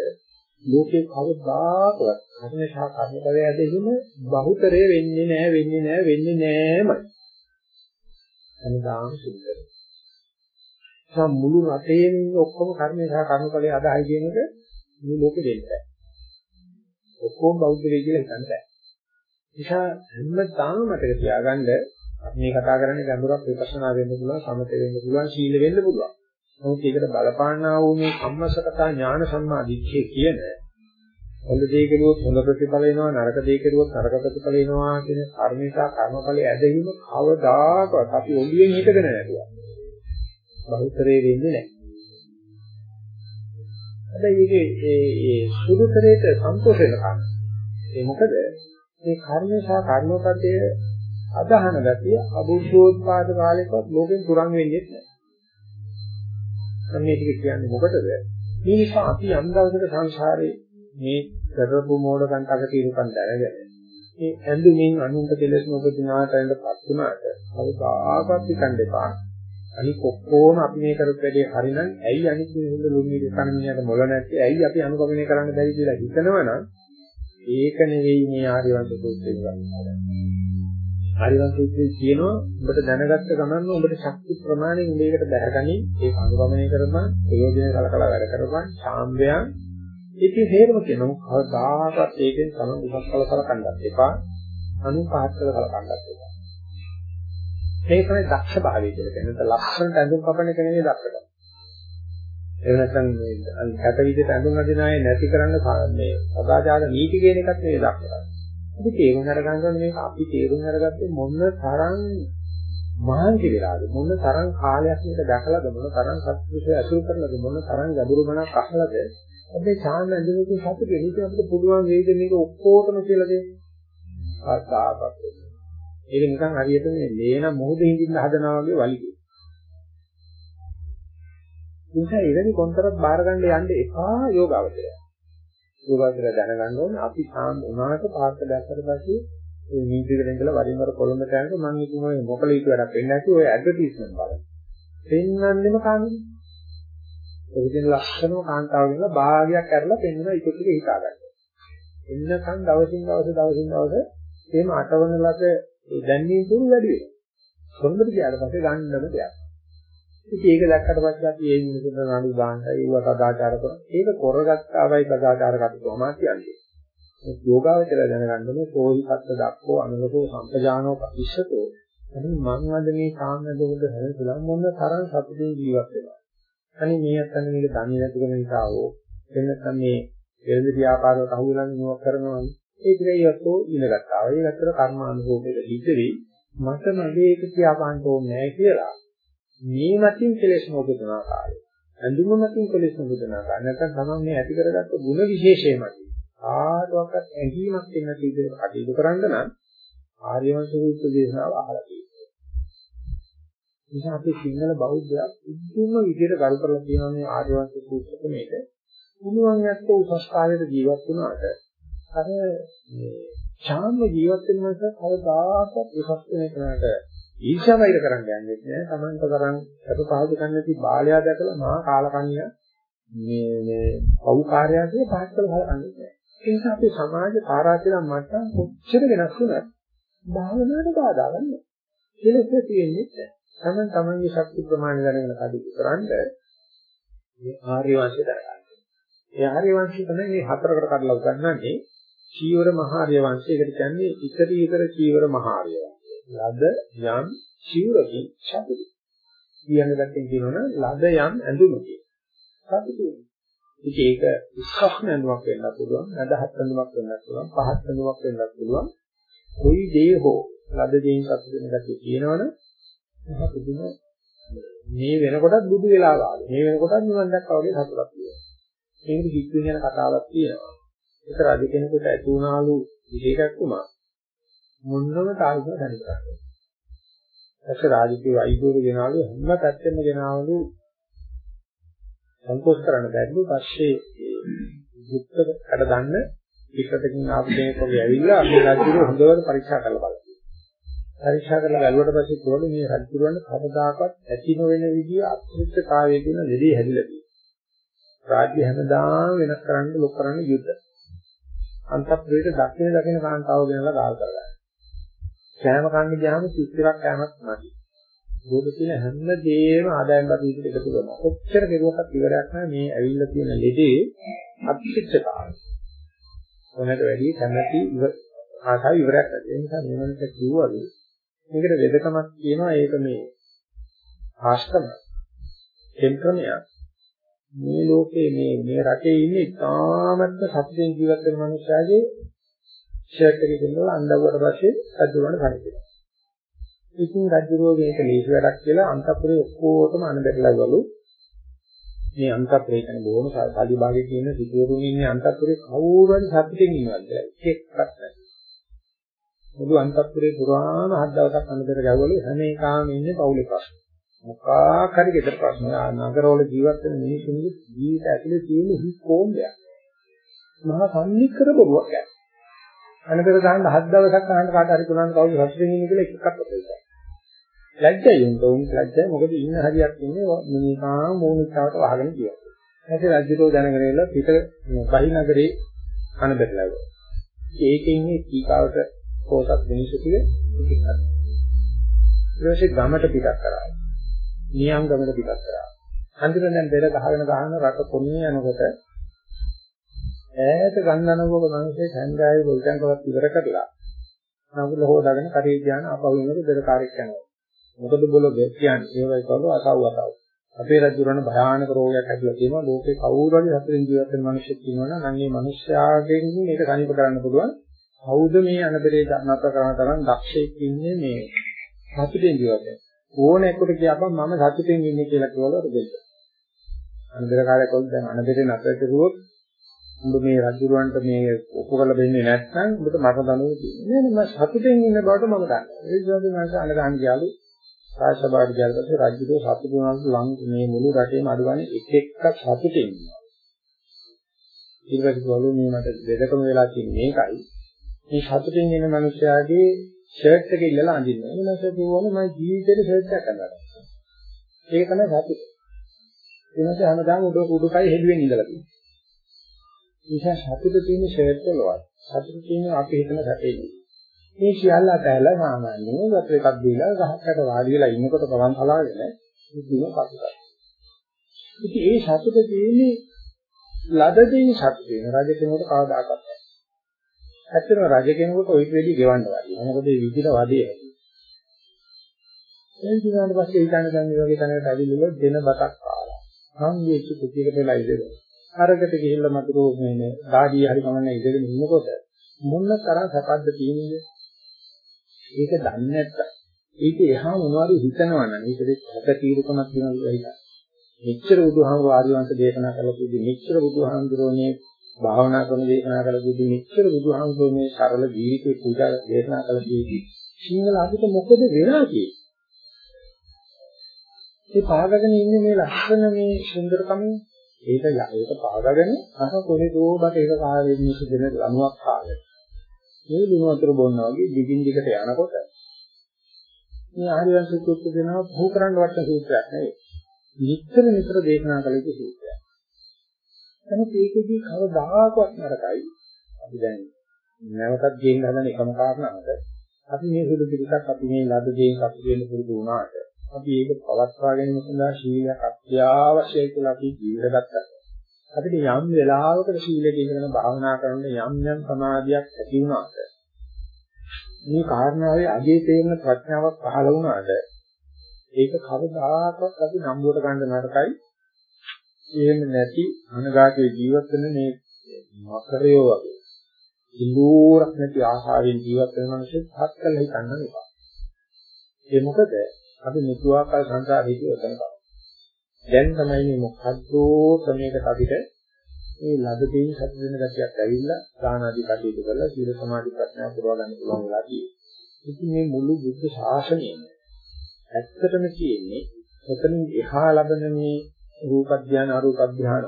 ලෝකේ කවදාකවත් ධර්මයේ සහ කර්මඵලයේ ඇදහිම බහුතරය වෙන්නේ නැහැ වෙන්නේ නැහැ වෙන්නේ නැහැමයි. අනිදාම සුන්දරයි. සම් මුළු රටේම ඔක්කොම කර්මයේ සහ කර්මඵලයේ අදහයි කියන එක මේ ලෝකෙ දෙන්න බෑ. ඔක්කොම බෞද්ධ වෙයි කියලා හිතන්න බෑ. නිසා හැමදාම මතක තියාගන්න අපි මේ කතා කරන්නේ ගැඹුරක් විපස්සනා වෙන්න පුළුවන්, සමත වෙන්න පුළුවන්, සීල වෙන්න පුළුවන්. නමුත් ඒකට බලපාන්නා වූ මේ කම්මසකතා ඥාන සම්මාදිච්චේ කියන හොඳ දේ කෙරුවොත් හොඳ ප්‍රතිඵල එනවා, නරක දේ කෙරුවොත් නරක ප්‍රතිඵල එනවා කියන කර්මිකා කර්මඵලයේ ඇදහිම කවදාකවත් අපි ඔළුවෙන් හිටගෙන නැතුවා. බහුතරේ වෙන්නේ නැහැ. හැබැයි ඒකේ ඒ ඒ සුදුතරේට සන්තෝෂ වෙන කාරණා. ඒ මොකද මේ කර්මය සහ කර්මපතයේ අදහන ගතිය අබුද්ධෝත්පාද කාලෙකවත් ලෝකෙන් තුරන් වෙන්නේ නැහැ. මේ ටික කියන්නේ මොකටද? මේ නිසා අපි යම් දවසක සංසාරේ මේ කරපු මෝඩකම් අගතිරුකම් දැනගෙන මේ ඇඳුමින් අනුන්ට කෙලෙස් නොපදිනාට යනපත් වුණාට කවදාකවත් හිතන්න එපා. අනික ඔක්කොම අපි මේ කරපු වැඩේ හරිනම් ඇයි අනිත් මිනිස්සුන්ට ලුණු ඉර කන මිනිහට මොළ නැත්තේ? ඇයි අපි අනුගමනය කරන්න බැරි කියලා හිතනවනම් ඒක නෙවෙයි මේ ආර්යවංශ සූත්‍රය කියන්නේ. ආර්යවංශයේ කියනවා ඔබට දැනගත්ත ගමන්ම ඔබට ශක්ති ප්‍රමාණයෙන් මේකට බැහැගනි ඒක අනුගමනය කරපන් ප්‍රයෝජන කලකලා වැඩ කරපන් ශාම්බයන් ඒකේ හේරම කියනවා කවදාකවත් ඒකෙන් තමයි උසස් කල කලකන්නත් එපා අනුපාත කල කලකන්නත් එපා. ඒක තමයි දක්ෂ භාවය කියලා කියන්නේ. ලක්ෂණට ඇඳුම් කපන එක නෙවෙයි දක්ෂකම එහෙම නැත්නම් මේ හැට විදිහට ඇඳුම් අදින අය නැති කරන්න මේ සදාචාර නීති කියන එකත් නෙවෙයි දක්ෂකම අපි තේරුම් අරගන්න ඕනේ මේක අපි තේරුම් අරගත්තේ මොන තරම් මහන්සි වෙලාද මොන තරම් කාලයක් මේක දැකලාද මොන තරම් සත්‍යය අසුර කරලාද මොන තරම් ගැඹුරු මනක් අහලාද අපි ඡාන ඇඳුමකින් සතුටු වෙන්න අපිට පුළුවන් වේද මේක ඔක්කොටම කියලා දෙන්න. ආසාවක්. ඒක නිකන් හරියට මේ ලේන මොහොතේ හිඳින්න හදනවා වගේ වලිගේ. නිසා එවැනි කොන්තරත් බාර ගන්න යන්න එපා යෝගාවචරය. යෝගාවචරය දැනගන්න ඕනේ අපි සාම උනාට පාර්ථ දැක්කට පස්සේ මේ නීතිවල ඉඳලා වරින් වර කොළඹට යනකොට මම ඉතින් ඔය මොකල ඊට වැඩක් වෙන්නේ නැති ඔය ඇඩ්වර්ටයිස්මන්ට් බලන්න. පෙන්වන්නෙම කාන්නේ. ඒකෙන් ලක්ෂණම කාන්තාව කියලා භාගයක් කරලා පෙන්වන එක ටික හිතා ගන්න. එන්නකන් දවසින් දවස දවසින් දවස එහෙම අටවන ලක දැන්නේ තුරු වැඩි වෙනවා. කොළඹට ගියාට පස්සේ ගන්නම දෙයක්. ඉතින් ඒක දැක්කට පස්සේ අපි ඒ මිනිසුන්ට නඩු දාන්න ඒව සදාචාර කරන. ඒක කරගත්තාවයි සදාචාර කටයුතු කියන්නේ. මේ යෝගාවචරය දැනගන්න ඕනේ සෝහිපත්ත දක්කෝ අනුලකෝ සම්පජානෝ පරිශතෝ. එනි මං අද මේ කාමනදොඩ හැරෙලා මොන තරම් සතුටින් ජීවත් වෙනවා. අනේ මේ අතන මේක දන්නේ නැතිකම නිසා හෝ එන්නත්නම් මේ වෙළඳ ව්‍යාපාරවලට අහු වෙලා නියම කරනවා. ඒ ක්‍රියාවතෝ ඉඳගත්තා. ඒ අතර කර්මානුභෝගයට හිතෙවි මට මගේ ඒක කියාපාන්න ඕනේ නැහැ කියලා. මේ මතින් කෙලෙස් නොබුදන ආකාරය. අඳුම මතින් කෙලෙස් නොබුදන ආකාරය. නැත්නම් තමයි මේ ඇති කරගත්ත ಗುಣ විශේෂය මතින්. ආඩුවක්වත් ඇඟීමක් වෙන විදිහට කටයුතු කරන්න නම් ආර්යවංශ සූත්‍ර දේශනාව අහලා තියෙනවා. නිසා අපි සිංහල බෞද්ධයා උතුම්ම විදිහට කරු කරලා තියෙනවා මේ ආර්යවංශ සූත්‍ර ක්‍රමයට. පුළුවන් යැත්තෝ උසස් කාලයට ජීවත් වුණාට අර මේ ඡාම ජීවත් වෙන මනස කවදාකවත් උසස් වෙන කෙනාට ඊර්ෂ්‍යා වෛර කරන්න යන්නේ නැහැ. Tamanta තරම් අප පහසු කන්නේති බාලයා දැකලා මහා කාලකන්‍ය මේ මේ පෞකාරයන්ගේ පහත් කරලා හලකන්නේ නැහැ. ඒ නිසා අපේ සමාජ පාරාචරණ මට්ටම් කොච්චර වෙනස් වුණත් භාවනාවට බාධා ගන්න. කෙලෙස් තියෙන්නේ නැහැ. තමන් තමන්ගේ ශක්ති ප්‍රමාණය දැනගෙන කටයුතු කරන්න මේ ආර්ය වංශය දරගන්න. ඒ ආර්ය වංශය තමයි මේ හතරකට කඩලා උගන්වන්නේ. චීවර මහාර්ය වංශය. ඒකට කියන්නේ ඉතරි ඉතර චීවර මහාර්ය වංශය. ලද යම් චීවරකින් ශබ්දයි. කියන ගැටෙන් කියනවනම් ලද යම් ඇඳුමකින්. ශබ්දයි. ඉතින් ඒක උස්සක්ම ඇඳුමක් වෙන්න පුළුවන්, නැදහත් ඇඳුමක් වෙන්න පුළුවන්, පහත් ඇඳුමක් වෙන්න පුළුවන්. කොයි දේ හෝ ලද දෙයින් සතුට වෙන ගැටේ කියනවනම් පුදුම මේ වෙනකොටත් බුදු වෙලා වාගේ. මේ වෙනකොටත් නිවන් දැක්කා වගේ සතුටක් තියෙනවා. මේකට කිච්චුන් යන කතාවක් තියෙනවා. ඒක රජ කෙනෙකුට ඇති වුණාලු විශේෂයක් තුමා මොන්නම තායික දැන කරන්නේ. ඇස්ස රාජකීය වෛද්‍යවරු ගෙනාලු හැම පැත්තෙම ගෙනාවලු සන්තෝෂ කරන්න බැරිලු පස්සේ යුක්ත කඩ ගන්න පිටතකින් ආපු කෙනෙක් වගේ ඇවිල්ලා අපේ රාජ්‍යය හොඳට පරීක්ෂා කරලා බලනවා. පරීක්ෂා කරලා බැලුවට පස්සේ තෝරන මේ රජුරවන්න කවදාකවත් ඇති නොවන විදිහ අත්‍යුත්තකාවය කියන දෙදී හැදිලා තියෙනවා. රාජ්‍ය හැමදාම වෙනස් කරන්න ලොක් කරන්න යුද්ධ. අන්තප්‍රේත දක්ෂින දකින කාන්තාව ගෙනලා ගාල් කරගන්න. කෑම කන්න ගියාම සිත්තරක් කෑමක් නැති. බෝධ කියන හැම දෙයක්ම ආදායම් බද විදිහට එකතු කරනවා. කොච්චර කෙරුවක්වත් ඉවරයක් නැහැ මේ ඇවිල්ලා තියෙන ලෙඩේ අත්‍යච්ඡතාවය. කොහොමද වැඩි කැමැති ආසාව ඉවරයක් නැති. ඒ නිසා මෙවනට කිව්වලු මේකට වෙදකමක් කියනවා ඒක මේ ආශ්‍රම ටෙම්පරමයක් මේ ලෝකේ මේ මේ රටේ ඉන්නේ ඉතාමත්ම සතුටින් ජීවත් වෙන මිනිස්සාගේ ෂර්ට් එකේ දෙන්නවා අන්දවුවට පස්සේ රජුරවන්න කණිනවා. ඉතින් රජුරෝ මේක ලේසි වැඩක් කියලා අන්තපුරේ ඔක්කොටම අනබැලවලු. මේ අන්තපුරේ කියන්නේ බොහොම සල්ලි භාගයේ තියෙන සිටුවරුන් ඉන්නේ අන්තපුරේ කවුරු හරි සතුටින් ඉන්නවද කියලා එකක් නැහැ. මුළු අන්තපුරේ පුරාම හත් දවසක් අනබැල ගැවවලු හැම එකාම ඉන්නේ පවුලේ ප්‍රශ්න. මොකක් හරි ගෙදර ප්‍රශ්න නගරවල ජීවත් වෙන මිනිස්සුන්ගේ ජීවිත ඇතුලේ තියෙන හිස් කොම්බයක්. මහා සම්නික්කර බොරුවක් යන. අනතර ගහන්න හත් දවසක් අහන්න කාට හරි පුළුවන් කවුරු රස්තින් ඉන්නේ කියලා එකක් අපිට. ලැජ්ජයි උන්ට උන් ලැජ්ජයි මොකද ඉන්න හරියක් ඉන්නේ මිනිහා මූණිකාවට වහගෙන කියනවා. ඊට රජුතෝ දැනගෙන ඉන්න පිට බහි නගරේ අනබෙරලව. ඒකේ ඉන්නේ ටීකාවට පොතක් මිනිස්සු ටික පිටින් කරා. ඊට පස්සේ ගමට පිටක් කරා. නියම් ගමට පිටක් කරා. අන්තිමට දැන් බෙර ගහගෙන ගහන රට කොන්නේ යනකොට ඈත ගන්නනකොට මිනිස්සේ සංගායේ ගොල්කන්කවත් ඉවර කරලා නඟුල හොදාගෙන කරේ ධාන අපව වෙනකොට බෙර කාර්යයක් යනවා. මොකද බොලොද කියන්නේ ඒ වගේ කවුරු අසව් අසව්. අපේ රජුරණ භයානක රෝගයක් ඇතිලා තියෙනවා. ලෝකේ කවුරු හරි හතරෙන් ජීවත් වෙන මිනිස්සුක් ඉන්නවනම් නම් මේ මිනිස්යාගෙන් මේක සනීප කරන්න පුළුවන්. කවුද මේ අනබරේ නතර කරන තරම් දක්ෂයෙක් ඉන්නේ මේ සතුටෙන් ජීවත් වෙන. ඕන එකට කියපම් මම සතුටෙන් ඉන්නේ කියලා කියවලට දෙන්න. අනබර කාර්යයක් වල දැන් අනබරේ නතර කරුවොත් උඹ මේ රජුරවන්ට මේ ඔප්පු කරලා දෙන්නේ නැත්නම් උඹට මරණ දනුවේ තියෙන්නේ. නෑ මම සතුටෙන් ඉන්න බවට මම දන්නවා. ඒ නිසා මම අනගහන් ගියාලු රාජසභාවට ගියාට පස්සේ රාජ්‍යදෝ සතුටු වුණාලු ලං මේ මුළු රටේම අඩුවන්නේ එක එකක් සතුටින් ඉන්නවා. ඊට පස්සේ ගලු මේ මට දෙදකම වෙලා තියෙන්නේ මේකයි. මේ සතුටින් ඉන්න මිනිස්යාගේ ෂර්ට් එක ඉල්ලලා අඳින්න. ඒ නිසා කිව්වම මම ජීවිතේට ෂර්ට් එකක් අඳගන්නවා. ඒක තමයි සතුට. ඒ නිසා හැමදාම උඩ උඩුකය හෙළුවෙන් ඉඳලා තියෙනවා. ඒ නිසා සතුට තියෙන ෂර්ට් වලවත් සතුට තියෙන අපි හිතන සැපේ. මේ සියල්ල අතහැරලා සාමාන්‍යයෙන් වතුර එකක් දීලා ගහකට වාඩි වෙලා ඉන්නකොට පවන් හලාගෙන ඉතින් පසුතයි. ඉතින් ඒ සතුට තියෙන්නේ ලදදී සතුට වෙන රජ කෙනෙකුට කවදාකවත් නැහැ. ඇත්තටම රජ කෙනෙකුට ඔයිට වෙඩි ගෙවන්න වගේ. මොකද මේ විදිහට වදේ ඇති. ඒ දිනාට පස්සේ ඊටාන දැන් මේ වගේ තැනකට ඇවිල්ලා දෙන බතක් කාලා. හම්බෙච්ච කුටියකට වෙලා ඉඳලා. අරකට ගිහිල්ලා මතුරු මේ ඩාඩිය හරි කමන්නේ ඉඳගෙන ඉන්නකොට මොන තරම් සකද්ද තියෙන්නේ ඒක දන්නේ නැත්තම් ඒක එහා මොනවද හිතනවනම් ඒකද හැට තීරකමක් වෙනවා කියලා. මෙච්චර බුදුහාමුදුරුවෝ ආදි වංශ දේශනා කළා කිව්වේ මෙච්චර බුදුහාමුදුරුවෝනේ භාවනා කරන දේශනා කළා කිව්වේ මෙච්චර බුදුහාමුදුරුවෝ මේ සරල ජීවිතේ පූජා දේශනා කළා කිව්වේ සිංහල අපිට මොකද වෙලා තියෙන්නේ? ඒ පාගගෙන ඉන්නේ මේ ලස්සන මේ සුන්දරකම ඒක ඒක පාගගෙන අර කොහෙදෝ බට ඒක කාලෙ මිනිස්සු දෙන ලණුවක් කාගෙන මේ ලුණු වතුර බොන්නා වගේ දිගින් දිගට යනකොට මේ ආර්යයන් සූත්‍රය දෙනවා බහු කරන්න වටන සූත්‍රයක් නෙවෙයි. නිතර නිතර දේශනා කළ යුතු සූත්‍රයක්. නමුත් ඒකෙදී කවදාකවත් නරකයි. අපි දැන් නැවතත් ගේන්න හදන එකම කාරණාවද අපි මේ සුදු පිටක් අපි මේ ලද දේන් අපි වෙන පුරුදු වුණාට අපි ඒක පවත්වා ගැනීම සඳහා ශීලයක් අත්‍යවශ්‍යයි කියලා අපි ජීවිත ගත්තා. අපිට යම් වෙලාවකට සීලක ඉඳගෙන භාවනා කරන යම් යම් සමාධියක් ඇති වුණාට මේ කාරණාවේ අගේ තේරෙන ප්‍රඥාවක් පහළ වුණාට ඒක කවදාකවත් අපි නම්බුවට ගන්න නරකයි. එහෙම නැති අනගාටේ ජීවත් වෙන මේ මකරයෝ වගේ ඉලූරක් නැති ආහාරයෙන් ජීවත් වෙන මිනිස්සු හත් කළ හිතන්න එපා. ඒ මොකද අපි මුතුආකාර සංසාරේ ඉඳලා දැන් තමයි මේ මොකද්ද ක්‍රමයකට අපිට මේ ලද දෙයින් සතු වෙන ගැටියක් ඇවිල්ලා දාන ආදී කටයුතු කරලා සීල සමාධි ප්‍රඥා පුරවා ගන්න පුළුවන් වෙලා තියෙන්නේ. ඉතින් මේ මුළු බුද්ධ ශාසනයම ඇත්තටම කියන්නේ එතනින් එහා ලබන මේ රූප ධානය අරූප ධානය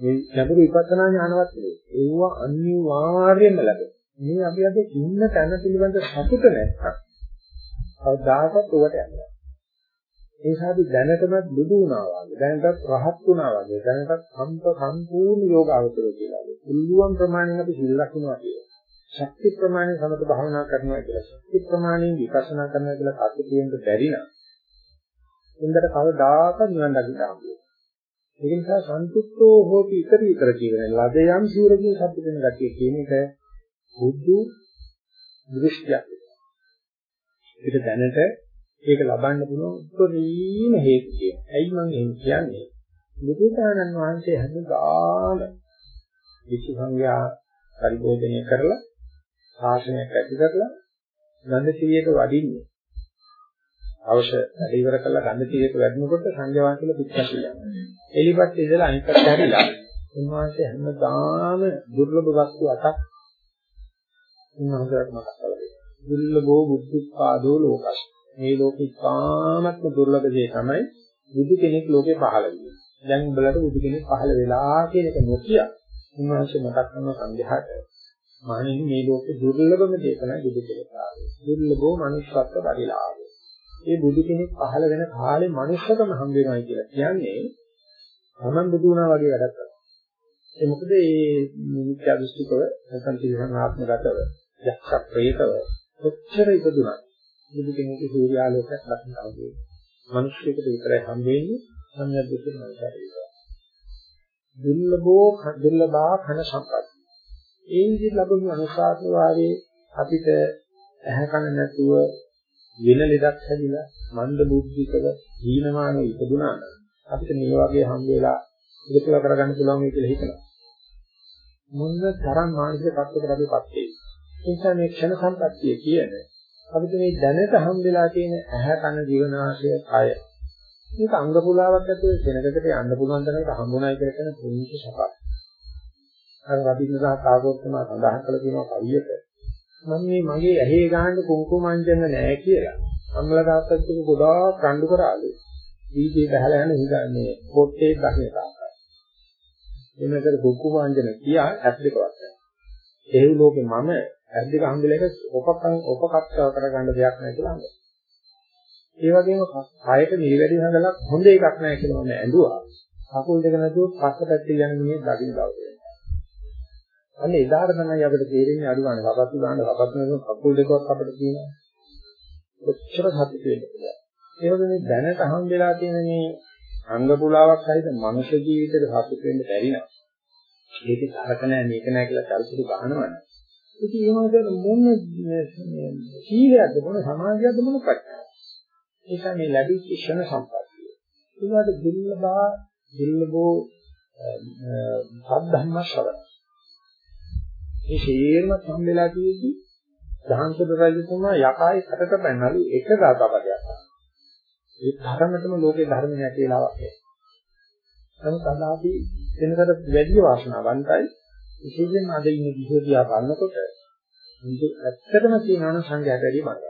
මේ ගැඹුරු විපස්සනා ඥානවත් නෙවෙයි. ඒව අනිවාර්යයෙන්ම ලැබෙන. මේ අපි අද ඉන්න තැන පිළිබඳ සතුට නැත්නම් කවදාකවත් උවට යන්නේ ඒ නිසා අපි දැනටමත් බුදු වුණා වගේ දැනටත් රහත් වුණා වගේ දැනටත් සම්ප සම්පූර්ණ යෝගාවචරය කියලා. පුළුවන් ප්‍රමාණයෙන් අපි සිල් ලක්නවා කියලා. ශක්ති ප්‍රමාණය සමත භාවනා කරනවා කියලා. ශක්ති ප්‍රමාණයෙන් විපස්සනා කරනවා කියලා කටයුතු වෙන්න බැරි නම් එන්දට කවදාකවත් නිවන් දකින්න හම්බුනේ. ඒ නිසා සන්තුෂ්ටෝ හෝති ඉතර ඉතර කියන ලද යම් සිවරකින් සත්‍ය වෙන ගැතිය කියන එක බුදු දෘෂ්ටියක්. ඒක දැනට ඒක ලබන්න පුළුවන් උත්තරීම හේතු කියන. ඇයි මම එහෙම කියන්නේ? බුදුදානන් වහන්සේ හැමදාම විසු සංඥා පරිබෝධනය කරලා ශාසනයක් ඇති කරලා ගන්ධ සිරියට වඩින්නේ. අවශ්‍ය වැඩ ඉවර කළා ගන්ධ සිරියට වැඩනකොට සංඥාවන් කියලා පිටපත් යනවා. එලිපත් ඉඳලා අනිත් පැත්ත හැරිලා උන්වහන්සේ හැමදාම දුර්ලභ වස්තු අටක් උන්වහන්සේට මතක් කරලා දෙනවා. දුර්ලභෝ බුද්ධපාදෝ ලෝකස් මේ ලෝකේ ඉතාමත්ම දුර්ලභ දේ තමයි බුදු කෙනෙක් ලෝකේ පහළ වෙන්නේ. දැන් උඹලට බුදු කෙනෙක් පහළ වෙලා කියන එක නොකිය. උන්වහන්සේ මතක් කරන සංඝයාට මහණෙනි මේ ලෝකේ දුර්ලභම දේ තමයි බුදු කෙනෙක් ආවේ. දුර්ලභෝ මනුෂ්‍යත්ව පරිලාභය. මේ බුදු කෙනෙක් පහළ වෙන කාලේ මනුෂ්‍යකම හම් වෙනවයි කියලා කියන්නේ තමන් බුදු වුණා වගේ වැඩක් කරනවා. ඒ මොකද මේ මිත්‍යා දෘෂ්ටිකව නැත්නම් තිරසං ආත්මගතව යක්ෂ ප්‍රේතව කොච්චර ඉපදුණා. බුදු කෙනෙකුගේ සූර්යාලෝකයක් දකින්න අවදී. මිනිස්සුෙකුට විතරයි හම් වෙන්නේ සංයද්දකේ මනසට. දුර්ලභෝ දුර්ලභා khන සම්පත්. ඒ විදිහට ලැබුණු අනුශාසනාවේ අපිට ඇහැ කන නැතුව වෙන ලෙඩක් හැදිලා මන්ද බුද්ධිකව හීනමාන ඉපදුනා නම් අපිට මේ වගේ හම් වෙලා ඉලක්ක කරගන්න පුළුවන් වෙයි කියලා හිතනවා. මොන තරම් මානසික තත්ත්වයකට අපිපත් වෙයි. ඒ නිසා මේ ක්ෂණ සම්පත්තිය කියන්නේ අපිට මේ දැනට හම් වෙලා තියෙන ඇහැ කන ජීවනාශය කය මේක අංග පුලාවක් ඇතුලේ සෙනගකට යන්න පුළුවන් තරමට හම්බුනායි කියලා කියන පුංචි සපක්. අර රබින්ද්‍ර සහ ටාගෝර් තමයි සඳහන් කළ තියෙනවා කවියක. මම මේ මගේ ඇහි ගහන්න කුංකුමංජන නෑ කියලා. අම්ල තාත්තත් එක්ක ගොඩාක් රණ්ඩු කරාලු. දීජේ බහලා යන හිඟන්නේ පොට්ටේ දහේ තාත්තා. එන්නතර කුංකුමංජන කියා ඇස් දෙකවත් නැහැ. ඒ ලෝකේ මම ඇස් දෙක හම්බෙලා එක ඔපකම් ඔපකත්ව කරගන්න දෙයක් නැහැ කියලා හම්බෙලා. ඒ වගේම කායයට නිවැරදි හංගලක් හොඳ එකක් නැහැ කියලා මම ඇඬුවා. කකුල් දෙක නැතුව පස්සපැත්තේ යන මිනිහ දකින්න දවසේ. අන්න එදාට තමයි අපිට තේරෙන්නේ අඩු ගන්න කපත්තු දාන්න කපත්තු නැතුව කකුල් දෙකක් අපිට තියෙනවා. කොච්චර සතුට වෙන්නද. ඒ වගේ දැනට හම් වෙලා තියෙන මේ අංග පුලාවක් සහිත මනුෂ්‍ය ජීවිතේට සතුට වෙන්න බැරි නම් ඒකේ තරක නැහැ මේක නැහැ කියලා කල්පිතු ගන්නවනේ. ඉතින් ඒ වගේ මොන සීලයක්ද මොන සමාධියක්ද මොන ප්‍රඥාවක්ද ඒක මේ ලැබිච්ච ක්ෂණ සම්පත්තිය. ඒකට දුර්ලභා දුර්ලභෝ සද්ධම්ම ශ්‍රවණ. මේ ශේර්ම සම්බෙලා තියෙද්දි දහංසද රජතුමා යකායි කටට පැනනලු එක ගාතපදයක්. ඒ තරමටම ලෝකේ ධර්ම නැතිලා වගේ. නමුත් අද අපි වෙනකට වැඩි වාසනාවන්තයි විශේෂයෙන්ම අද ඉන්න විශේෂියා බලනකොට ඇත්තටම කියනවා නම් සංඝයාට වැඩි බලයක්.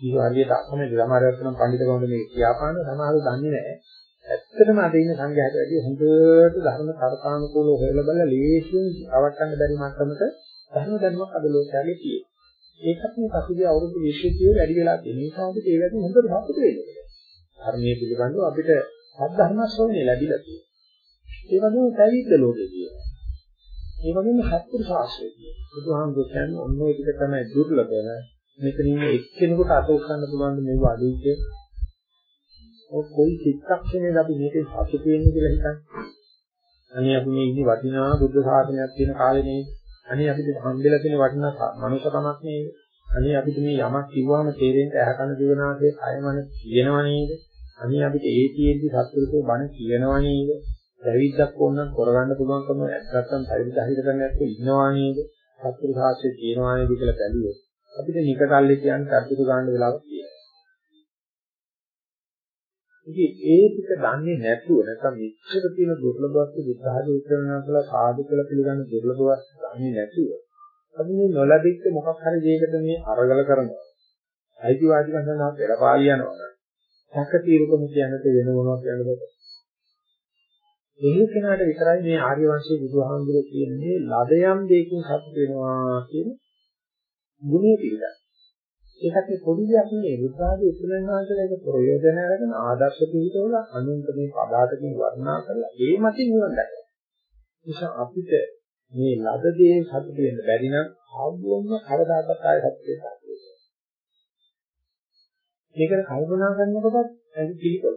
ඊට හරියට අකමැති සමහරවිට නම් පඬිතුමෝද මේ කියාපාන සමහරව දන්නේ නැහැ. ඇත්තටම අද ඉන්න සංඝයාට වැඩිය හොඳට ධර්ම තරකානුකූලව හොයලා බලලා ලේසියෙන් අවට්ටන්න බැරි මට්ටමක ධර්ම දැනුමක් අද ලෝකයාගේ තියෙනවා. ඒකත් මේ පසුගිය අවුරුදු 20 වැඩි වෙලා තියෙන නිසා අපිට ඒ වැඩි හොඳට සතුට වෙන්නේ. ධර්මයේ පිළිබඳව අපිට සද්ධර්ම ශ්‍රවණය ලැබිලා තියෙනවා. ඒ වගේම පැවිද්ද ලෝකේ තියෙනවා. ඒ වගේම සත්‍ය ශාස්ත්‍රය තියෙනවා. බුදුහාමුදුරුවෝ කියන්නේ ඔන්න ඔය ටික තමයි දුර්ලභ වෙන. මෙතන ඉන්න එක්කෙනෙකුට අත උස්සන්න පුළුවන් මේ වඩුක ඔය කොයි චිත්තක්ෂණයද අපි මේකේ සතුට වෙන්නේ කියලා හිතන්නේ? අනේ අපි මේ ඉන්නේ වටිනා බුද්ධ ශාසනයක් තියෙන කාලේ නේ අනේ අපිට හම්බෙලා තියෙන වටිනා මනුෂ්‍යකමක් නේ අනේ අපිට මේ යමක් කිව්වම තේරෙන්න ඇහැකන දිවනාසේ කයමන කියනවා නේද? අනේ අපිට ඒ තියෙද්දි සත්‍යකෝ බණ කියනවා නේද? පැවිද්දක් ඕනනම් කරගන්න පුළුවන්කම නැත්නම් පැවිදි හිත කරන්න නැත්නම් ඉන්නවා නේද සත්‍ය සාක්ෂි කියනවා නේද කියලා බැලුවොත් අපිට නිකටල්ලි කියන්නේ කර්තික ගන්න වෙලාවක් තියෙනවා. ඉතින් ඒ ටික දන්නේ නැතුව නැත්නම් මෙච්චර තියෙන දුර්ලභවත් විභාග විකරණය කළා සාධු කියලා පිළිගන්න දුර්ලභවත් දන්නේ නැතුව අපි මේ නොලැබිච්ච මොකක් හරි දෙයකට මේ අරගල කරනවා. අයිතිවාදිකම් සඳහා පෙරපාලි යනවා. සැකතිරුකම කියන්නට වෙන මොනවද කියන්නද? ඒ කෙනාට විතරයි මේ ආර්ය වංශයේ බුදුහාමුදුරුවෝ කියන්නේ ලද යම් දෙයකින් සතුට වෙනවා කියන ගුණය පිළිගන්න. ඒකට පොඩි දෙයක් නෙවෙයි බුද්ධාගේ උතුරන්වහන්සේලා ඒක ප්‍රයෝජන අරගෙන ආදර්ශ පිළිතවල අනුන්ට මේ පදාතකින් වර්ණනා කරලා ඒ මතින් නිවන් දැකලා. නිසා අපිට මේ ලද දේ සතුට වෙන්න බැරි නම් ආවොම කවදාකවත් ආය සතුට වෙන්න මේකට කල්පනා කරනකොට ඒක පිළිකොල.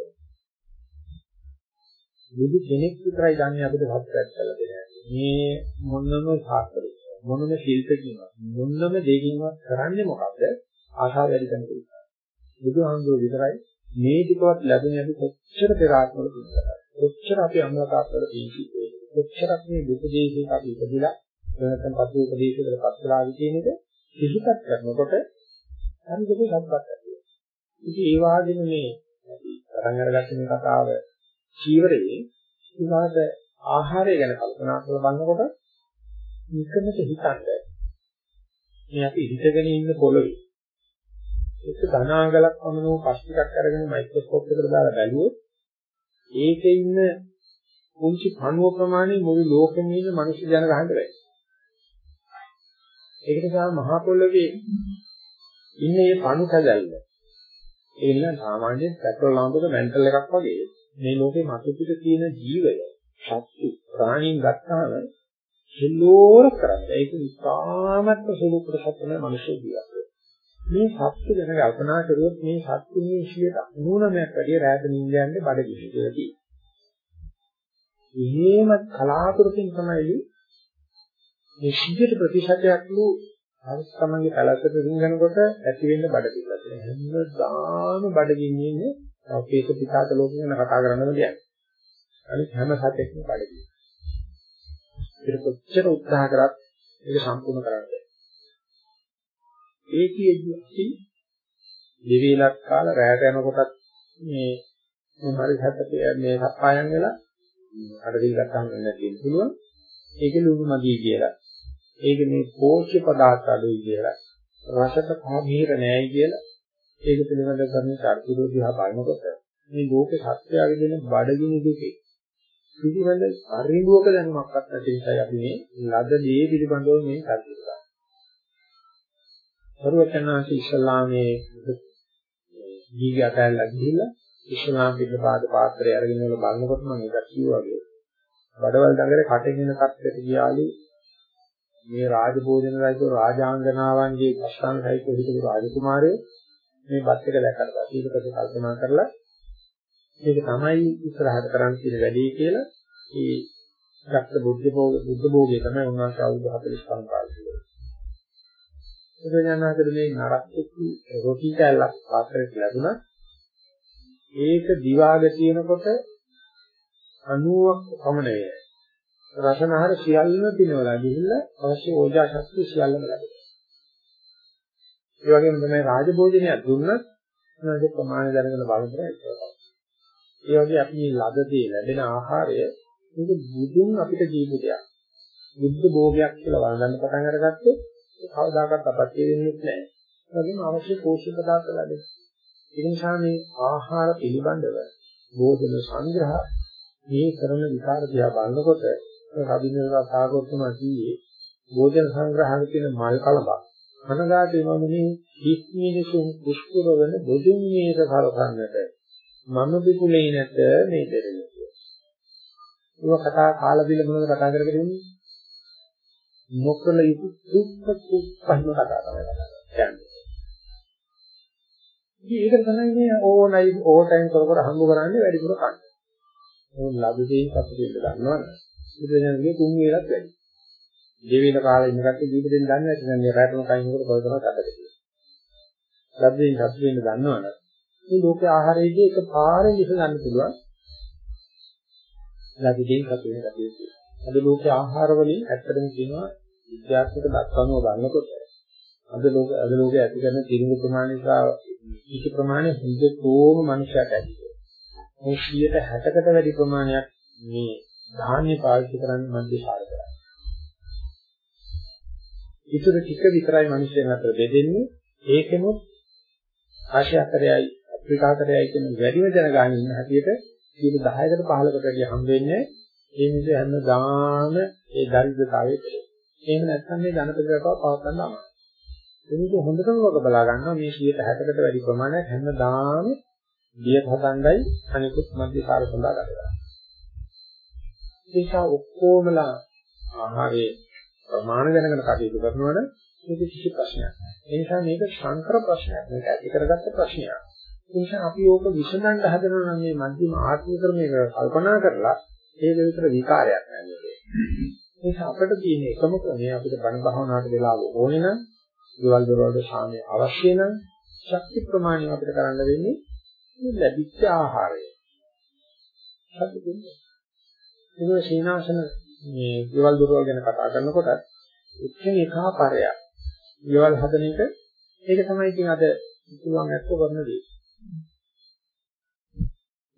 බුදු කෙනෙක් විතරයි දන්නේ අපිට සත්‍යයක් කියලා දෙන්නේ. මේ මොනම සාස්ත්‍රයක් මොනම ශිල්පකින්වත් මොනම දෙයකින්වත් කරන්නේ මොකද්ද? ආශාව වැඩි කරන එක. බුදුහාමුදුරුවෝ විතරයි මේ ටිකවත් ලැබෙන්නේ අපි කොච්චර පෙර ආත්මවල පිළිගන්නද? කොච්චර අපි අමලකාපවල පිළිසිතේ? කොච්චරක් මේ දුකදේශයක අපි ඉපදිලා නැත්නම් පසු උපදේශයකට පත් වෙලා කියන එක සිහිපත් කරනකොට හරි දුක සම්පත් ඇති වෙනවා. ඉතින් ඒ වගේම මේ අපි තරංග අරගත්ත මේ කතාව චීවරයේ ඊළඟට ආහාරය ගැන කල්පනා කරලා බලනකොට නිකමට හිතන්න. මේ අපි හිතගෙන ඉන්න පොළොවේ එක ධනාගලක් වමන වූ පස් ටිකක් අරගෙන මයික්‍රොස්කෝප් එකකට දාලා බැලුවොත් ඒකේ ඉන්න කුංචි කණුව ප්‍රමාණය මුළු ලෝකෙම ඉන්න මිනිස්සු ජන ගහන්න බැහැ. ඒක නිසා මහා පොළොවේ ඉන්න මේ කණු කැදල්ල ඒ නිකන් සාමාන්‍ය පෙට්‍රල් ලාම්පක මැන්ටල් එකක් වගේ මේ ලෝකේ මතු පිට තියෙන ජීවය සත්තු ප්‍රාණීන් ගත්තාම කෙලෝර කරන්නේ. ඒක ඉතාමත් සුළු කොටසක් තමයි මිනිස්සු ජීවත් මේ සත්‍ය ගැන කල්පනා කරුවොත් මේ සත්‍ය මේ 99ක් වැඩි රැඳ නින්දයන්ගේ බඩගිනි කියලා තියෙනවා. එහෙම කලාතුරකින් තමයි මේ 100 ප්‍රතිශතයක් වූ හරිස් තමන්ගේ කලකට රින්ගනකොට ඇති වෙන්න බඩගින්න. හැමදාම බඩගින්නේ ඉන්නේ අපේක පිටාත ලෝකෙ ගැන කතා කරන්නම දෙයක්. අනිත් හැම සතෙක්ම බඩගින්න. ඒක කොච්චර උත්සාහ කරත් ඒක සම්පූර්ණ කරන්න බැහැ. ඒකෙදි දෙවිලක් කාලා රැයට යනකොටත් මේ මොහරි හැටේ මේ සප්පායන් වෙලා අඩවිල් ගත්තාම වෙන්න තියෙන පුළුවන්. ඒකේ ලුණු මදි කියලා. ඒක මේ පෝෂ්‍ය පදාර්ථ අඩුයි කියලා. රසක පාමීර නෑයි කියලා. ඒක පිළිබඳව කරන චර්චිතෝ දිහා බලනකොට මේ ලෝකේ සත්‍යය දෙන බඩගිනි දුකේ පිළිබඳ අරිඹුවක දැනුමක්වත් නැති නිසා අපි මේ ලද දේ පිළිබඳව මේ කල්පනා කරනවා. සරුවචනාංශ ඉස්ලාමයේ දීග අතල්ලා ගිහිල්ලා ඉස්ලාම් පිළිපාද පාත්‍රය අරගෙන වල බලනකොට මම ඒක කිව්වා වගේ. බඩවල් දඟලේ කටගෙන කට්ටට ගියාලු මේ රාජභෝජන රජු රාජාංගනාවන්ගේ අස්ථාන සහිත හිටපු රාජකුමාරයෝ මේ බත් එක දැක්කට පස්සේ ඊට පස්සේ කල්පනා කරලා මේක තමයි ඉස්සරහට කරන්න තියෙන වැඩේ කියලා ඒ ගත්ත බුද්ධ භෝග බුද්ධ භෝගය තමයි උන්වහන්සේ අවුරුදු 45 පාවිච්චි කළේ. බුදුජානකද මේ නරක්කු රොටි කැල්ලක් පාත්‍රයට ලැබුණා. ඒක දිවාග තියෙනකොට 90ක් පමණ වේ. රසනහර සියල්ලම පිනවලා ගිහිල්ලා අවශ්‍ය ඕජා ශක්තිය සියල්ලම ලැබෙනවා. ඒ වගේම තමයි රාජභෝජනයක් දුන්නත් මොනවද ප්‍රමාණය දැනගෙන බලන්න ඒකයි. ඒ වගේ අපි ලද දේ ලැබෙන ආහාරය මේක බුදුන් අපිට දීපු දෙයක්. බුද්ධ භෝගයක් කියලා වළඳන්න පටන් අරගත්තොත් කවදාකවත් අපත්‍ය වෙන්නේ නැහැ. ඒ වගේම අවශ්‍ය පෝෂක පදාර්ථ ලැබෙනවා. ඒ නිසා මේ ආහාර පිළිබඳව භෝජන සංග්‍රහ මේ කරන විකාර දිහා බලනකොට රබින්ද්‍රනාථ tagore තුමා කිව්වේ භෝජන සංග්‍රහයේ තියෙන මල් කලබක් අනගාට එමමනේ හිස් මිනිසුන් දුෂ්කර වෙන බොදුන් මේක කරකන්නට මම පිටුලේ නැත මේ දෙරෙන්නේ. ඒක කතා කාලා බිල මොනවද කතා කරගෙන ඉන්නේ? නොකල යුතු දුක්ඛ දුක්ඛම කතා කරනවා. ඉතින් ඒක තමයි මේ ඕනයි ඕ ටයිම් කර කර හම්බ කරන්නේ වැඩිපුර කන්න. ඕන ලබ දෙයින් සතුටු වෙන්න ගන්නවනේ. බුදුදහමේ තුන් වේලක් වැඩි. දෙවිල කාලේ ඉන්න කට්ටිය දීප දෙන්න දන්නේ නැති නම් මේ රැටම කයින් කොට බල තමයි කඩද කියලා. ලබ දෙයින් සතුටු වෙන්න දන්නවනේ. මේ ලෝකේ ආහාරයේදී එක පාරෙන් විස ගන්න පුළුවන්. ලබ දෙයින් සතුටු වෙන්න කටයුතු. අද ලෝකේ ආහාර වලින් ඇත්තටම කියනවා විද්‍යාත්මක දක්වනව ගන්නකොට අද ලෝක අද ලෝකයේ ඇති කරන තිරිඟු ප්‍රමාණය සහ ඊට ප්‍රමාණය හුදෙකෝම මනුෂ්‍යයට ඇති. මේ 60කට වැඩි ප්‍රමාණයක් මේ ධාන්‍ය පාවිච්චි කරන්නේ මධ්‍ය ශාරකයි. ඊටු ටික විතරයි මිනිස්යන් අතර බෙදෙන්නේ ඒකෙමුත් ආශාකරයයි අප්‍රිකාකරයයි කියන වැඩිම දැනගන්න ඉන්න හැටියට 10කට 15කට වැඩි හම් වෙන්නේ ඒ නිසා හැමදාම ඒ දරිද්‍රතාවයේ එහෙම නැත්නම් මේ ධනපතිරකව පවත්වන්න අමාරුයි. ඒක හොඳටම වග බලා ගන්නවා මේ 160කට වැඩි ප්‍රමාණයක් හැමදාම දිය හදණ්ඩයි අනිකුත් මධ්‍ය කාර්ය සඳහා ගත කරන්නේ. ඒක ඔක්කොමලා ආහාරයේ ප්‍රමාණ දැනගෙන කටයුතු කරනවනේ මේක කිසි ප්‍රශ්නයක් නෑ. ඒ නිසා මේක සංකර ප්‍රශ්නයක්. මේක ඇති කරගත්ත ප්‍රශ්නයක්. ඒ නිසා අපි ඕක විසඳන්න හදනවා නම් මේ මධ්‍යම ආත්ම ක්‍රමයක කල්පනා කරලා ඒක විතර විකාරයක් නෑ මේක අපිට තියෙන එකම ක්‍රමය අපිට බණ භාවනාවට වෙලාව ඕනේ නම් දේවල් දරවලට සාමය අවශ්‍ය නම් ශක්ති ප්‍රමාණය අපිට කරන්න වෙන්නේ මේ ලැබිච්ච ආහාරය. හරි දෙන්නේ. ඒක සීනාසන මේ දේවල් දරවල් ගැන කතා කරනකොට එක්කෙන එකපාරයක්. දේවල් හදන එක ඒක තමයි ඉතින් අද පුළුවන් ඇත්ත කරන දේ.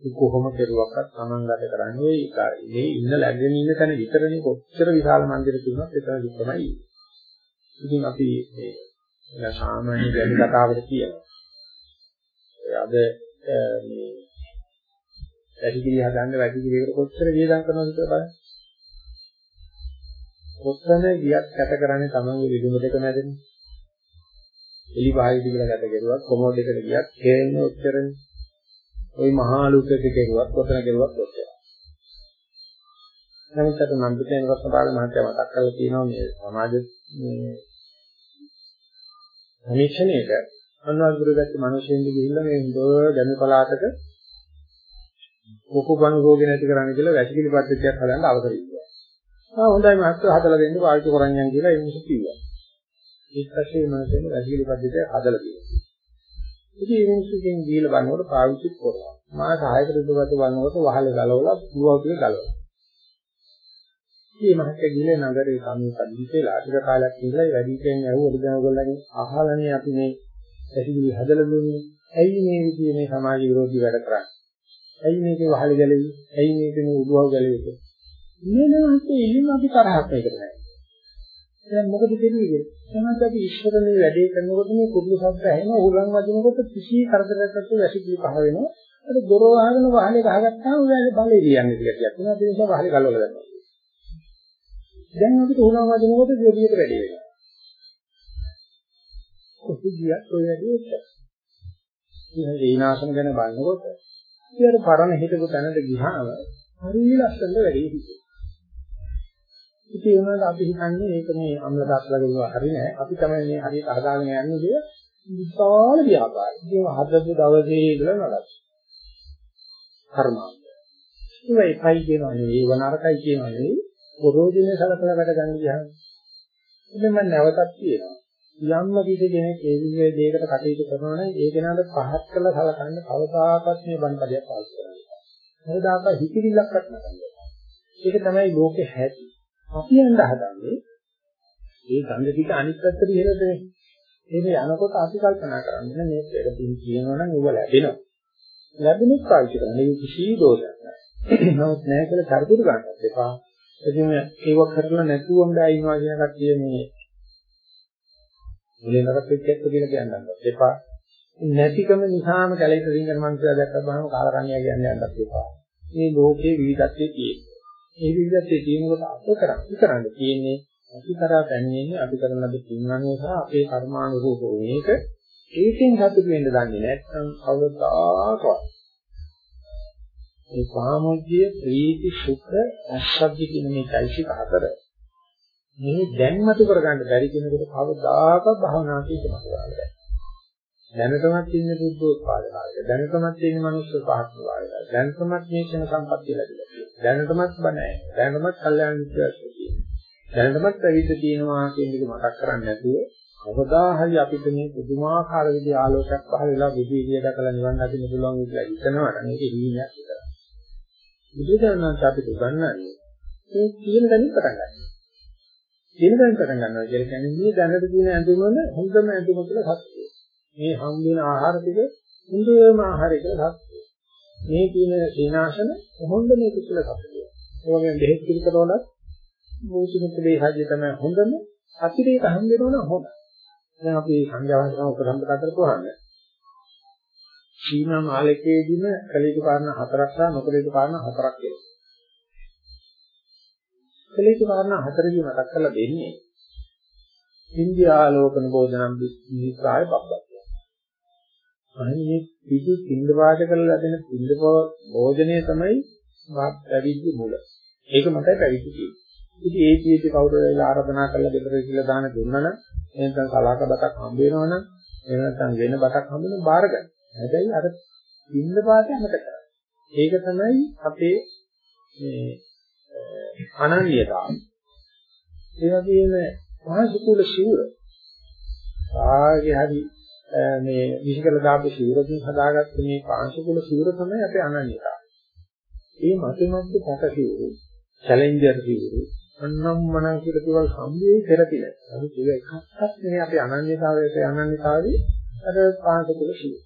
කොහොම කෙරුවක්වත් Taman ගත කරන්නේ ඒකයි. මේ ඉන්න läගෙන ඉන්න තැන විතරනේ කොච්චර විශාල මන්දිර තිබුණත් එතන විතරයි. ඉතින් අපි මේ සාමාන්‍ය ගැලි කතාවකට කියනවා. අද මේ වැඩිගිරිය හදන්න වැඩිගිරියකට කොච්චර වියදම් කරනවද කියලා බලන්න. කොත්තන ගියත් කැට කරන්නේ Tamanගේ විදුම දෙක මැදනේ. එලි පහයි දිගට ගත කරුවත් කොමෝඩ් එකට ගියත් හේන්නේ ඔච්චරනේ. ওই මහා ලුකෙක කෙරුවත් කොතන කෙරුවත් ඔච්චර. නමුත් අර මම පිටේන රත්න බාල මහත්තයා මතක් කරලා තියෙනවා මේ සමාජ මේ සමීක්ෂණයක අනුවර්ගුරුගත්ත මිනිස්සුන්ට ගිහිල්ලා මේ හොඳ දැනු පළාතක මොකෝපණ රෝගේ නැති කරන්න කියලා වැසිකිලි පද්ධතියක් හදන්න අවසර ඉල්ලුවා. ආ හොඳයි මහත්තයා හදලා දෙන්න පාවිච්චි කරන්නම් කියලා ඒ මිනිස්සු කිව්වා. ඊට පස්සේ මම කියන්නේ වැසිකිලි පද්ධතිය හදලා දෙනවා. ඉතින් මේ මිනිස්සුකින් දීලා බලනකොට පාවිච්චි කරනවා. මා සහායක දෙවිවන්ට බලනකොට වහලේ ගලවලා දුවවතුලේ ගලවලා. මේ මහත්තයා ගිහලා නගරේ කමී කඩිතේලා ටික කාලයක් ඉඳලා වැඩි කෙනෙක් ඇහුවද දැන් ඔයගොල්ලන්ගෙන් අහලානේ අපි මේ වැසිකිලි හදලා දුන්නේ. ඇයි මේ විදිහේ මේ සමාජ විරෝධී වැඩ කරන්නේ? ඇයි මේකේ වහල ගැලෙවි? ඇයි මේකේ මේ උඩුවව ගැලෙවි? නේද එහෙම අපි තරහක් මේකට නැහැ. දැන් මොකද කියන්නේ? එහෙනම් අපි ඉස්සරනේ වැඩේ කරනකොට මේ කුඩු ශබ්ද ඇහෙන උලන් වදිනකොට කිසි කරදරයක් නැතුව වැසිකිලි පහ වෙනවා. අර දොර වහගෙන වහලේ ගහගත්තාම ඔයාලේ බලේ කියන්නේ කියලා කියනවා. ඒ නිසා වහලේ ගලවලා ගන්නවා. දැන් අපිට උලන් වදිනකොට දෙවියට වැඩි වෙනවා. කොහොමද ඔය වැඩේ එච්චර. ඉතින් ඒ නාසන ගැන බලනකොට ඉතින් පරණ හිතපු තැනට ගියාම හරිය ලස්සනට වැඩි හිතේ. ඉතින් ඒනවාද අපි හිතන්නේ මේක මේ අම්ල දාස්ලා හරි නෑ. අපි තමයි මේ හරියට අහදාගෙන යන්නේ කිය විශාල ව්‍යාපාරය. ඉතින් හදපු දවසේ ඉඳලා නඩත්. කර්මාන්ත. ඒකයි කියනවා නෙවෙයි වනරකයි කියනවා නෙවෙයි පොරෝජිනේ සලකලා වැඩ ගන්න ගියාම. ඉතින් මම නැවතත් කියනවා. යම්ම කිසි කෙනෙක් ඒ විදිහේ දෙයකට කටයුතු කරනවා නම් ඒ කෙනාට පහත් කළ සලකන්න කවදාකවත් මේ බණපදයක් පාවිච්චි කරන්නේ නැහැ. කවදාකවත් හිතිවිල්ලක්වත් නැහැ. ඒක තමයි ලෝකේ හැටි. අපි යන්න හදන්නේ ඒ ගංග ටික අනිත් පැත්තට ඉහෙලද එහෙම යනකොට අපි කල්පනා කරන්නේ මේ පෙර පින් කියනවා නම් ඒව ලැබෙනවා. ලැබුණොත් පාවිච්චි කරන්න. ඒක කිසි දෝෂයක් නැහැ. නමුත් නැහැ කියලා තරතුරු ගන්නත් එපා. එදින ඒව කරලා නැතුවම බෑ ඉන්නවා කියන කට්ටිය මේ මුලින් නරක වෙච්ච එක කියලා කියන්නත් එපා. නැතිකම නිසාම කැලේට රින්ගන මනුස්සයා දැක්කම කාලකන්‍යා කියන්නේ යන්නත් එපා. මේ ලෝකේ විවිධත්වයේ තියෙනවා. මේ විවිධත්වයේ තියෙනකොට අප කරන්නේ කරන්න තියෙන්නේ අපි කරා දැනෙන්නේ අපි කරන ලද පින්වන්නේ සහ අපේ කර්මානුරූප මේක. ඒකෙන් සතුට වෙන්න දන්නේ නැත්නම් කවදාකවත් මේ කාමෝද්‍ය ප්‍රීති සුඛ අස්සද්ධි කියන මේ চৈতසික හතර මේ දැන්මතු කරගන්න බැරි කෙනෙකුට කවදාකවත් භාවනා කිසිම කරන්නේ දැනටමත් ඉන්නේ බුද්ධෝත්පාද කාලේ දැනටමත් ඉන්නේ මනුෂ්‍ය පහත් කාලේ දැනටමත් මේ ක්ෂණ සම්පත්තිය ලැබිලා. තියෙනවා දැනටමත් බණයි. දැනටමත් කල්යාණ මිත්‍රාශ්‍රය තියෙනවා. දැනටමත් පැවිද්ද තියෙනවා කියන එක මතක් කරන්නේ නැතුව කවදා හරි අපිට මේ පුදුමාකාර විදිහේ ආලෝකයක් පහළ වෙලා බුදු විදිය දැකලා නිවන් දකින්න පුළුවන් කියලා හිතනවට මේක හිණයක් විතරයි. බුදුදහමෙන් අපිට උගන්වන්නේ මේ කියන දණින් පටන් ගන්නවා කියන දණින් පටන් ගන්නවා කියලා කියන්නේ මේ දැනට තියෙන ඇඳුමන හොඳම ඇඳුම කියලා සත්‍යය. මේ හම් වෙන ආහාර ටික හොඳම ආහාරය කියලා සත්‍යය. මේ තියෙන සීනාසන හොඳ මේක කියලා සත්‍යය ඒ වගේම බෙහෙත් පිළිකරවල මූලික දේහය තමයි හොඳම අතිරේක හම් වෙනවනම් හොඳයි දැන් අපි සංඥාවන් උපසම්පදා කරපුවාම සීමා මාලකයේදීම කලීක කාරණා හතරක් සහ නොකලීක කාරණා හතරක් කියලා. කලීක කාරණා හතරදී මතක් කරලා දෙන්නේ ඉන්දියාලෝකන බෝධනම් විස්රාය බබ්බත්. අනේ පිටු පින්ද වාද කරලා දෙන පින්ද භෝජනය තමයි පැවිදි මුල. ඒක මතයි පැවිදි කියන්නේ. ඉතින් ඒ කීටි කවුරු වෙලා ආරාධනා කරලා දෙතර කියලා දාන දුන්නනම් එහෙනම් සලාක බතක් හම්බ වෙනවනම් එහෙම නැත්නම් වෙන බතක් හම්බ වෙන බාර ගන්න. හැබැයි අර ඉන්න පාටේ අමතක කරන්න. ඒක තමයි අපේ මේ අනන්‍යතාවය. ඒ වගේම මහසුකුල ශූර. ආගේ හරි මේ විශ්කල දාපු ශූරකින් හදාගත්ත මේ පාංශකුල ශූර තමයි අපේ අනන්‍යතාවය. ඒ මතෙමත් පටසිවුරු, චැලෙන්ජර් ශූරු, අන්නම් මනම් කියලා දේවල් සම්බේ කරතිල. අර ඒක එකක්වත් නෙවෙයි අපේ අනන්‍යතාවයේ අනන්‍යතාවයේ අර පාංශකුල ශූර.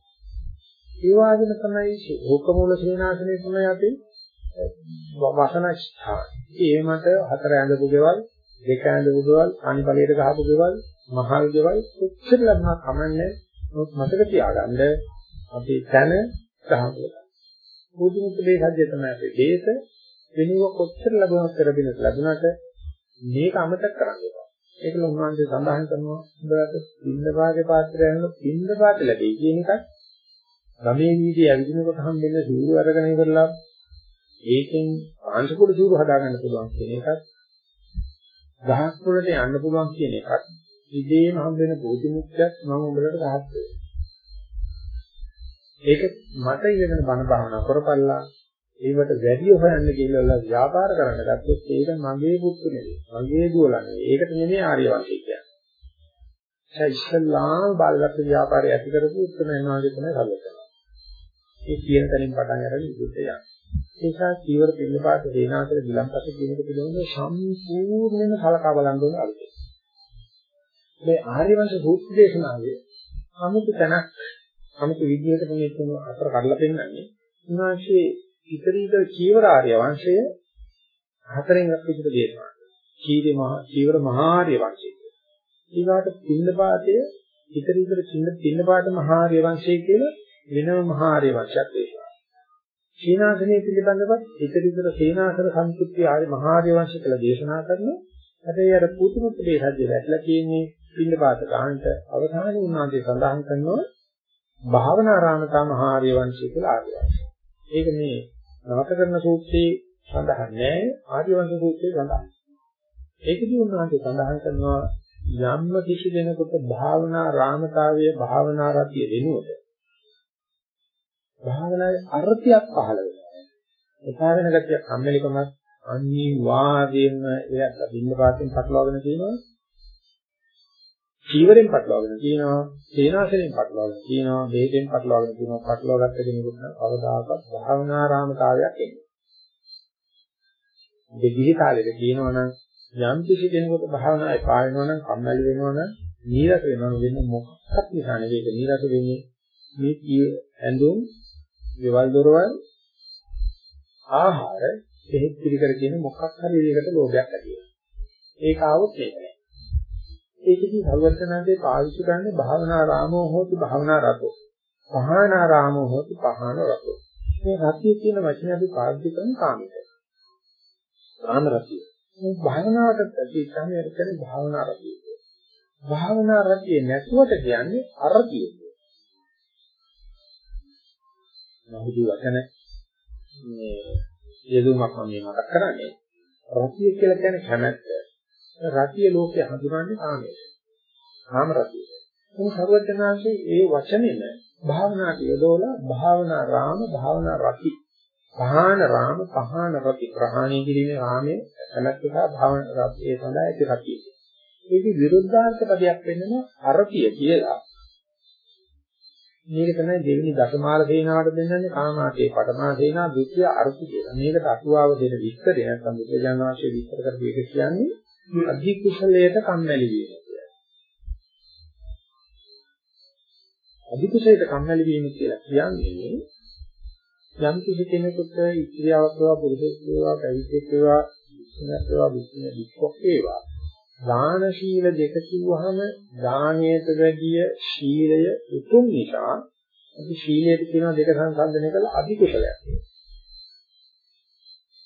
ඒ වගේම තමයි ඕකමූල සේනාසනේ තමයි අපි වසන ස්ථාන. ඒ මත හතර ඇඳපු ගෙවල්, දෙක ඇඳපු ගෙවල්, අනිපලයට ගහපු ගෙවල්, මහල් ගෙවල් කොච්චර ලබනා කමන්නේ. නමුත් මතක තියාගන්න අපි තන ගහපුවා. බුදුමුත් මේ සත්‍ය තමයි අපේ දේශ. වෙනුව කොච්චර ලැබුණත් කරබින ලැබුණාට මේක අමතක කරන්න එපා. ඒක ලොකුන්වන්සේ සඳහන් කරනවා. හොඳට පින්න වාගේ පාත්‍රයෙන් පින්න පාත ලැබෙයි කියන එකත් ගමේ වීදී ඇවිදිනකොට හම්බෙන්න සූරු අරගෙන ඉවරලා ඒකෙන් ආංශකුඩ සූරු හදාගන්න පුළුවන් කියන එකත් ගහක් වලට යන්න පුළුවන් කියන එකත් ඉදීම හම් වෙන බෝධිමුක්තියක් මම උඹලට රහත් ඒක මට ඉගෙන බණ භාවනා කරපල්ලා ඒවට වැඩි හොයන්න කියලා ව්‍යාපාර කරන්න ගත්තොත් ඒක මගේ පුතු නෙවෙයි මගේ දුවලා නෙවෙයි. ඒකට නෙමෙයි ආර්ය වංශය කියන්නේ. ඒ ඉස්ලාම් බාලගත ව්‍යාපාරය ඇති කරපු උත්තරමයන්වාගේ තමයි හදලා ඒ කියන තැනින් පටන් අරගෙන ඉදිරියට යනවා. ඒසා චීවර පිළිපාත දේනාතර ගිලම්පස කියන එක පිළිබඳව සම්පූර්ණයෙන්ම කලකා බලන්න ඕන අලුතෙන්. මේ ආර්යවංශ සූත්‍ර දේශනාවේ අමුතු තැනක් අමුතු විදිහකට මේ තුන අතර කඩලා පෙන්නන්නේ උනාශේ ඉතරීක චීවර ආර්ය වංශය හතරෙන් අපිට දේශනා. චීවේ මහා චීවර මහා ආර්ය වංශය. ඊගාට පින්නපාතය ඉතරීකර චින්න පින්නපාත මහා ආර්ය වංශය කියලා වෙනම මහා ආර්ය වංශයක් දේශනා. සීනාසනය පිළිබඳවත් ඉතිරිතර සීනාසන සම්පූර්ණ ආර්ය මහාර්ය වංශ කියලා දේශනා කරනවා. හැබැයි අර පුතුමුත් මේ රජ්‍ය වැටලා තියෙන්නේ පින්නපාත ගානට අවධානය උන්වහන්සේ සඳහන් කරනවා භාවනාරාමතා මහාර්ය වංශය කියලා ආර්ය වංශය. ඒක මේ නවත කරන සූත්‍රයේ සඳහන් නෑ ආර්ය වංශ සූත්‍රයේ සඳහන්. ඒකදී උන්වහන්සේ සඳහන් කරනවා යම්ම කිසි කෙනෙකුට භාවනා රාමතාවය භාවනා රතිය වෙනුවට භාවනාවේ අර්ථයක් පහළ වෙනවා. එපා වෙන ගතිය කම්මැලිකමක් අනිවාර්යයෙන්ම එයාට බින්න පාතෙන් පටලවාගෙන තියෙනවා. ජීවරෙන් පටලවාගෙන තියෙනවා. සේනාසනෙන් පටලවාගෙන තියෙනවා. වේදෙන් පටලවාගෙන තියෙනවා. පටලවාගත්ත කෙනෙකුට අවදාකත් භාවනාරාමතාවයක් එන්නේ. දෙවිහි කාලෙක කියනවනම් යම් කිසි කෙනෙකුට භාවනා එපා වෙනවනම් කම්මැලි වෙනවනම් නීරස වෙනවනම් වෙන මොකක්වත් නිසා නෙවෙයි ඒක නීරස වෙන්නේ මේ ඇඳුම් දේවල් දොරවල් ආහාර දෙහිත් පිළිකර කියන මොකක් හරි දෙයකට ලෝභයක් ඇති වෙනවා. ඒක આવොත් මේක නෑ. ඒකදී සර්වඥාන්සේ පාවිච්චි කරන්නේ භාවනා රාමෝ හෝති භාවනා රතෝ. පහානා රාමෝ හෝති පහාන රතෝ. මේ රතිය කියන වචනේ අපි පාවිච්චි කරන කාමික. රාම රතිය. මේ භාවනාවට ප්‍රතිසමය කියන්නේ භාවනා රතිය. භාවනා රතිය නැතුවට කියන්නේ අරතිය. නමුත් වචන මේ යෙදුමක් මම මේ මතක් කරන්නේ රතිය කියලා කියන්නේ කැමැත්ත. රතිය ලෝකේ හඳුනන්නේ කාමයට. කාම රතිය. මේ සර්වඥාන්සේ ඒ වචනේම භාවනාට යොදවලා භාවනා රාම භාවනා රති පහාන රාම පහාන රති ප්‍රහාණය කිරීමේ රාමයේ කැමැත්ත සහ භාවනා රතිය සඳහා ඇති රතිය. මේක විරුද්ධාර්ථ පදයක් වෙන්නම අරතිය කියලා මේක තමයි දෙවෙනි දසමාල සේනාවට දෙන්නන්නේ කාමාතේ පඨමා සේනා ද්විතිය අර්ථ කියලා. මේකට අටුවාව දෙන විස්තරය නැත්නම් බුද්ධ ඥානවාශයේ විස්තර කරපු එක කියන්නේ අධි කුසලයට කම්මැලි වීම කියලා. අධි කුසලයට කම්මැලි වීම කියලා කියන්නේ යම් කිසි කෙනෙකුට ඉත්‍යාවක් වේවා පුරුෂයෙක් වේවා පැවිද්දෙක් වේවා විශ්නයක් වේවා විශ්න වික්ෂෝප වේවා දාන ශීල දෙක කිව්වහම දානයට වැඩිය ශීලය උතුම් නිසා අපි ශීලයට කියන දෙක සංසන්දනය කළ අධි කුසලයක්.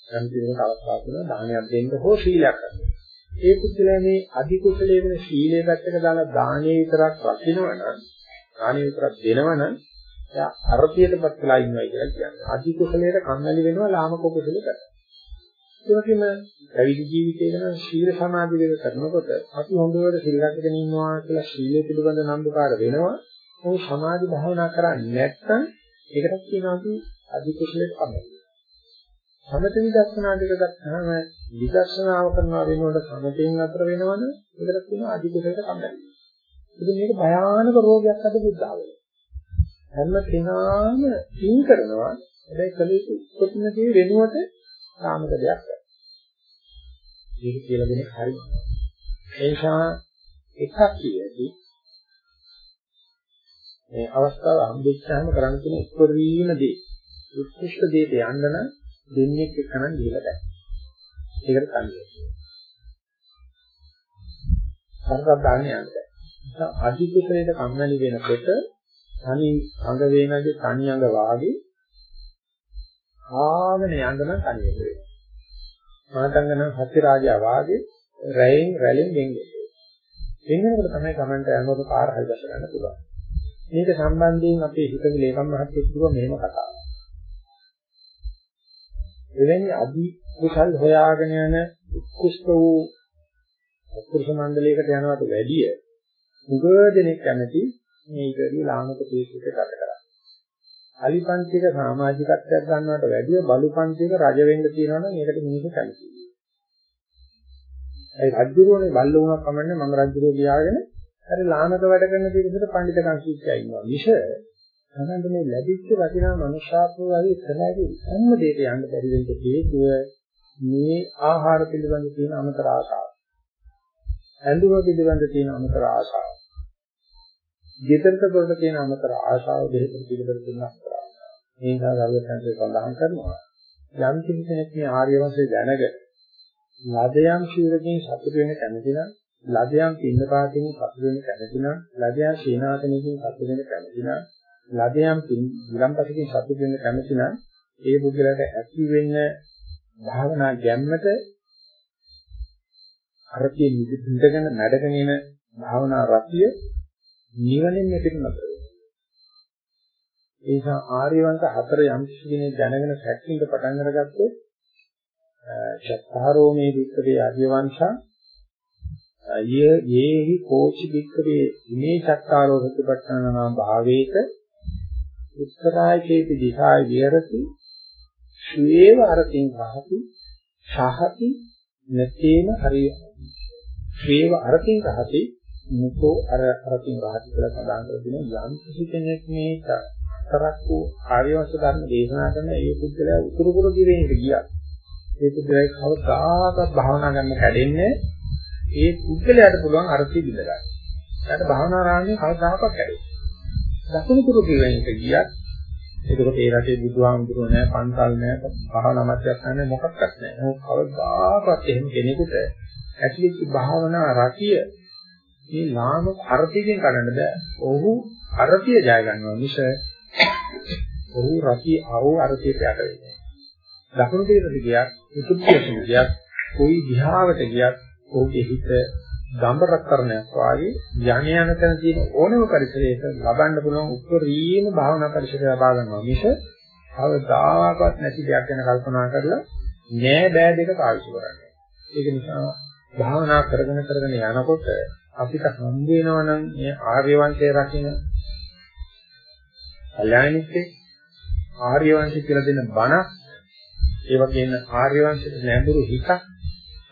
අන්තිමට අවස්ථාව තුන දානයක් දෙන්න හෝ ශීලයක් ගන්න. ඒ කුසලයේ මේ අධි කුසලයේ වෙන ශීලයේ පැත්තක දාලා දානේ විතරක් රකින්නවනම් දානේ විතරක් දෙනවනම් එයා අර්ථයටපත් වෙලා ඉන්නවා කියලා කියන්නේ. අධි කුසලයට කම්මැලි වෙනවා ලාමක කුසලයට. ඒ වගේම පැවිදි ජීවිතේ ගැන ශීල සමාධි දෙක කරනකොට අපි හොඳට සිල් රැකගෙන ඉන්නවා කියලා ශීලයේ පිළිබඳ නම්බුකාර වෙනවා. ਉਹ සමාධි භාවනා කරන්නේ නැත්නම් ඒකටත් කියනවා අපි අධි කුසලයට කමයි. සමත විදර්ශනා දෙක ගත්තාම විදර්ශනාව කරනවා වෙනකොට සමතෙන් අතර වෙනවනේ ඒකට කියනවා අධි කුසලයට කමයි. ඉතින් මේක භයානක රෝගයක් අද බුද්ධාවල. හැම කෙනාම පින් කරනවා හැබැයි කලිත උපතිනදී වෙනුවට සාමක දෙයක් මේක කියලා දෙන හරි. ඒ නිසා එකක් කියදී මේ අවස්ථාව හම්බෙච්චාම කරන්න තියෙන උපරිම දේ. උත්කෘෂ්ඨ දෙයට යන්න නම් දෙන්නේ එක්කනම් ගිහලා දැන්. ඒකට කන්නේ. සංකප්ප දාන්නේ යන්නේ. අධිකුසලයට කම්මැලි වෙනකොට තනි අඟ වේනගේ තනි අඟ වාගේ ආගෙන යන්න නම් තනියම වෙනවා. මාතංගන හත්ති රාජා වාගේ රැයෙන් රැලෙන් වෙන්නේ. වෙනකොට තමයි Tamanට යනකොට පාර හරි දැක ගන්න පුළුවන්. මේක සම්බන්ධයෙන් අපේ හිතේ ලේකම් මහත්තයෙක් කිව්වා මෙහෙම කතාවක්. එවැනි අදි කුසල් හොයාගෙන යන උත්කෘෂ්ඨ වූ පුරුෂ මණ්ඩලයකට යනවට වැඩිය උගදෙනෙක් කැමති මේ ඉතිරි ලාමක තේසිත ගත කරා. අලිපන්තික සමාජිකත්වයක් ගන්නවට වැඩිය බලුපන්තික රජ වෙන්න තියෙනවා නම් ඒකට මිනිස්සු කැමතියි. ඒ රජුරෝනේ බල්ල වුණා කමන්නේ මම රජුරෝ ගියාගෙන අර ලාමක වැඩ කරන පිළිසෙට පඬිතුකම් ශිෂ්‍යයා ඉන්නවා. මිෂ තමන්ට මේ ලැබිච්ච වටිනා මනුෂ්‍යාත්ම වගේ ඉස්සරහට සම්ම දෙයට යන්න බැරි වෙන්න හේතුව මේ ආහාර පිළිබඳ තියෙන අමතර ආශාව. ඇඳුම පිළිබඳ තියෙන අමතර ආශාව. ගෙදරට වලට තියෙන අමතර ආශාව දෙහිත පිළිබඳ තියෙන අමතර ආශාව. මේ නිසා ගල්වැටන්සේ සඳහන් කරනවා යම් කෙනෙක් මේ ආර්ය වංශය දැනගෙන ලදයන් ශීලකින් සතුට වෙන කැමති නම් ලදයන් පින්න පාතින් සතුට වෙන කැමති නම් ලදයන් සීනාතනකින් සතුට වෙන කැමති නම් ලදයන් විලම්පසකින් සතුට වෙන කැමති නම් ඒ බුද්ධලට ඇති වෙන්න භාවනා ගැම්මට අරතිය නිදගෙන නැඩගෙන එන භාවනා රතිය නිවනින් මෙතන නතර ඒ නිසා ආර්යවංශ හතර යම් කෙනෙක් දැනගෙන සැකකින්ද පටන් අරගත්තොත් චත්තාරෝමේ වික්‍රේ ආර්යවංශා යේ යේහි කෝචි වික්‍රේ ඉමේ චත්තාරෝ සතිපට්ඨාන භාවේක උත්තරාය චේති දිහාය විහෙරති ශ්වේව අරතින් රහති සහති නතේන හරි ශ්වේව අරතින් රහති මුකෝ අර අරතින් රහති කියලා සඳහන් කර දෙන යම් කිසි කෙනෙක් මේ තරක් වූ ආර්යවංශ ධර්ම දේශනා කරන ඒ පුද්ගලයා උතුරු කුරු දිවෙන්නට ගියා. ඒ පුද්ගලයා කවදාකවත් භාවනා කරන්න කැඩෙන්නේ ඒ පුද්ගලයාට පුළුවන් අර්ථය බිඳ ගන්න. එයාට භාවනා රාමයේ කවදාකවත් කැඩෙන්නේ. දකුණු කුරු දිවෙන්නට ගියත් ඒකට ඒ රටේ බුදුහාමුදුරුවෝ නැහැ, පන්සල් නැහැ, භාවනා මැදයක් නැහැ මොකක්වත් නැහැ. මොකක් කවදාකවත් එහෙම කෙනෙකුට ඇතිවෙච්ච භාවනා රතිය මේ ලාම අර්ථයෙන් ගන්න බෑ. ඔහු අර්ථය ජය ගන්නවා මිස ඔහු රතිය ආවෝ අර්ථයට යට වෙන්නේ. දකුණු දෙකට ගියත්, උතුම්පියසු ගියත්, කොයි දිහාවට ගියත් ඔහුගේ හිත ගම්බරක්කරණයක් වාගේ යණ යන තැන තියෙන ඕනම පරිසරයක ලබන්න පුළුවන් උත්තරීම භාවනා පරිසරය ලබා ගන්නවා මිස අවදාකවත් නැති දෙයක් ගැන කල්පනා කරලා නෑ බෑ දෙක පාවිච්චි කරන්නේ. ඒක නිසා භාවනා කරගෙන කරගෙන යනකොට අපිට හම් වෙනවා නම් මේ ආර්ය වංශය රකින්න කල්යාණිකේ ආර්ය වංශය කියලා දෙන බණ ඒ වගේම ආර්ය වංශයට නැඹුරු හිතක්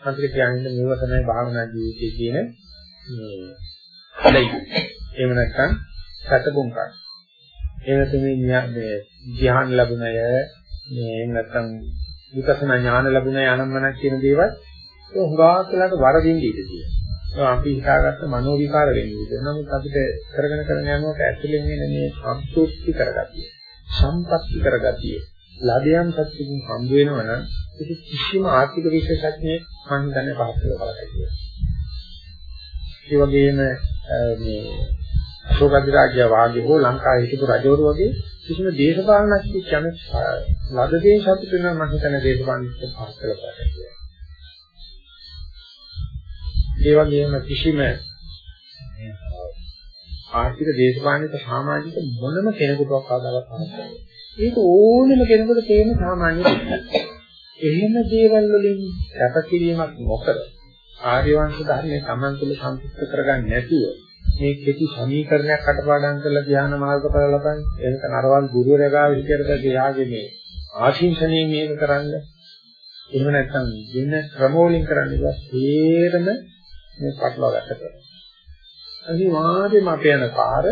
අපිට කියන්නේ මේව තමයි භාවනා ජීවිතයේ කියන මේ ලයි. එහෙම නැත්නම් සතපුම් කන. එහෙම තමයි මේ ධ්‍යාන ලැබුණය මේ එහෙම නැත්නම් විපස්සනා ඥාන ලැබුණය අනම්මන කියන දේවල් වරදින්න ඉඩ තියෙනවා. අපි හිතාගත්ත මනෝ විකාර වෙන්නේ නමුත් අපිට කරගෙන කරගෙන යනකොට ඇතුලෙන් එන මේ සම්පූර්ති කරගතිය සම්පත්‍ති කරගතිය ලදයන් සත්‍යකින් හම්බ වෙනවා නම් ඒක කිසිම ආර්ථික විශේෂඥයෙක් මම හිතන්නේ පහසුව බලයි කියලා. ඒ වගේම මේ අශෝක අධිරාජ්‍ය වාගේ හෝ ලංකාවේ හිටපු රජවරු වගේ කිසිම දේශපාලනඥයෙක් යන ලද දේ සතුට වෙනවා මම හිතන්නේ දේශපාලනඥයෙක් පහසුව බලයි කියලා. ඒ වගේම කිසිම ආර්ථික දේශපාලනික සමාජික මොනම කෙනෙකුටවත් ආදාවක් නැහැ. ඒක ඕනෙම කෙනෙකුට තේරෙන සාමාන්‍ය දෙයක්. එහෙම දේවල් වලින් සැපකිරීමක් නොකර ආර්ය වංශ ධර්මයේ Taman තුළ සම්පූර්ණ කරගන්න නැතුව මේ කෙටි සමීකරණයක් අටපාඩම් කරලා ධ්‍යාන මාර්ගඵල ලබන්නේ එනක නරවල් ගුරුවරයා ගාව විතරද එයාගේ මේ ආශිංසනීය මේක කරන්න එහෙම නැත්නම් වෙන ක්‍රමවලින් කරන්න ඉවත් හේරම මේ පටලවා ගන්න කරනවා. අනිවාර්යයෙන්ම අපේ යන පාර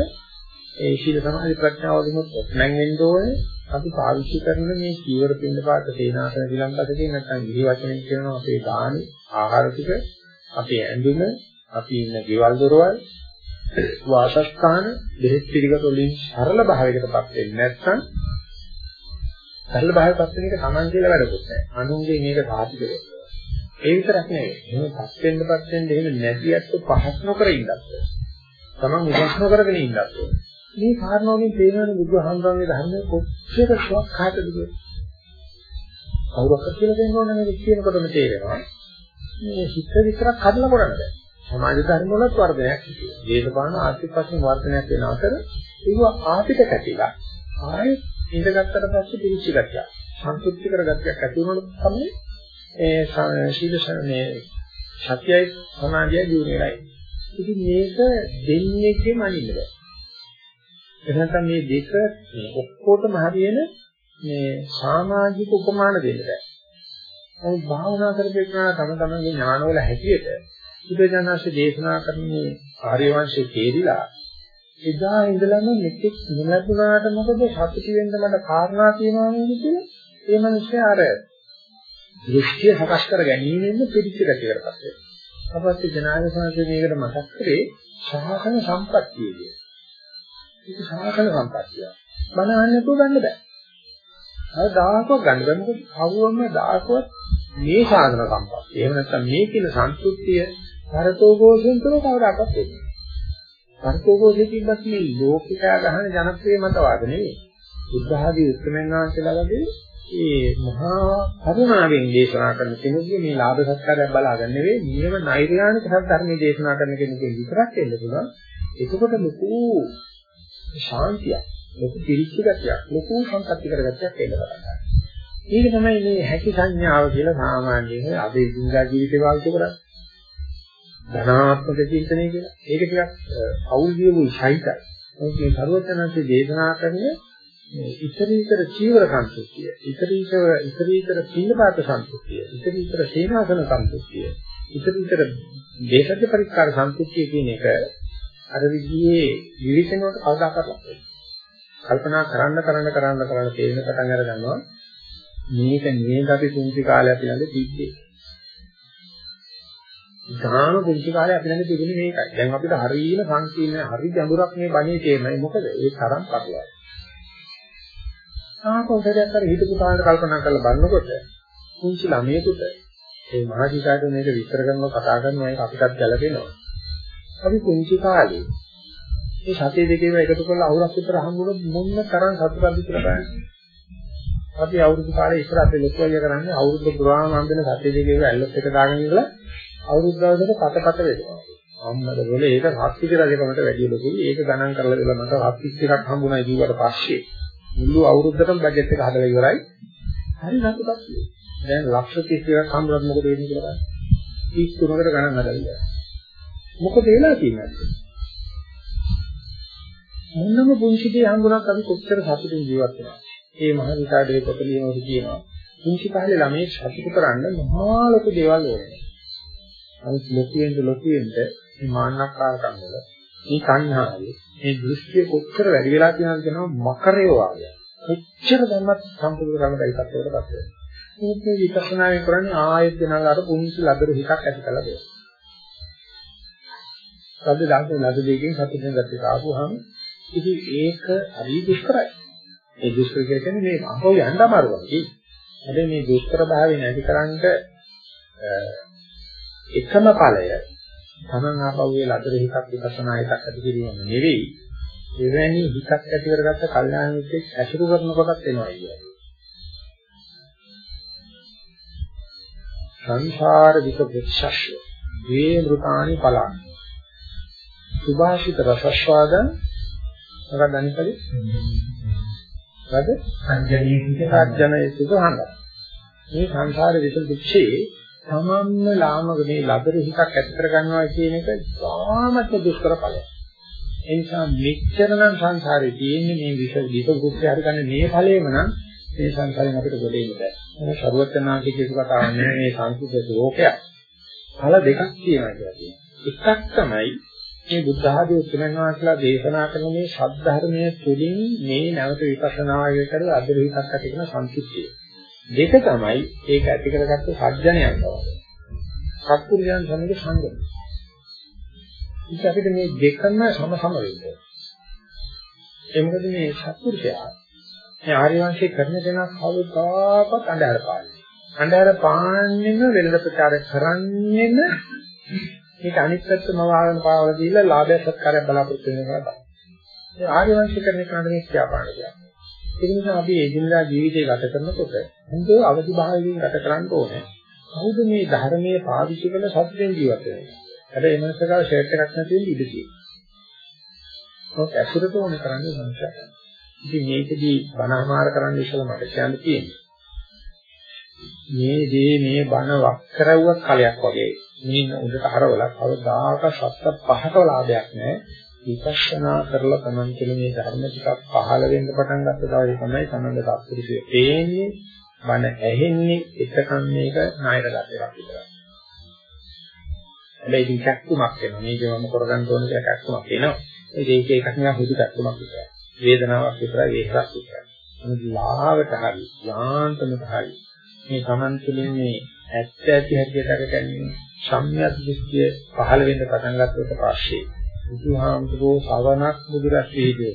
ඒ ශීල සමාධි ප්‍රඥාව වලින් ඔත්නන් වෙන්න ඕනේ අපි පාවිච්චි කරන මේ කීවර පින්න පාට තේනාසන විලම්පතකින් නැත්නම් ඉහි වචනෙන් කියනවා අපේ ගාන ආහාර ටික අපේ ඇඳුම අපි ඉන්න ගෙවල් දොරවල් වාසස්ථාන දෙහෙත් පිළිගත වලින් සරල භාවයකටපත් වෙන්නේ නැත්නම් සරල භාවයකටපත් වෙන එක Taman කියලා වැඩකුත් නැහැ. අනුන්ගේ මේක සාතික වෙනවා. ඒ විතරක් නෙවෙයි. එහෙම පස් වෙන්නපත් වෙන්න එහෙම නැතිවත් පහස් නොකර ඉන්නත්. Taman උපස් නොකරගෙන ඉන්නත්. මේ කාරණාවෙන් තේරෙන බුදුහාමුදුරන්ගේ ධර්මයේ කොච්චර ශ්‍රද්ධාවද කියලා. කවුරක්වත් කියලා දෙන්න ඕන නෙවෙයි කියනකොටම තේරෙනවා. මේ හිත විතරක් කඩලා කරන්න බෑ. සමාජ ධර්ම වලත් වර්ධනයක් තියෙනවා. දේශපාලන ආර්ථික වශයෙන් වර්ධනයක් වෙන අතර ඒව ආපිට කැටිලා ආයෙත් ඉඳගත්තට පස්සේ පිළිච්ච ගතිය. සන්තුෂ්ටි කරගත්තක් ඇති වුණොත් තමයි ඒ සීල මේ සත්‍යයි සමාධියයි දිනුනේයි. ඉතින් මේක දෙන්නේකෙම අනින්න බෑ. එහෙනම් මේ දෙක ඔක්කොටම හරියන මේ සමාජික උපමාන දෙන්න බෑ. ඒ භාවනා කරපේකනා තම තමන්ගේ ඥානවල හැටියට බුදුජානක දේශනා කරන්නේ ආර්ය වංශයේ තේරිලා එදා ඉඳලම මෙතෙක් නොලැබුණාට මොකද සතුටු වෙන්න මට කාරණා තියෙනවා නේද කියලා ඒ මිනිස්සේ අර දෘෂ්ටිය සකස් කර ගැනීමෙන් පිළිච්ච ගැටියකටපත් වෙනවා. අපත් ජනාධිපති සංසදයේ මේකට මතක් කරේ ශාසන සම්පත්තිය කිය. ඒක සාකල සම්පත්තිය. බණ අහන්න තු ගන්න බෑ. අර දාහකව ගන්න බෑ මොකද කවුවම දාහකව මේ සාධන සම්පත්තිය. එහෙම නැත්නම් මේ කියන සන්තුෂ්තිය තරතෝഘോഷයෙන් තුන කවදාකවත් එන්නේ නැහැ. තරතෝഘോഷයෙන් තිබ්බත් මේ ලෝකිකා ගහන ජනප්‍රිය මතවාද නෙවෙයි. බුද්ධ ආදී උත්තරමයන් වහන්සේලාගේ ඒ මහා කරුණාවෙන් දේශනා කරන කෙනෙකුගේ මේ ලාභ සත්කාරයක් බලාගන්න නෙවෙයි නියම නෛර්යානික සත්‍ය ධර්මයේ දේශනා කරන කෙනෙකුගේ විතරක් එන්න පුළුවන්. එතකොට ලොකු ශාන්තියක්, ලොකු පිරිච්ච ගතියක්, ලොකු සංකප්ති කරගතියක් එන්න පටන් ගන්නවා. ඒක තමයි මේ හැකි සංඥාව කියලා සාමාන්‍යයෙන් අද ඉදින්දා ජීවිතේ පාවිච්චි කරන්නේ. ධනාත්මක චින්තනය කියලා. ඒක ටිකක් අවුල්වියු සහිතයි. මේ සරුවචනන්සේ දේශනා කරන්නේ ඉතරීතර චීවර සම්පූර්තිය, ඉතරීතර ඉතරීතර පින්නපාත සම්පූර්තිය, ඉතරීතර සේනාසන සම්පූර්තිය, ඉතරීතර දේශජ පරික්කාර සම්පූර්තිය කියන එක අර විදිහේ විවිධනකට කවදාකවත් ලක් කල්පනා කරන්න කරන්න කරන්න කරන්න තේරෙන පටන් අර ගන්නවා මේක නේද අපි කුංචි කාලේ අපි ළඟ තිබ්බේ. ධාන කුංචි කාලේ අපි ළඟ තිබුණේ මේකයි. දැන් අපිට හරියන සංකීර්ණ හරි ගැඹුරක් මේ බණේ තේරෙනයි. මොකද ඒ තරම් පටලයි. ආකෝෂයක් කර හිතපු කාලේ කල්පනා කරලා බලනකොට කුංචි ළමයෙකුට මේ මහජීකාට මේක විස්තර කරනවා කතා කරනවා ඒක අපිටත් ගැලපෙනවා. අපි කුංචි කාලේ මේ සතේ දෙකේම එකතු කරලා අවුරක් විතර හම්බුනොත් මොන්න තරම් සතුටක්ද කියලා බලන්න. අපි අවුරුදු කාලේ ඉස්සර අපි ලොකු අය කරන්නේ අවුරුදු පුරාම හම්බෙන සත්‍ය දෙකේ ඇල්ලත් එක දාගෙන ඉඳලා අවුරුදු දවසක පතපත වෙනවා. අම්මද બોලේ ඒක හත්තික රජකමට වැඩි ලොකුයි. ඒක ගණන් කරලා දෙලා මට හත්තික් එකක් හම්බුණා කිව්වට පස්සේ මුළු අවුරුද්දටම බජට් එක හදලා ඉවරයි. හරි නතුපත්. දැන් ලක්ෂ 30ක් හම්බුනත් මොකද වෙන්නේ කියලා බලන්න. 33කට ගණන් හදලා ඉවරයි. මොකද වෙලා තියෙන්නේ? මොනම පුංචි දෙයක් හම්බුනත් අපි කොච්චර සතුටින් ජීවත් වෙනවද? ඒ මහ විකාඩේ පොත ලියනකොට කියනවා පුංචි කාලේ ළමයි සතුටු කරන්න මහා ලොකු දේවල් ඕනේ. අනිත් ලොකුෙන්ද ලොකුෙන්ද මේ මාන්නක්කාරකම් වල මේ කණ්හාවේ මේ දෘෂ්ටිය කොච්චර වැඩි වෙලා තියෙනවද කියනවා මකරේ වාගේ. කොච්චර දැම්මත් සම්පූර්ණ කරන්න බැරි තත්ත්වයකට පත් වෙනවා. මේක මේ විපස්සනායෙන් කරන්නේ ආයෙත් දෙනාලා අර පුංචි ලදරු හිතක් ඇති කරලා දෙනවා. සද්ද දාන්න ලද දෙකෙන් සතුටින් ගත්තේ ආපුවාම ඉතින් ඒක හරි දුෂ්කරයි. ඒ දුෂ්කර කියන්නේ මේ අහෝ යන්න අමාරු වගේ. හැබැයි මේ දුෂ්කර භාවය නැතිකරන්න එකම ඵලය තමන් ආපහුවේ ලදර හිතක් විපස්සනා එකක් ඇති කිරීම නෙවෙයි. එවැනි හිතක් ඇති කරගත්ත කල්යාණ මිත්‍රෙක් ඇසුරු කරනකොටත් එනවා කියන්නේ. සංසාර වික වෘක්ෂස්ය වේ මෘතානි පලං සුභාෂිත රසස්වාදං මොකක්ද අනිත් මොකද? සංජනීය සත්‍යනයේ සුඛහඟ. මේ සංසාර විසුද්ධියේ තමන්ම ලාමක මේ ලබර හිතක් ඇති කර ගන්නවා කියන එක සාමත්‍ය දුෂ්කර ඵලයක්. ඒ නිසා මෙච්චර නම් සංසාරේ තියෙන්නේ මේ විස විස කුක්ෂය හරි ගන්න මේ ඵලෙම නම් මේ සංසාරයෙන් අපිට ගොඩේන්න බෑ. මොකද ਸਰවඥාන්ති කියපු කතාව නෙමෙයි මේ සංසිද්ධ ලෝකයක්. ඵල දෙකක් තියෙනවා කියන්නේ. එකක් තමයි මේ බුද්ධ ආදී උතුමන් වහන්සේලා දේශනා කරන මේ ශබ්දධර්මයේ තුලින් මේ නැවත විපස්සනාය කර අදිරිහිතක් ඇති කරන සංසිද්ධිය. දෙක තමයි ඒක ඇති කරගත්ත සත්‍යණයක් බව. සත්පුරුෂයන් සමග සංගම. ඒක අපිට මේ දෙකම සම සම වෙන්නේ. ඒ මොකද මේ සත්පුරුෂයා මේ ආර්ය වංශයේ කරන දෙනා කවදාකවත් අඳහර පාන්නේ. අඳහර පාන්නෙම වෙළඳ ප්‍රචාර කරන්නෙම මේක අනිත් පැත්තම වාගෙන පාවල දීලා ලාභය සත්කාරයක් බලාපොරොත්තු වෙනවා තමයි. ඒ ආර්ය වංශිකරණය කරන මේ ක්‍රියාපාණ කියන්නේ. ඒ නිසා අපි එදිනදා ජීවිතය ගත කරනකොට හොඳ අවදි භාවයෙන් ගත කරන්න ඕනේ. කවුද මේ ධර්මයේ පාවිච්චි කරන සත්‍යෙන් ජීවත් වෙන්නේ? හැබැයි මේ මනසකාව ෂර්ට් එකක් නැති වෙන්නේ ඉඳී තියෙනවා. ඔක ඇසුරට ඕනේ කරන්නේ මනුෂ්‍යයා. ඉතින් මේකදී බණමාර කරන්න ඉස්සෙල්ලා මට කියන්න තියෙන්නේ. මේ දේ මේ බණ වක් කරවුවක් කලයක් වගේ මේ උඩට හරවලා කවදාක සත්‍ය පහක ලාභයක් නැහැ විපස්සනා කරලා Taman තුළ මේ ධර්ම ටිකක් පහළ වෙන්න පටන් ගත්ත දවසේ තමයි Tamanගේ සත්පුරුෂය පේන්නේ බණ ඇහෙන්නේ එතකන් මේක ණයට ගත එකක් විතරයි. හැබැයි ඉතින් කැක්කුමක් වෙනවා. මේක මම කරගන්න ඕන කියලා කැක්කුමක් එනවා. ඒක එකක් නිකන් හුදු කැක්කුමක් විතරයි. වේදනාවක් විතරයි වේහසක් විතරයි. මොකද ලාවට හරි යාන්තමට හරි මේ Taman තුළින් මේ ඇත්ත ඇති හැටියට අරගෙන සම්‍යක් දෘෂ්ටිය පහළ වෙන්න පටන් ගන්නකොට පස්සේ බුදුහාමුදුරෝ සවනක් බුදුරස් වේදේ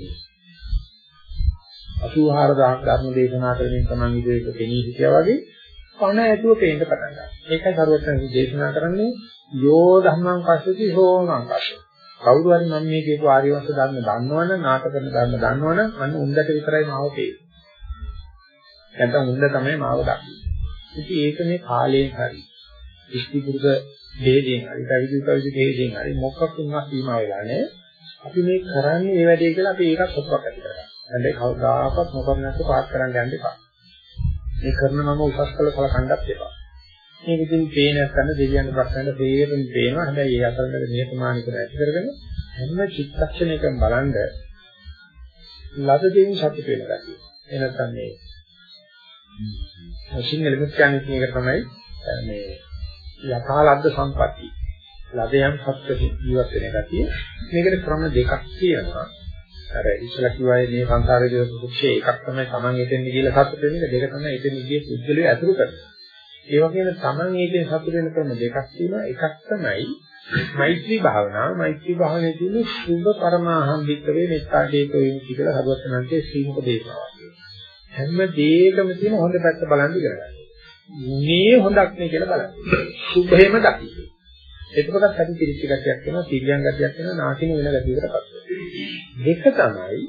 84000 ධර්ම දේශනා කරමින් තමන් ඉදිරියට පෙනී සිටියා වගේ පණ ඇතුව පේන්න පටන් ගන්නවා. ඒකයි සරුවත්න දේශනා කරන්නේ යෝ ධම්මං පස්සති හෝමං පස්සති. කවුරු හරි මම මේ කියපු ආර්ය වංශ ධර්ම දන්නවනම් නාටක කරන ධර්ම දන්නවනම් අන්න උන්දට විතරයි මාව පේන්නේ. නැත්නම් උන්ද තමයි මාව දකින්නේ. ඉතින් ඒක මේ කාලයෙන් හරි ඉස්ති පුරුෂ හේදෙන් හරි පැවිදි පැවිදි හේදෙන් හරි මොකක් වුණා සීමා වෙලා නැහැ. අපි මේ කරන්නේ මේ වැඩේ කියලා අපි ඒකත් සතුටක් ඇති කරගන්නවා. හැබැයි කවදාකවත් මොකක් නැත්නම් පාත් කරන්න යන්න එපා. මේ කරන මම උසස් කළ කලකණ්ඩක් එපා. මේක ඉතින් පේන කරන දෙවියන් ප්‍රශ්නවල තේරෙන්න පේනවා. හැබැයි ඒ අතරමැද නිහතමානීකම ඇති කරගෙන හැම චිත්තක්ෂණයකම බලන්න ලද දෙයින් සතුට වෙන ගැතියි. එනකම් මේ සිංහල මුත්‍යානික එක තමයි මේ යථාලද්ද සම්පatti. ලදයන් සත්‍ය ජීවත් වෙන ගැතිය. මේකට ක්‍රම දෙකක් තියෙනවා. අර ඉස්සලා කිව්වායේ මේ සංසාරයේ දුක්ෂේ එකක් තමයි Taman එතෙන් ගිහලා සතුට වෙන එක දෙක තමයි එතෙන් ගියේ පුද්ගලයා ඇතුළු කරන්නේ. ඒ වගේම Taman ඒකෙන් සතුට වෙන ක්‍රම දෙකක් තියෙනවා. එකක් තමයි මෛත්‍රී භාවනාව. මෛත්‍රී භාවනාවේ තියෙන සුභ පරමාහම් විතරේ මෙත්තා දීක වෙන්නේ කියලා හදවතනන්තේ ශ්‍රීමුක දේශනාවක්. හැම දෙයකම තියෙන හොඳ පැත්ත බලන් ඉගෙන ගන්න. මේ හොඳක් නේ කියලා බලන්න. සුභේම දකින්න. එතකොටත් ඇති පිළිච්ච ගතියක් වෙනවා, සීලියන් ගතියක් වෙනවා, නාකින වෙන ගතියකටපත් වෙනවා. දෙක තමයි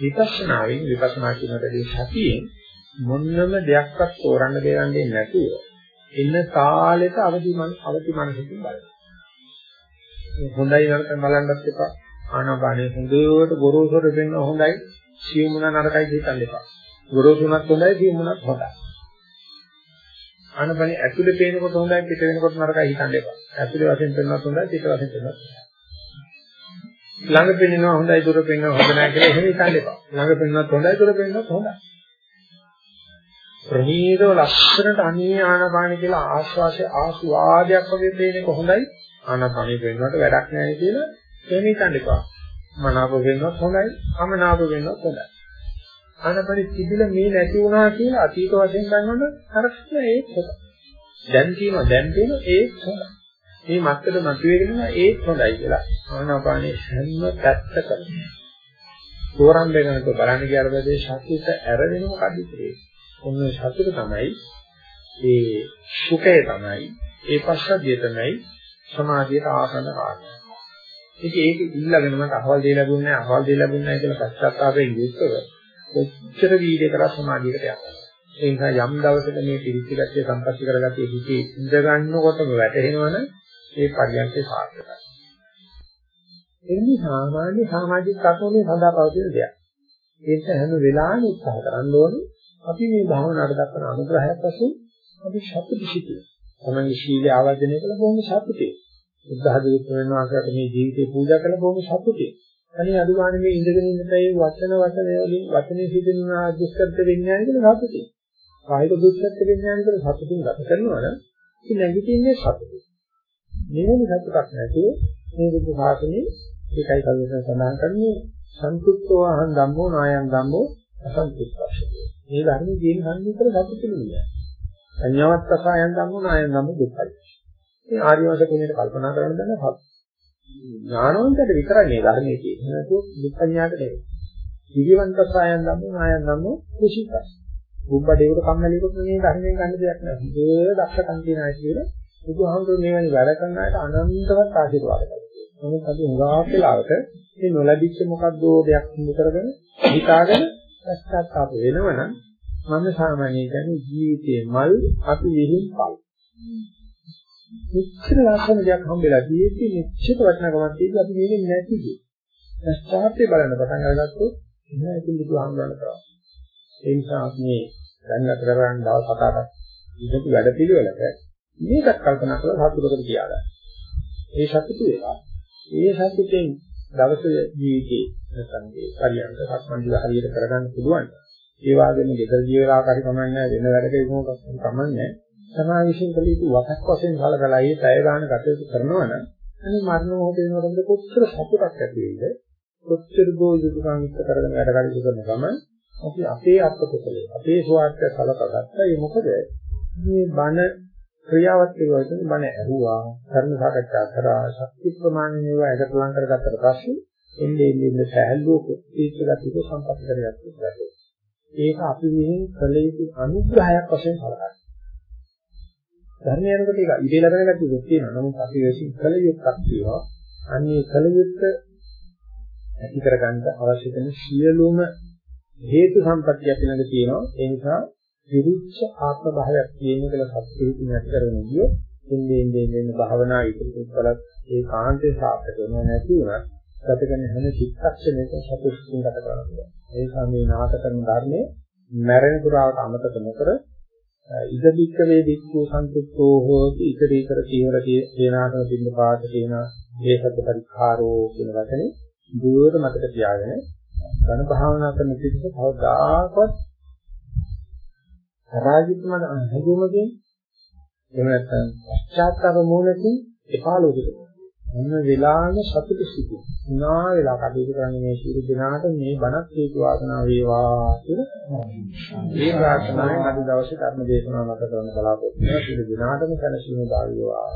විපස්සනාවෙන් විපස්සනා කියනකොටදී සතියෙන් මොන්නම දෙයක්වත් තෝරන්න දෙන්නේ නැතුව එන්න කාලෙට අවදි මන අවදි මනසකින් බලන්න. හොඳයි නරක බලන්නත් එපා. ආනාපානේ හොඳට ගොරෝසුර වෙන්න හොඳයි. සියුමුණ නරකයි හිතන්න එපා. ගොරෝසුණත් හොඳයි සියුමුණත් හොඳයි. ආනපනේ ඇතුලේ පේනකොට හොඳයි පිට වෙනකොට නරකයි හිතන්න එපා. ඇතුලේ වශයෙන් පේනවත් හොඳයි පිට වශයෙන් පේනවත් හොඳයි. ළඟ පේනවා හොඳයි දුර පේනවා හොඳ නැහැ කියලා එහෙම හිතන්න එපා. ළඟ පේනවත් හොඳයි දුර පේනවත් හොඳයි. ප්‍රණීතව ලස්සනට අනී ආනපාන කියලා ආස්වාසේ ආස්වාදයක් වගේ පේන එක හොඳයි. ආනපානේ පේනවට වැඩක් නැහැ කියලා එහෙම හිතන්න එපා. මනාප වෙනවත් හොඳයි, අමනාප වෙනවත් හොඳයි. ආනපනි තිබිලා මේ නැති වුණා කියලා අතීත වශයෙන් ගන්නකොට හරස්න ඒක හොඳයි. දැන් තියෙනවා දැන් තියෙනවා ඒක හොඳයි. මේ මත්තර මතුවේගෙන ඒක හොඳයි කියලා. ආනාපානේ හැම පැත්තකම තෝරන් දෙනකොට බලන්න කියලා බදේ ශක්තියට ඇරෙන්නේ මොකද්ද කියලා. ඔන්න ශක්තිය තමයි ඒ සුඛය තමයි ඒ පස්සද්ධිය තමයි සමාධියට ආසන්න කාරණා. ඉතින් ඒක ඉල්ලගෙන මට අහවල් දෙය ලැබුණේ නැහැ අහවල් දෙය ලැබුණේ නැහැ කියලා පශ්චාත්තාපයෙන් යුක්තව කොච්චර වීර්ය කරා සමාධියකට යනවා. ඒ නිසා යම් දවසක මේ පිළිච්ච ගැතිය සම්පස්ස කරගatiya හිතේ ඉඳ ගන්නකොටම වැටෙනවනේ ඒ පරියන්කේ සාර්ථකයි. එන්නේ සාමාන්‍ය සමාජික කටෝනේ සඳහා පවතින දෙයක්. ඒක හැම වෙලාවෙම උත්සාහ කරන්න ඕනේ. අපි මේ භාවනාවට දක්වන අනුග්‍රහයක් වශයෙන් අපි සතුටුසිතිය. තමයි ශීලයේ ආවර්ජනය කළ බොහොම සතුටේ. බුද්ධ ධර්ම වෙනවා කියලා මේ ජීවිතේ පූජා කළ බොහොම සතුටේ. අනේ අදුගානේ මේ ඉඳගෙන ඉන්නට ඒ වචන වචන වලින් වචනේ සිදෙන දුෂ්කරත විඥාන කියලා සතුටේ. කායික දුෂ්කරත විඥාන කියලා සතුටින් ගත කරනවා නම් ඉතින් නැගිටින්නේ සතුටේ. මෙවැනි සතුටක් නැතුව මේ බුද්ධ ශාසනයේ ඒකයි කල්පනා සඳහන් කරන්නේ සන්තුෂ්ඨෝ අහං ධම්මෝ නායං ධම්මෝ අසන්තුෂ්ඨස්සෝ. මේ ධර්මයේ කියන සංකීර්ණ සතුටුලු නෑ. සංයමත් අසයන් ධම්මෝ නායං ධම්මෝ දුක්ඛයි. මේ ආර්යවංශ කෙනෙක් කල්පනා කරන දන්න ඥානවන්තට විතරයි මේ ධර්මයේ කියන්නේ. නැතුව දුක්ඛඥාට නෙවෙයි. ජීවන්ත අසයන් ධම්මෝ නායං ධම්මෝ කුසීතයි. බුබ්බඩේකට කම්මැලිකොට මේ ධර්මයෙන් ගන්න දෙයක් නෑ. හොඳ දක්ෂකම් තියනයි කියලා බුදුහාමුදුරුවෝ මේ වැනි වැඩ කරන අයට අනන්තවත් ආශිර්වාද කරනවා. නමුත් අපි හුඟක් වෙලාවට මේ නොලැබිච්ච මොකක්දෝ දෙයක් හම්බ කරගෙන හිතාගෙන පශ්චාත්තාප වෙනවනම් මම සාමාන්‍ය කියන්නේ ජීවිතේ මල් අපි විහිං පල්. මෙච්චර ලස්සන දෙයක් හම්බෙලා තියෙද්දි මෙච්චර වටිනාකමක් තියෙද්දි අපි මේක නැති කිය. පශ්චාත්තාපේ බලන්න පටන් අරගත්තොත් එහෙනම් ඉතින් බුදුහාමුදුරන් කරා. ඒ නිසා අපි මේ දැන් අතර කරන් දවස් හතරක් ඉතින් වැඩ පිළිවෙලක මේකත් කල්පනා කරලා සතුටකට තියාගන්න. ඒ සතුටු වෙලා ඒ සතුටෙන් දවසේ ජීවිතේ නැත්නම් ඒ පරියන්ක සක්මන්දිලා හරියට කරගන්න පුළුවන්. ඒ වගේම ගෙදර ජීවලා කරි කමන්නේ වෙන වැඩක ඉක්මනට කමන්නේ. සමාජ විශ්ින් කළ යුතු වතක් වශයෙන් කලකලා ඒ පැය ගන්න කටයුතු කරනවා නම් අනේ මරණ මොහොතේ වෙනකොට කොච්චර සතුටක් ඇති වෙයිද? කොච්චර දෝෂුකම් ඉස්ස කරගෙන වැඩ කටයුතු කරන ගමන් අපි අපේ අත්පොතේ අපේ ස්වාර්ථය සලකගත්තා. ඒ මොකද මේ බණ ක්‍රියාවත් ඒවා බණ ඇහුවා, ධර්ම සාකච්ඡා කරා, ශක්ති ප්‍රමාණය මේවා එකට ලං කරගත්තට පස්සේ එන්නේ එන්නේ සහැල්ලුව ප්‍රතිචාරක සම්පත් කරගත්තා. ඒක අපි විහිං කළ යුතු අනුග්‍රහයක් වශයෙන් බලන්න. ධර්මය යනකොට ඒක ඉඩේ ලබන ගැටියක් තියෙනවා. නමුත් අපි විශ්ින් කළ යුත්තක් තියෙනවා. අන්නේ කළ යුත්ත ඇති කරගන්න අවශ්‍ය කරන සියලුම හේතු සම්පත්තිය අපි ළඟ තියෙනවා. ඒ නිසා විරිච්ඡ ආත්ම භාවයක් තියෙන කියලා සත්‍යීති නැති කරගෙන ගියොත් ඉන්නේ ඉන්නේ ඉන්නේ භාවනා ඉදිරියට බලත් ඒ කාන්තේ සාර්ථක වෙනවා නැති වුණත් ගත කරන හැම චිත්තක්ෂණයකම සතුටින් ගත කරන්න පුළුවන්. ඒ නිසා මේ නාට කරන ධර්මයේ මරණ පුරාවට අමතක නොකර ඉද බික්ක වේ බික්කු සන්තුෂ්ඨෝ හෝති. ඉතරීතර චීවර දේනාතන පින්න පාත කියන මේ සත්‍ය පරිඛාරෝ කියන වචනේ දුර මතක තියාගෙන ධන භාවනා කරන පිළිස කවදාකවත් පරාජිතම හැඟීමකින් එහෙම නැත්නම් පශ්චාත්තාප මූලකින් එපා ලෝකෙට මොන වෙලාවෙ සතුට සිටු. නා වෙලා කටයුතු කරන්නේ මේ ශීල දිනාට මේ බණක් හේතු වාසනා වේවා කියලා. මේ ප්‍රාර්ථනාවෙන් අද දවසේ ධර්ම දේශනාව මත කරන්න බලාපොරොත්තු වෙනවා. ශීල දිනාටම සැලසීම දාවිවා.